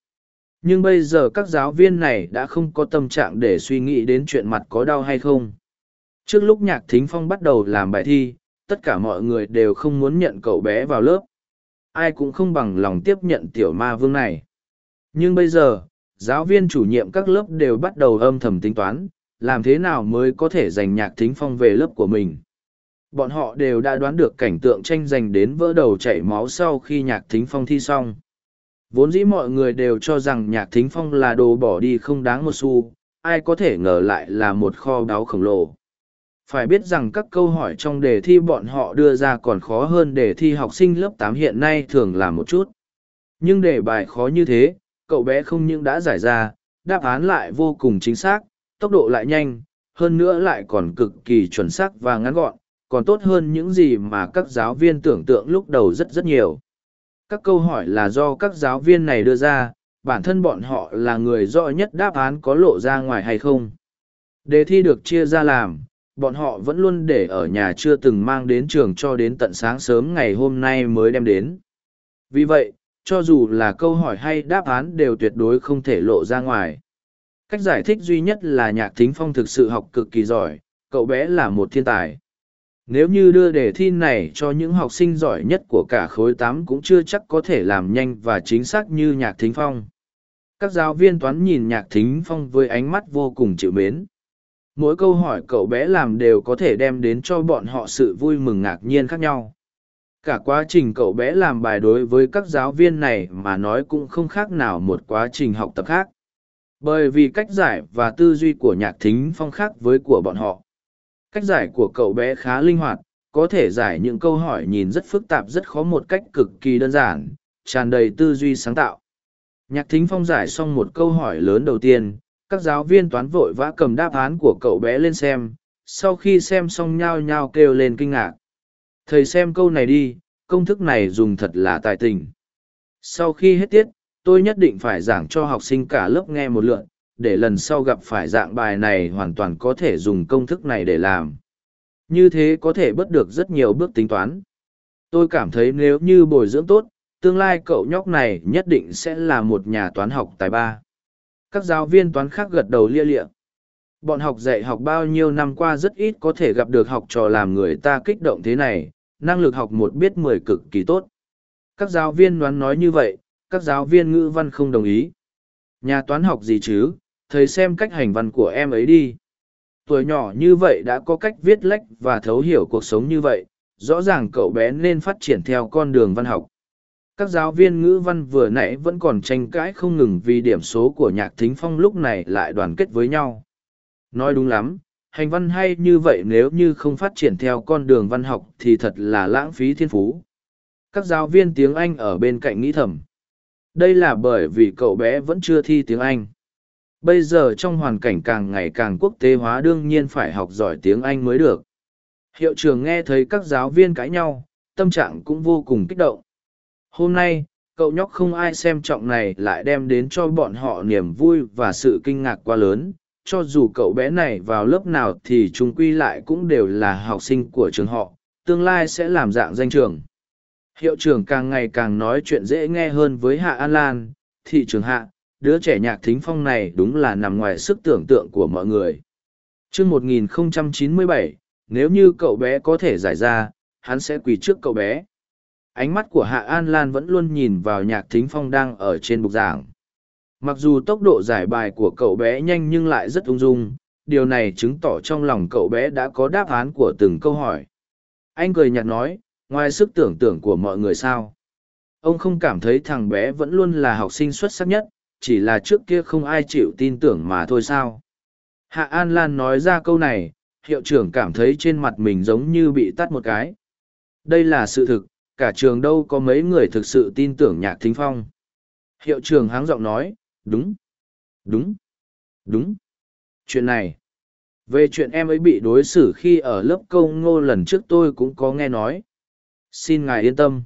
Speaker 1: Nhưng bây giờ các giáo viên này đã không có tâm trạng để suy nghĩ đến chuyện mặt có đau hay không. Trước lúc nhạc thính phong bắt đầu làm bài thi, tất cả mọi người đều không muốn nhận cậu bé vào lớp. Ai cũng không bằng lòng tiếp nhận tiểu ma vương này. Nhưng bây giờ, giáo viên chủ nhiệm các lớp đều bắt đầu âm thầm tính toán, làm thế nào mới có thể giành nhạc thính phong về lớp của mình. Bọn họ đều đã đoán được cảnh tượng tranh giành đến vỡ đầu chảy máu sau khi nhạc thính phong thi xong. Vốn dĩ mọi người đều cho rằng nhạc thính phong là đồ bỏ đi không đáng một xu, ai có thể ngờ lại là một kho báu khổng lồ. Phải biết rằng các câu hỏi trong đề thi bọn họ đưa ra còn khó hơn đề thi học sinh lớp tám hiện nay thường là một chút. Nhưng đề bài khó như thế, cậu bé không những đã giải ra, đáp án lại vô cùng chính xác, tốc độ lại nhanh, hơn nữa lại còn cực kỳ chuẩn xác và ngắn gọn, còn tốt hơn những gì mà các giáo viên tưởng tượng lúc đầu rất rất nhiều. Các câu hỏi là do các giáo viên này đưa ra, bản thân bọn họ là người rõ nhất đáp án có lộ ra ngoài hay không. Đề thi được chia ra làm, bọn họ vẫn luôn để ở nhà chưa từng mang đến trường cho đến tận sáng sớm ngày hôm nay mới đem đến. Vì vậy, cho dù là câu hỏi hay đáp án đều tuyệt đối không thể lộ ra ngoài. Cách giải thích duy nhất là nhạc thính phong thực sự học cực kỳ giỏi, cậu bé là một thiên tài. Nếu như đưa đề thi này cho những học sinh giỏi nhất của cả khối tám cũng chưa chắc có thể làm nhanh và chính xác như nhạc thính phong. Các giáo viên toán nhìn nhạc thính phong với ánh mắt vô cùng chịu mến. Mỗi câu hỏi cậu bé làm đều có thể đem đến cho bọn họ sự vui mừng ngạc nhiên khác nhau. Cả quá trình cậu bé làm bài đối với các giáo viên này mà nói cũng không khác nào một quá trình học tập khác. Bởi vì cách giải và tư duy của nhạc thính phong khác với của bọn họ. Cách giải của cậu bé khá linh hoạt, có thể giải những câu hỏi nhìn rất phức tạp rất khó một cách cực kỳ đơn giản, tràn đầy tư duy sáng tạo. Nhạc thính phong giải xong một câu hỏi lớn đầu tiên, các giáo viên toán vội vã cầm đáp án của cậu bé lên xem, sau khi xem xong nhao nhao kêu lên kinh ngạc. Thầy xem câu này đi, công thức này dùng thật là tài tình. Sau khi hết tiết, tôi nhất định phải giảng cho học sinh cả lớp nghe một lượn, để lần sau gặp phải dạng bài này hoàn toàn có thể dùng công thức này để làm. Như thế có thể bớt được rất nhiều bước tính toán. Tôi cảm thấy nếu như bồi dưỡng tốt, tương lai cậu nhóc này nhất định sẽ là một nhà toán học tài ba. Các giáo viên toán khác gật đầu lia lịa. Bọn học dạy học bao nhiêu năm qua rất ít có thể gặp được học trò làm người ta kích động thế này, năng lực học một biết mười cực kỳ tốt. Các giáo viên đoán nói như vậy, các giáo viên ngữ văn không đồng ý. Nhà toán học gì chứ, thầy xem cách hành văn của em ấy đi. Tuổi nhỏ như vậy đã có cách viết lách và thấu hiểu cuộc sống như vậy, rõ ràng cậu bé nên phát triển theo con đường văn học. Các giáo viên ngữ văn vừa nãy vẫn còn tranh cãi không ngừng vì điểm số của nhạc thính phong lúc này lại đoàn kết với nhau. Nói đúng lắm, hành văn hay như vậy nếu như không phát triển theo con đường văn học thì thật là lãng phí thiên phú. Các giáo viên tiếng Anh ở bên cạnh nghĩ thầm. Đây là bởi vì cậu bé vẫn chưa thi tiếng Anh. Bây giờ trong hoàn cảnh càng ngày càng quốc tế hóa đương nhiên phải học giỏi tiếng Anh mới được. Hiệu trưởng nghe thấy các giáo viên cãi nhau, tâm trạng cũng vô cùng kích động. Hôm nay, cậu nhóc không ai xem trọng này lại đem đến cho bọn họ niềm vui và sự kinh ngạc quá lớn cho dù cậu bé này vào lớp nào thì chúng quy lại cũng đều là học sinh của trường họ tương lai sẽ làm dạng danh trường hiệu trưởng càng ngày càng nói chuyện dễ nghe hơn với hạ an lan thị trường hạ đứa trẻ nhạc thính phong này đúng là nằm ngoài sức tưởng tượng của mọi người. Chương 1097, nếu như cậu bé có thể giải ra hắn sẽ quỳ trước cậu bé. Ánh mắt của hạ an lan vẫn luôn nhìn vào nhạc thính phong đang ở trên bục giảng. Mặc dù tốc độ giải bài của cậu bé nhanh nhưng lại rất ung dung điều này chứng tỏ trong lòng cậu bé đã có đáp án của từng câu hỏi. Anh cười nhạt nói ngoài sức tưởng tượng của mọi người sao? Ông không cảm thấy thằng bé vẫn luôn là học sinh xuất sắc nhất chỉ là trước kia không ai chịu tin tưởng mà thôi sao? Hạ an lan nói ra câu này, hiệu trưởng cảm thấy trên mặt mình giống như bị tắt một cái. Đây là sự thực, cả trường đâu có mấy người thực sự tin tưởng nhạc thính phong. Hiệu trưởng háng giọng nói, đúng đúng đúng. Chuyện này, về chuyện em ấy bị đối xử khi ở lớp câu ngô lần trước tôi cũng có nghe nói. Xin ngài yên tâm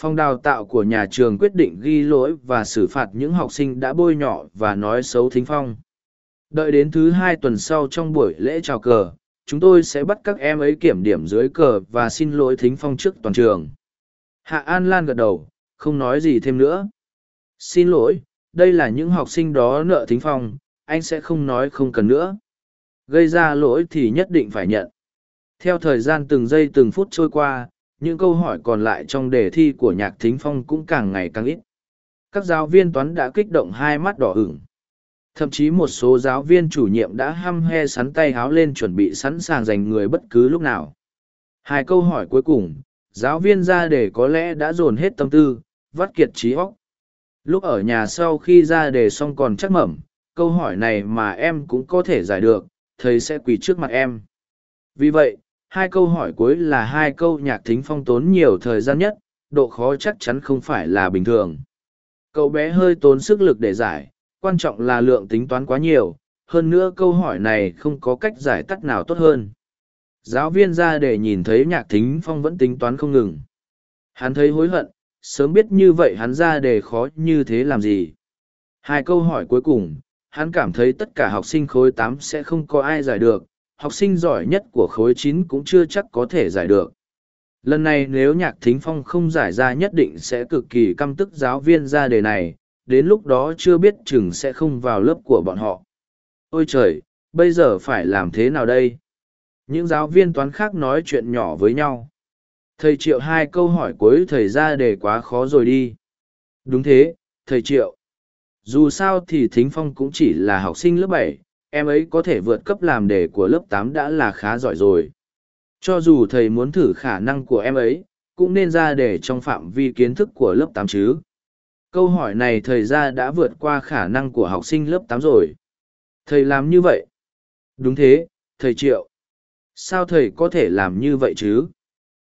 Speaker 1: phòng đào tạo của nhà trường quyết định ghi lỗi và xử phạt những học sinh đã bôi nhọ và nói xấu thính phong. Đợi đến thứ hai tuần sau trong buổi lễ chào cờ, chúng tôi sẽ bắt các em ấy kiểm điểm dưới cờ và xin lỗi thính phong trước toàn trường. Hạ an lan gật đầu, không nói gì thêm nữa. Xin lỗi, đây là những học sinh đó nợ thính phong, anh sẽ không nói không cần nữa. Gây ra lỗi thì nhất định phải nhận. Theo thời gian từng giây từng phút trôi qua những câu hỏi còn lại trong đề thi của nhạc thính phong cũng càng ngày càng ít. Các giáo viên toán đã kích động hai mắt đỏ ửng. Thậm chí một số giáo viên chủ nhiệm đã hăm he sắn tay háo lên chuẩn bị sẵn sàng giành người bất cứ lúc nào. Hai câu hỏi cuối cùng, giáo viên ra đề có lẽ đã dồn hết tâm tư, vắt kiệt trí óc. Lúc ở nhà sau khi ra đề xong còn chắc mẩm, câu hỏi này mà em cũng có thể giải được, thầy sẽ quỳ trước mặt em. Vì vậy hai câu hỏi cuối là hai câu nhạc thính phong tốn nhiều thời gian nhất, độ khó chắc chắn không phải là bình thường. Cậu bé hơi tốn sức lực để giải, quan trọng là lượng tính toán quá nhiều, hơn nữa câu hỏi này không có cách giải tắt nào tốt hơn. Giáo viên ra để nhìn thấy nhạc thính phong vẫn tính toán không ngừng. Hắn thấy hối hận, sớm biết như vậy hắn ra đề khó như thế làm gì. Hai câu hỏi cuối cùng, hắn cảm thấy tất cả học sinh khối tám sẽ không có ai giải được học sinh giỏi nhất của khối chín cũng chưa chắc có thể giải được. Lần này nếu nhạc thính phong không giải ra nhất định sẽ cực kỳ căm tức giáo viên ra đề này, đến lúc đó chưa biết chừng sẽ không vào lớp của bọn họ. Ôi trời, bây giờ phải làm thế nào đây? Những giáo viên toán khác nói chuyện nhỏ với nhau. Thầy triệu hai câu hỏi cuối thầy ra đề quá khó rồi đi. Đúng thế, thầy triệu. Dù sao thì thính phong cũng chỉ là học sinh lớp bảy em ấy có thể vượt cấp làm đề của lớp tám đã là khá giỏi rồi. Cho dù thầy muốn thử khả năng của em ấy, cũng nên ra đề trong phạm vi kiến thức của lớp tám chứ. Câu hỏi này thầy ra đã vượt qua khả năng của học sinh lớp tám rồi. Thầy làm như vậy? Đúng thế, thầy triệu. Sao thầy có thể làm như vậy chứ?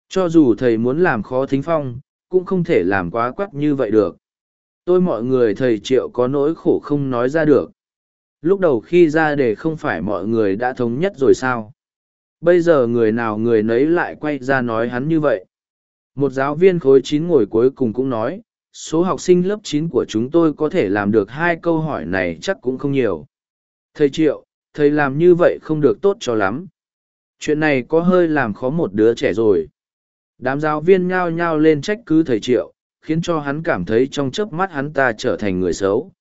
Speaker 1: Cho dù thầy muốn làm khó thính phong, cũng không thể làm quá quắc như vậy được. Tôi mọi người, thầy triệu có nỗi khổ không nói ra được lúc đầu khi ra đề không phải mọi người đã thống nhất rồi sao? Bây giờ người nào người nấy lại quay ra nói hắn như vậy? Một giáo viên khối chín ngồi cuối cùng cũng nói, số học sinh lớp chín của chúng tôi có thể làm được hai câu hỏi này chắc cũng không nhiều. Thầy triệu, thầy làm như vậy không được tốt cho lắm. Chuyện này có hơi làm khó một đứa trẻ rồi. Đám giáo viên nhao nhao lên trách cứ thầy triệu, khiến cho hắn cảm thấy trong chớp mắt hắn ta trở thành người xấu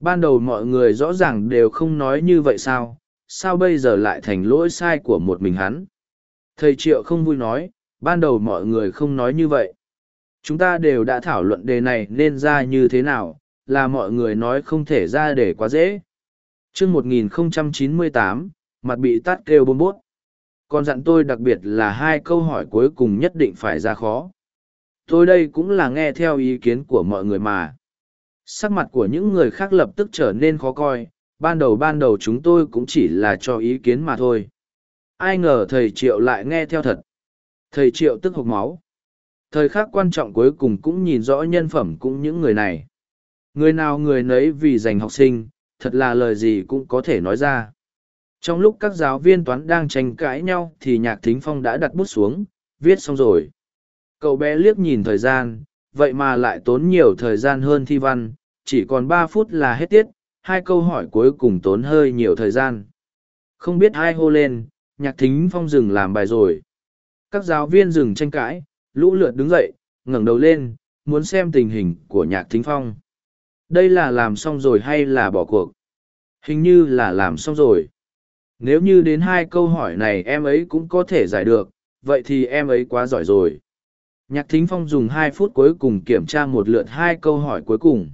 Speaker 1: ban đầu mọi người rõ ràng đều không nói như vậy sao sao bây giờ lại thành lỗi sai của một mình hắn? Thầy triệu không vui nói, ban đầu mọi người không nói như vậy. Chúng ta đều đã thảo luận đề này nên ra như thế nào, là mọi người nói không thể ra để quá dễ. Chương một nghìn chín mươi tám, mặt bị tát kêu bôn bốt. Còn dặn tôi đặc biệt là hai câu hỏi cuối cùng nhất định phải ra khó. Tôi đây cũng là nghe theo ý kiến của mọi người mà sắc mặt của những người khác lập tức trở nên khó coi, ban đầu ban đầu chúng tôi cũng chỉ là cho ý kiến mà thôi. Ai ngờ thầy triệu lại nghe theo thật. Thầy triệu tức hộc máu. Thời khắc quan trọng cuối cùng cũng nhìn rõ nhân phẩm cũng những người này. Người nào người nấy vì giành học sinh, thật là lời gì cũng có thể nói ra. Trong lúc các giáo viên toán đang tranh cãi nhau thì nhạc thính phong đã đặt bút xuống, viết xong rồi. Cậu bé liếc nhìn thời gian vậy mà lại tốn nhiều thời gian hơn thi văn, chỉ còn ba phút là hết tiết, hai câu hỏi cuối cùng tốn hơi nhiều thời gian. Không biết ai hô lên, nhạc thính phong dừng làm bài rồi. Các giáo viên dừng tranh cãi, lũ lượt đứng dậy, ngẩng đầu lên, muốn xem tình hình của nhạc thính phong. Đây là làm xong rồi hay là bỏ cuộc? Hình như là làm xong rồi. Nếu như đến hai câu hỏi này em ấy cũng có thể giải được, vậy thì em ấy quá giỏi rồi. Nhạc thính phong dùng hai phút cuối cùng kiểm tra một lượt hai câu hỏi cuối cùng.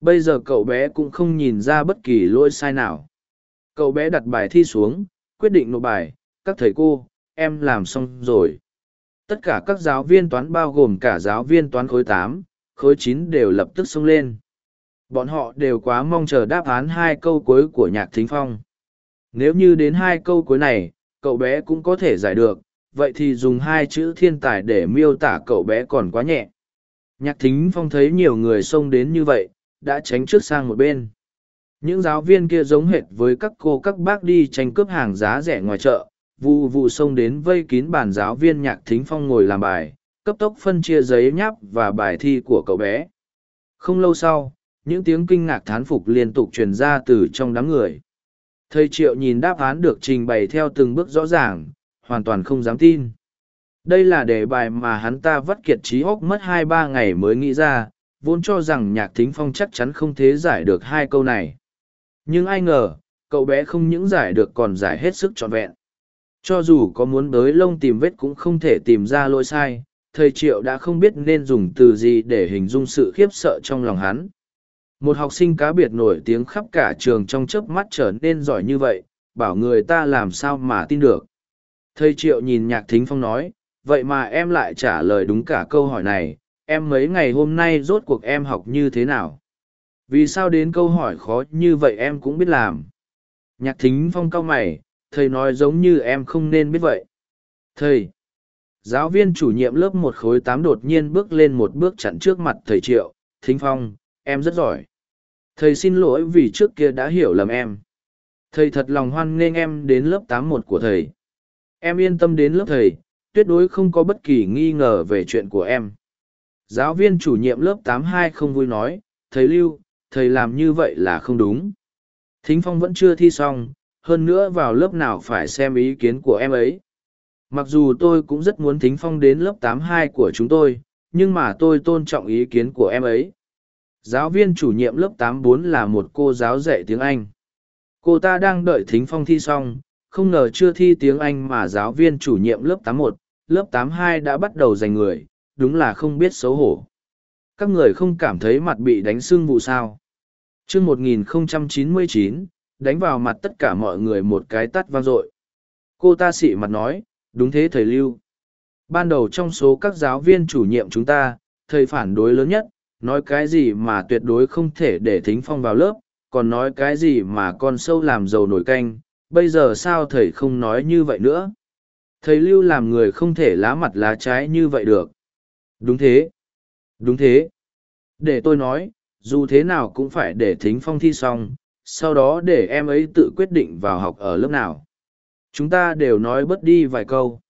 Speaker 1: Bây giờ cậu bé cũng không nhìn ra bất kỳ lỗi sai nào. Cậu bé đặt bài thi xuống, quyết định nộp bài, các thầy cô, em làm xong rồi. Tất cả các giáo viên toán bao gồm cả giáo viên toán khối tám, khối chín đều lập tức xông lên. Bọn họ đều quá mong chờ đáp án hai câu cuối của nhạc thính phong. Nếu như đến hai câu cuối này, cậu bé cũng có thể giải được, vậy thì dùng hai chữ thiên tài để miêu tả cậu bé còn quá nhẹ. Nhạc thính phong thấy nhiều người xông đến như vậy, đã tránh trước sang một bên. Những giáo viên kia giống hệt với các cô các bác đi tranh cướp hàng giá rẻ ngoài chợ, vụ vụ xông đến vây kín bàn giáo viên nhạc thính phong ngồi làm bài, cấp tốc phân chia giấy nháp và bài thi của cậu bé. Không lâu sau, những tiếng kinh ngạc thán phục liên tục truyền ra từ trong đám người. Thầy Triệu nhìn đáp án được trình bày theo từng bước rõ ràng, hoàn toàn không dám tin. Đây là đề bài mà hắn ta vắt kiệt trí hốc mất hai ba ngày mới nghĩ ra, vốn cho rằng nhạc thính phong chắc chắn không thể giải được hai câu này. Nhưng ai ngờ, cậu bé không những giải được còn giải hết sức trọn vẹn. Cho dù có muốn bới lông tìm vết cũng không thể tìm ra lỗi sai, thầy Triệu đã không biết nên dùng từ gì để hình dung sự khiếp sợ trong lòng hắn. Một học sinh cá biệt nổi tiếng khắp cả trường trong chớp mắt trở nên giỏi như vậy, bảo người ta làm sao mà tin được. Thầy Triệu nhìn Nhạc Thính Phong nói, vậy mà em lại trả lời đúng cả câu hỏi này, em mấy ngày hôm nay rốt cuộc em học như thế nào? Vì sao đến câu hỏi khó như vậy em cũng biết làm? Nhạc Thính Phong cau mày, thầy nói giống như em không nên biết vậy. Thầy! Giáo viên chủ nhiệm lớp một khối tám đột nhiên bước lên một bước chặn trước mặt thầy Triệu, Thính Phong, em rất giỏi. Thầy xin lỗi vì trước kia đã hiểu lầm em. Thầy thật lòng hoan nghênh em đến lớp tám một của thầy. Em yên tâm đến lớp thầy, tuyệt đối không có bất kỳ nghi ngờ về chuyện của em. Giáo viên chủ nhiệm lớp tám hai không vui nói, thầy Lưu, thầy làm như vậy là không đúng. Thính Phong vẫn chưa thi xong, hơn nữa vào lớp nào phải xem ý kiến của em ấy. Mặc dù tôi cũng rất muốn Thính Phong đến lớp tám hai của chúng tôi, nhưng mà tôi tôn trọng ý kiến của em ấy. Giáo viên chủ nhiệm lớp tám bốn là một cô giáo dạy tiếng Anh. Cô ta đang đợi Thính Phong thi xong, không ngờ chưa thi tiếng Anh mà giáo viên chủ nhiệm lớp tám một, lớp tám hai đã bắt đầu giành người, đúng là không biết xấu hổ. Các người không cảm thấy mặt bị đánh sưng vụ sao. chương 1099, đánh vào mặt tất cả mọi người một cái tắt vang dội. Cô ta xị mặt nói, đúng thế thầy Lưu. Ban đầu trong số các giáo viên chủ nhiệm chúng ta, thầy phản đối lớn nhất, nói cái gì mà tuyệt đối không thể để thính phong vào lớp, còn nói cái gì mà con sâu làm dầu nổi canh, bây giờ sao thầy không nói như vậy nữa? Thầy Lưu làm người không thể lá mặt lá trái như vậy được. Đúng thế. Đúng thế. Để tôi nói, dù thế nào cũng phải để thính phong thi xong, sau đó để em ấy tự quyết định vào học ở lớp nào. Chúng ta đều nói bớt đi vài câu.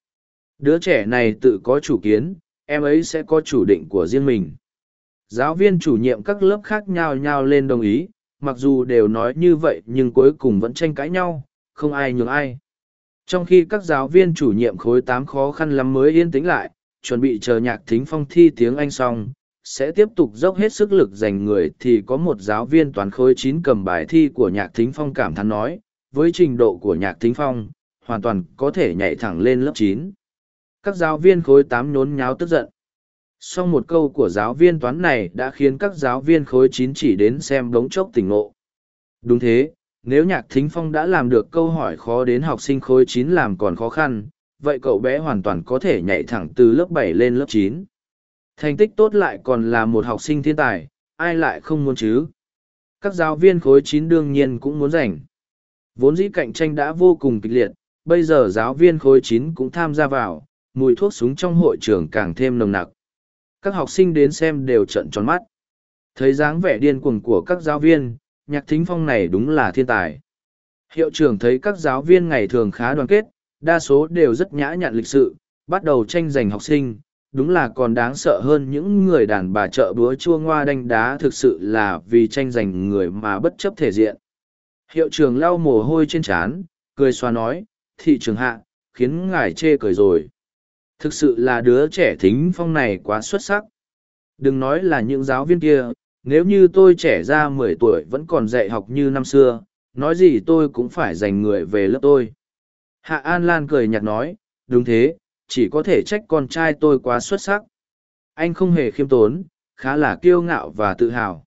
Speaker 1: Đứa trẻ này tự có chủ kiến, em ấy sẽ có chủ định của riêng mình giáo viên chủ nhiệm các lớp khác nhao nhao lên đồng ý mặc dù đều nói như vậy nhưng cuối cùng vẫn tranh cãi nhau không ai nhường ai. Trong khi các giáo viên chủ nhiệm khối tám khó khăn lắm mới yên tĩnh lại, chuẩn bị chờ nhạc thính phong thi tiếng anh xong, sẽ tiếp tục dốc hết sức lực dành người thì có một giáo viên toán khối chín cầm bài thi của nhạc thính phong cảm thán nói, với trình độ của nhạc thính phong, hoàn toàn có thể nhảy thẳng lên lớp chín. Các giáo viên khối tám nhốn nháo tức giận. Song một câu của giáo viên toán này đã khiến các giáo viên khối chín chỉ đến xem đống chốc tỉnh ngộ. Đúng thế nếu nhạc thính phong đã làm được câu hỏi khó đến học sinh khối chín làm còn khó khăn vậy cậu bé hoàn toàn có thể nhảy thẳng từ lớp bảy lên lớp chín. Thành tích tốt lại còn là một học sinh thiên tài ai lại không muốn chứ? Các giáo viên khối chín đương nhiên cũng muốn giành. Vốn dĩ cạnh tranh đã vô cùng kịch liệt bây giờ giáo viên khối chín cũng tham gia vào mùi thuốc súng trong hội trường càng thêm nồng nặc. Các học sinh đến xem đều trận tròn mắt. Thấy dáng vẻ điên cuồng của các giáo viên, nhạc thính phong này đúng là thiên tài. Hiệu trưởng thấy các giáo viên ngày thường khá đoàn kết, đa số đều rất nhã nhặn lịch sự, bắt đầu tranh giành học sinh, đúng là còn đáng sợ hơn những người đàn bà chợ búa chua ngoa đanh đá thực sự là vì tranh giành người mà bất chấp thể diện. Hiệu trưởng lau mồ hôi trên trán, cười xoa nói, thị trường hạ, khiến ngài chê cười rồi. Thực sự là đứa trẻ thính phong này quá xuất sắc. Đừng nói là những giáo viên kia, nếu như tôi trẻ ra mười tuổi vẫn còn dạy học như năm xưa, nói gì tôi cũng phải dành người về lớp tôi. Hạ An Lan cười nhạt nói, đúng thế, chỉ có thể trách con trai tôi quá xuất sắc. Anh không hề khiêm tốn, khá là kiêu ngạo và tự hào.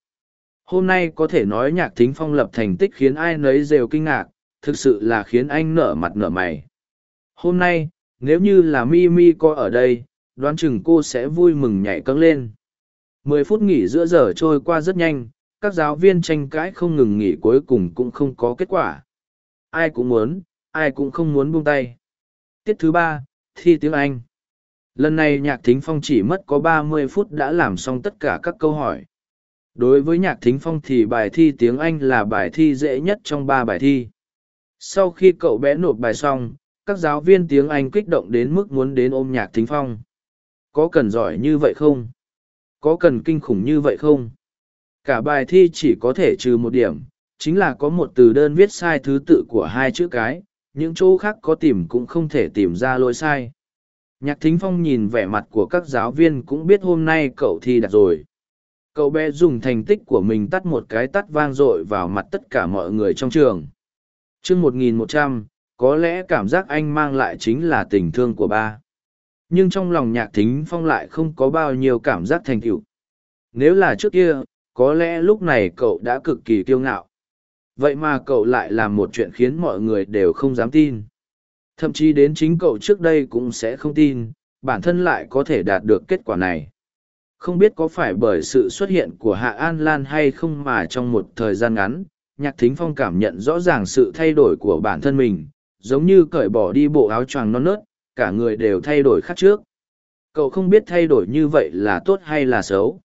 Speaker 1: Hôm nay có thể nói nhạc thính phong lập thành tích khiến ai nấy đều kinh ngạc, thực sự là khiến anh nở mặt nở mày. Hôm nay, nếu như là mi mi có ở đây, đoán chừng cô sẽ vui mừng nhảy cấng lên. Mười phút nghỉ giữa giờ trôi qua rất nhanh, các giáo viên tranh cãi không ngừng nghỉ cuối cùng cũng không có kết quả. Ai cũng muốn, ai cũng không muốn buông tay. Tiết thứ ba, thi tiếng Anh. Lần này nhạc thính phong chỉ mất có ba mươi phút đã làm xong tất cả các câu hỏi. Đối với nhạc thính phong thì bài thi tiếng Anh là bài thi dễ nhất trong ba bài thi. Sau khi cậu bé nộp bài xong, các giáo viên tiếng Anh kích động đến mức muốn đến ôm nhạc thính phong. Có cần giỏi như vậy không? Có cần kinh khủng như vậy không? Cả bài thi chỉ có thể trừ một điểm, chính là có một từ đơn viết sai thứ tự của hai chữ cái, những chỗ khác có tìm cũng không thể tìm ra lỗi sai. Nhạc thính phong nhìn vẻ mặt của các giáo viên cũng biết hôm nay cậu thi đạt rồi. Cậu bé dùng thành tích của mình tắt một cái tắt vang dội vào mặt tất cả mọi người trong trường. chương 1100, có lẽ cảm giác anh mang lại chính là tình thương của ba. Nhưng trong lòng nhạc thính phong lại không có bao nhiêu cảm giác thành tựu. Nếu là trước kia, có lẽ lúc này cậu đã cực kỳ kiêu ngạo. Vậy mà cậu lại làm một chuyện khiến mọi người đều không dám tin. Thậm chí đến chính cậu trước đây cũng sẽ không tin bản thân lại có thể đạt được kết quả này. Không biết có phải bởi sự xuất hiện của hạ an lan hay không mà trong một thời gian ngắn nhạc thính phong cảm nhận rõ ràng sự thay đổi của bản thân mình giống như cởi bỏ đi bộ áo choàng non nớt cả người đều thay đổi khác trước cậu không biết thay đổi như vậy là tốt hay là xấu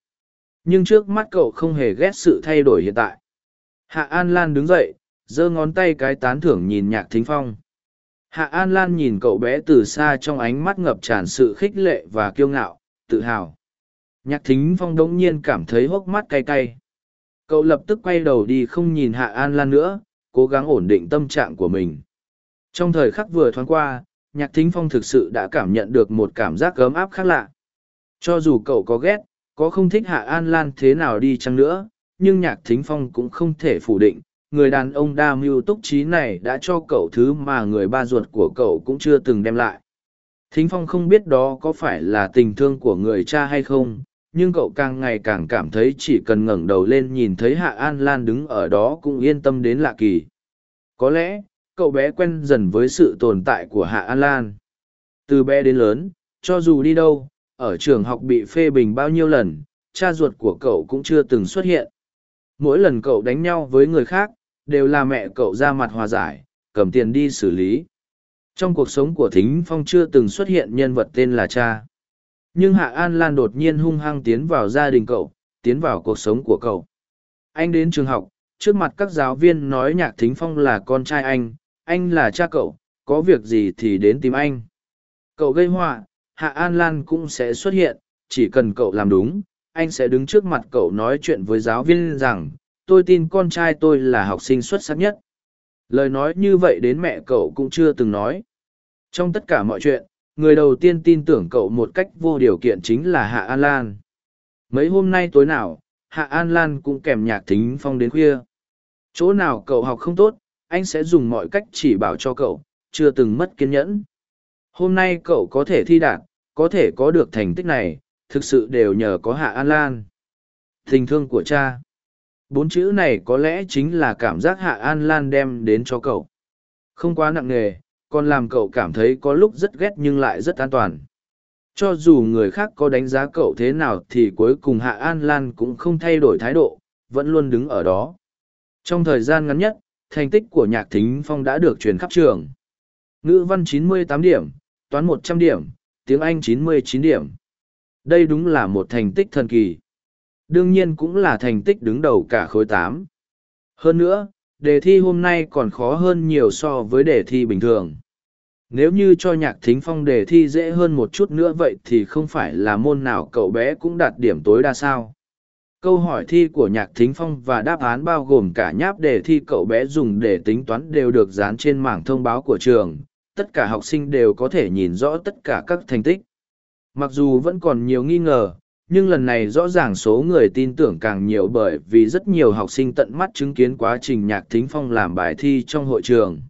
Speaker 1: nhưng trước mắt cậu không hề ghét sự thay đổi hiện tại Hạ An Lan đứng dậy, giơ ngón tay cái tán thưởng nhìn nhạc thính phong. Hạ An Lan nhìn cậu bé từ xa trong ánh mắt ngập tràn sự khích lệ và kiêu ngạo, tự hào. Nhạc thính phong đống nhiên cảm thấy hốc mắt cay cay. Cậu lập tức quay đầu đi không nhìn Hạ An Lan nữa, cố gắng ổn định tâm trạng của mình. Trong thời khắc vừa thoáng qua, nhạc thính phong thực sự đã cảm nhận được một cảm giác ấm áp khác lạ. Cho dù cậu có ghét, có không thích Hạ An Lan thế nào đi chăng nữa, nhưng nhạc thính phong cũng không thể phủ định người đàn ông đa mưu túc trí này đã cho cậu thứ mà người ba ruột của cậu cũng chưa từng đem lại thính phong không biết đó có phải là tình thương của người cha hay không nhưng cậu càng ngày càng cảm thấy chỉ cần ngẩng đầu lên nhìn thấy hạ an lan đứng ở đó cũng yên tâm đến lạ kỳ có lẽ cậu bé quen dần với sự tồn tại của hạ an lan. Từ bé đến lớn, cho dù đi đâu, ở trường học bị phê bình bao nhiêu lần, cha ruột của cậu cũng chưa từng xuất hiện. Mỗi lần cậu đánh nhau với người khác, đều là mẹ cậu ra mặt hòa giải, cầm tiền đi xử lý. Trong cuộc sống của thính phong chưa từng xuất hiện nhân vật tên là cha. Nhưng hạ an lan đột nhiên hung hăng tiến vào gia đình cậu, tiến vào cuộc sống của cậu. Anh đến trường học, trước mặt các giáo viên nói nhạc thính phong là con trai anh anh là cha cậu, có việc gì thì đến tìm anh. Cậu gây họa, hạ an lan cũng sẽ xuất hiện, chỉ cần cậu làm đúng, anh sẽ đứng trước mặt cậu nói chuyện với giáo viên rằng, tôi tin con trai tôi là học sinh xuất sắc nhất. Lời nói như vậy đến mẹ cậu cũng chưa từng nói. Trong tất cả mọi chuyện, người đầu tiên tin tưởng cậu một cách vô điều kiện chính là hạ an lan. Mấy hôm nay tối nào, hạ an lan cũng kèm nhạc thính phong đến khuya. Chỗ nào cậu học không tốt anh sẽ dùng mọi cách chỉ bảo cho cậu chưa từng mất kiên nhẫn hôm nay cậu có thể thi đạt có thể có được thành tích này thực sự đều nhờ có Hạ An Lan. Tình thương của cha. Bốn chữ này có lẽ chính là cảm giác Hạ An Lan đem đến cho cậu. Không quá nặng nề, còn làm cậu cảm thấy có lúc rất ghét nhưng lại rất an toàn. Cho dù người khác có đánh giá cậu thế nào thì cuối cùng Hạ An Lan cũng không thay đổi thái độ, vẫn luôn đứng ở đó. Trong thời gian ngắn nhất, thành tích của Nhạc Thính Phong đã được truyền khắp trường. Ngữ văn 98 điểm, toán 100 điểm, tiếng Anh 99 điểm. Đây đúng là một thành tích thần kỳ. Đương nhiên cũng là thành tích đứng đầu cả khối 8. Hơn nữa, đề thi hôm nay còn khó hơn nhiều so với đề thi bình thường. Nếu như cho nhạc thính phong đề thi dễ hơn một chút nữa vậy thì không phải là môn nào cậu bé cũng đạt điểm tối đa sao. Câu hỏi thi của nhạc thính phong và đáp án bao gồm cả nháp đề thi cậu bé dùng để tính toán đều được dán trên mảng thông báo của trường. Tất cả học sinh đều có thể nhìn rõ tất cả các thành tích. Mặc dù vẫn còn nhiều nghi ngờ, nhưng lần này rõ ràng số người tin tưởng càng nhiều bởi vì rất nhiều học sinh tận mắt chứng kiến quá trình nhạc thính phong làm bài thi trong hội trường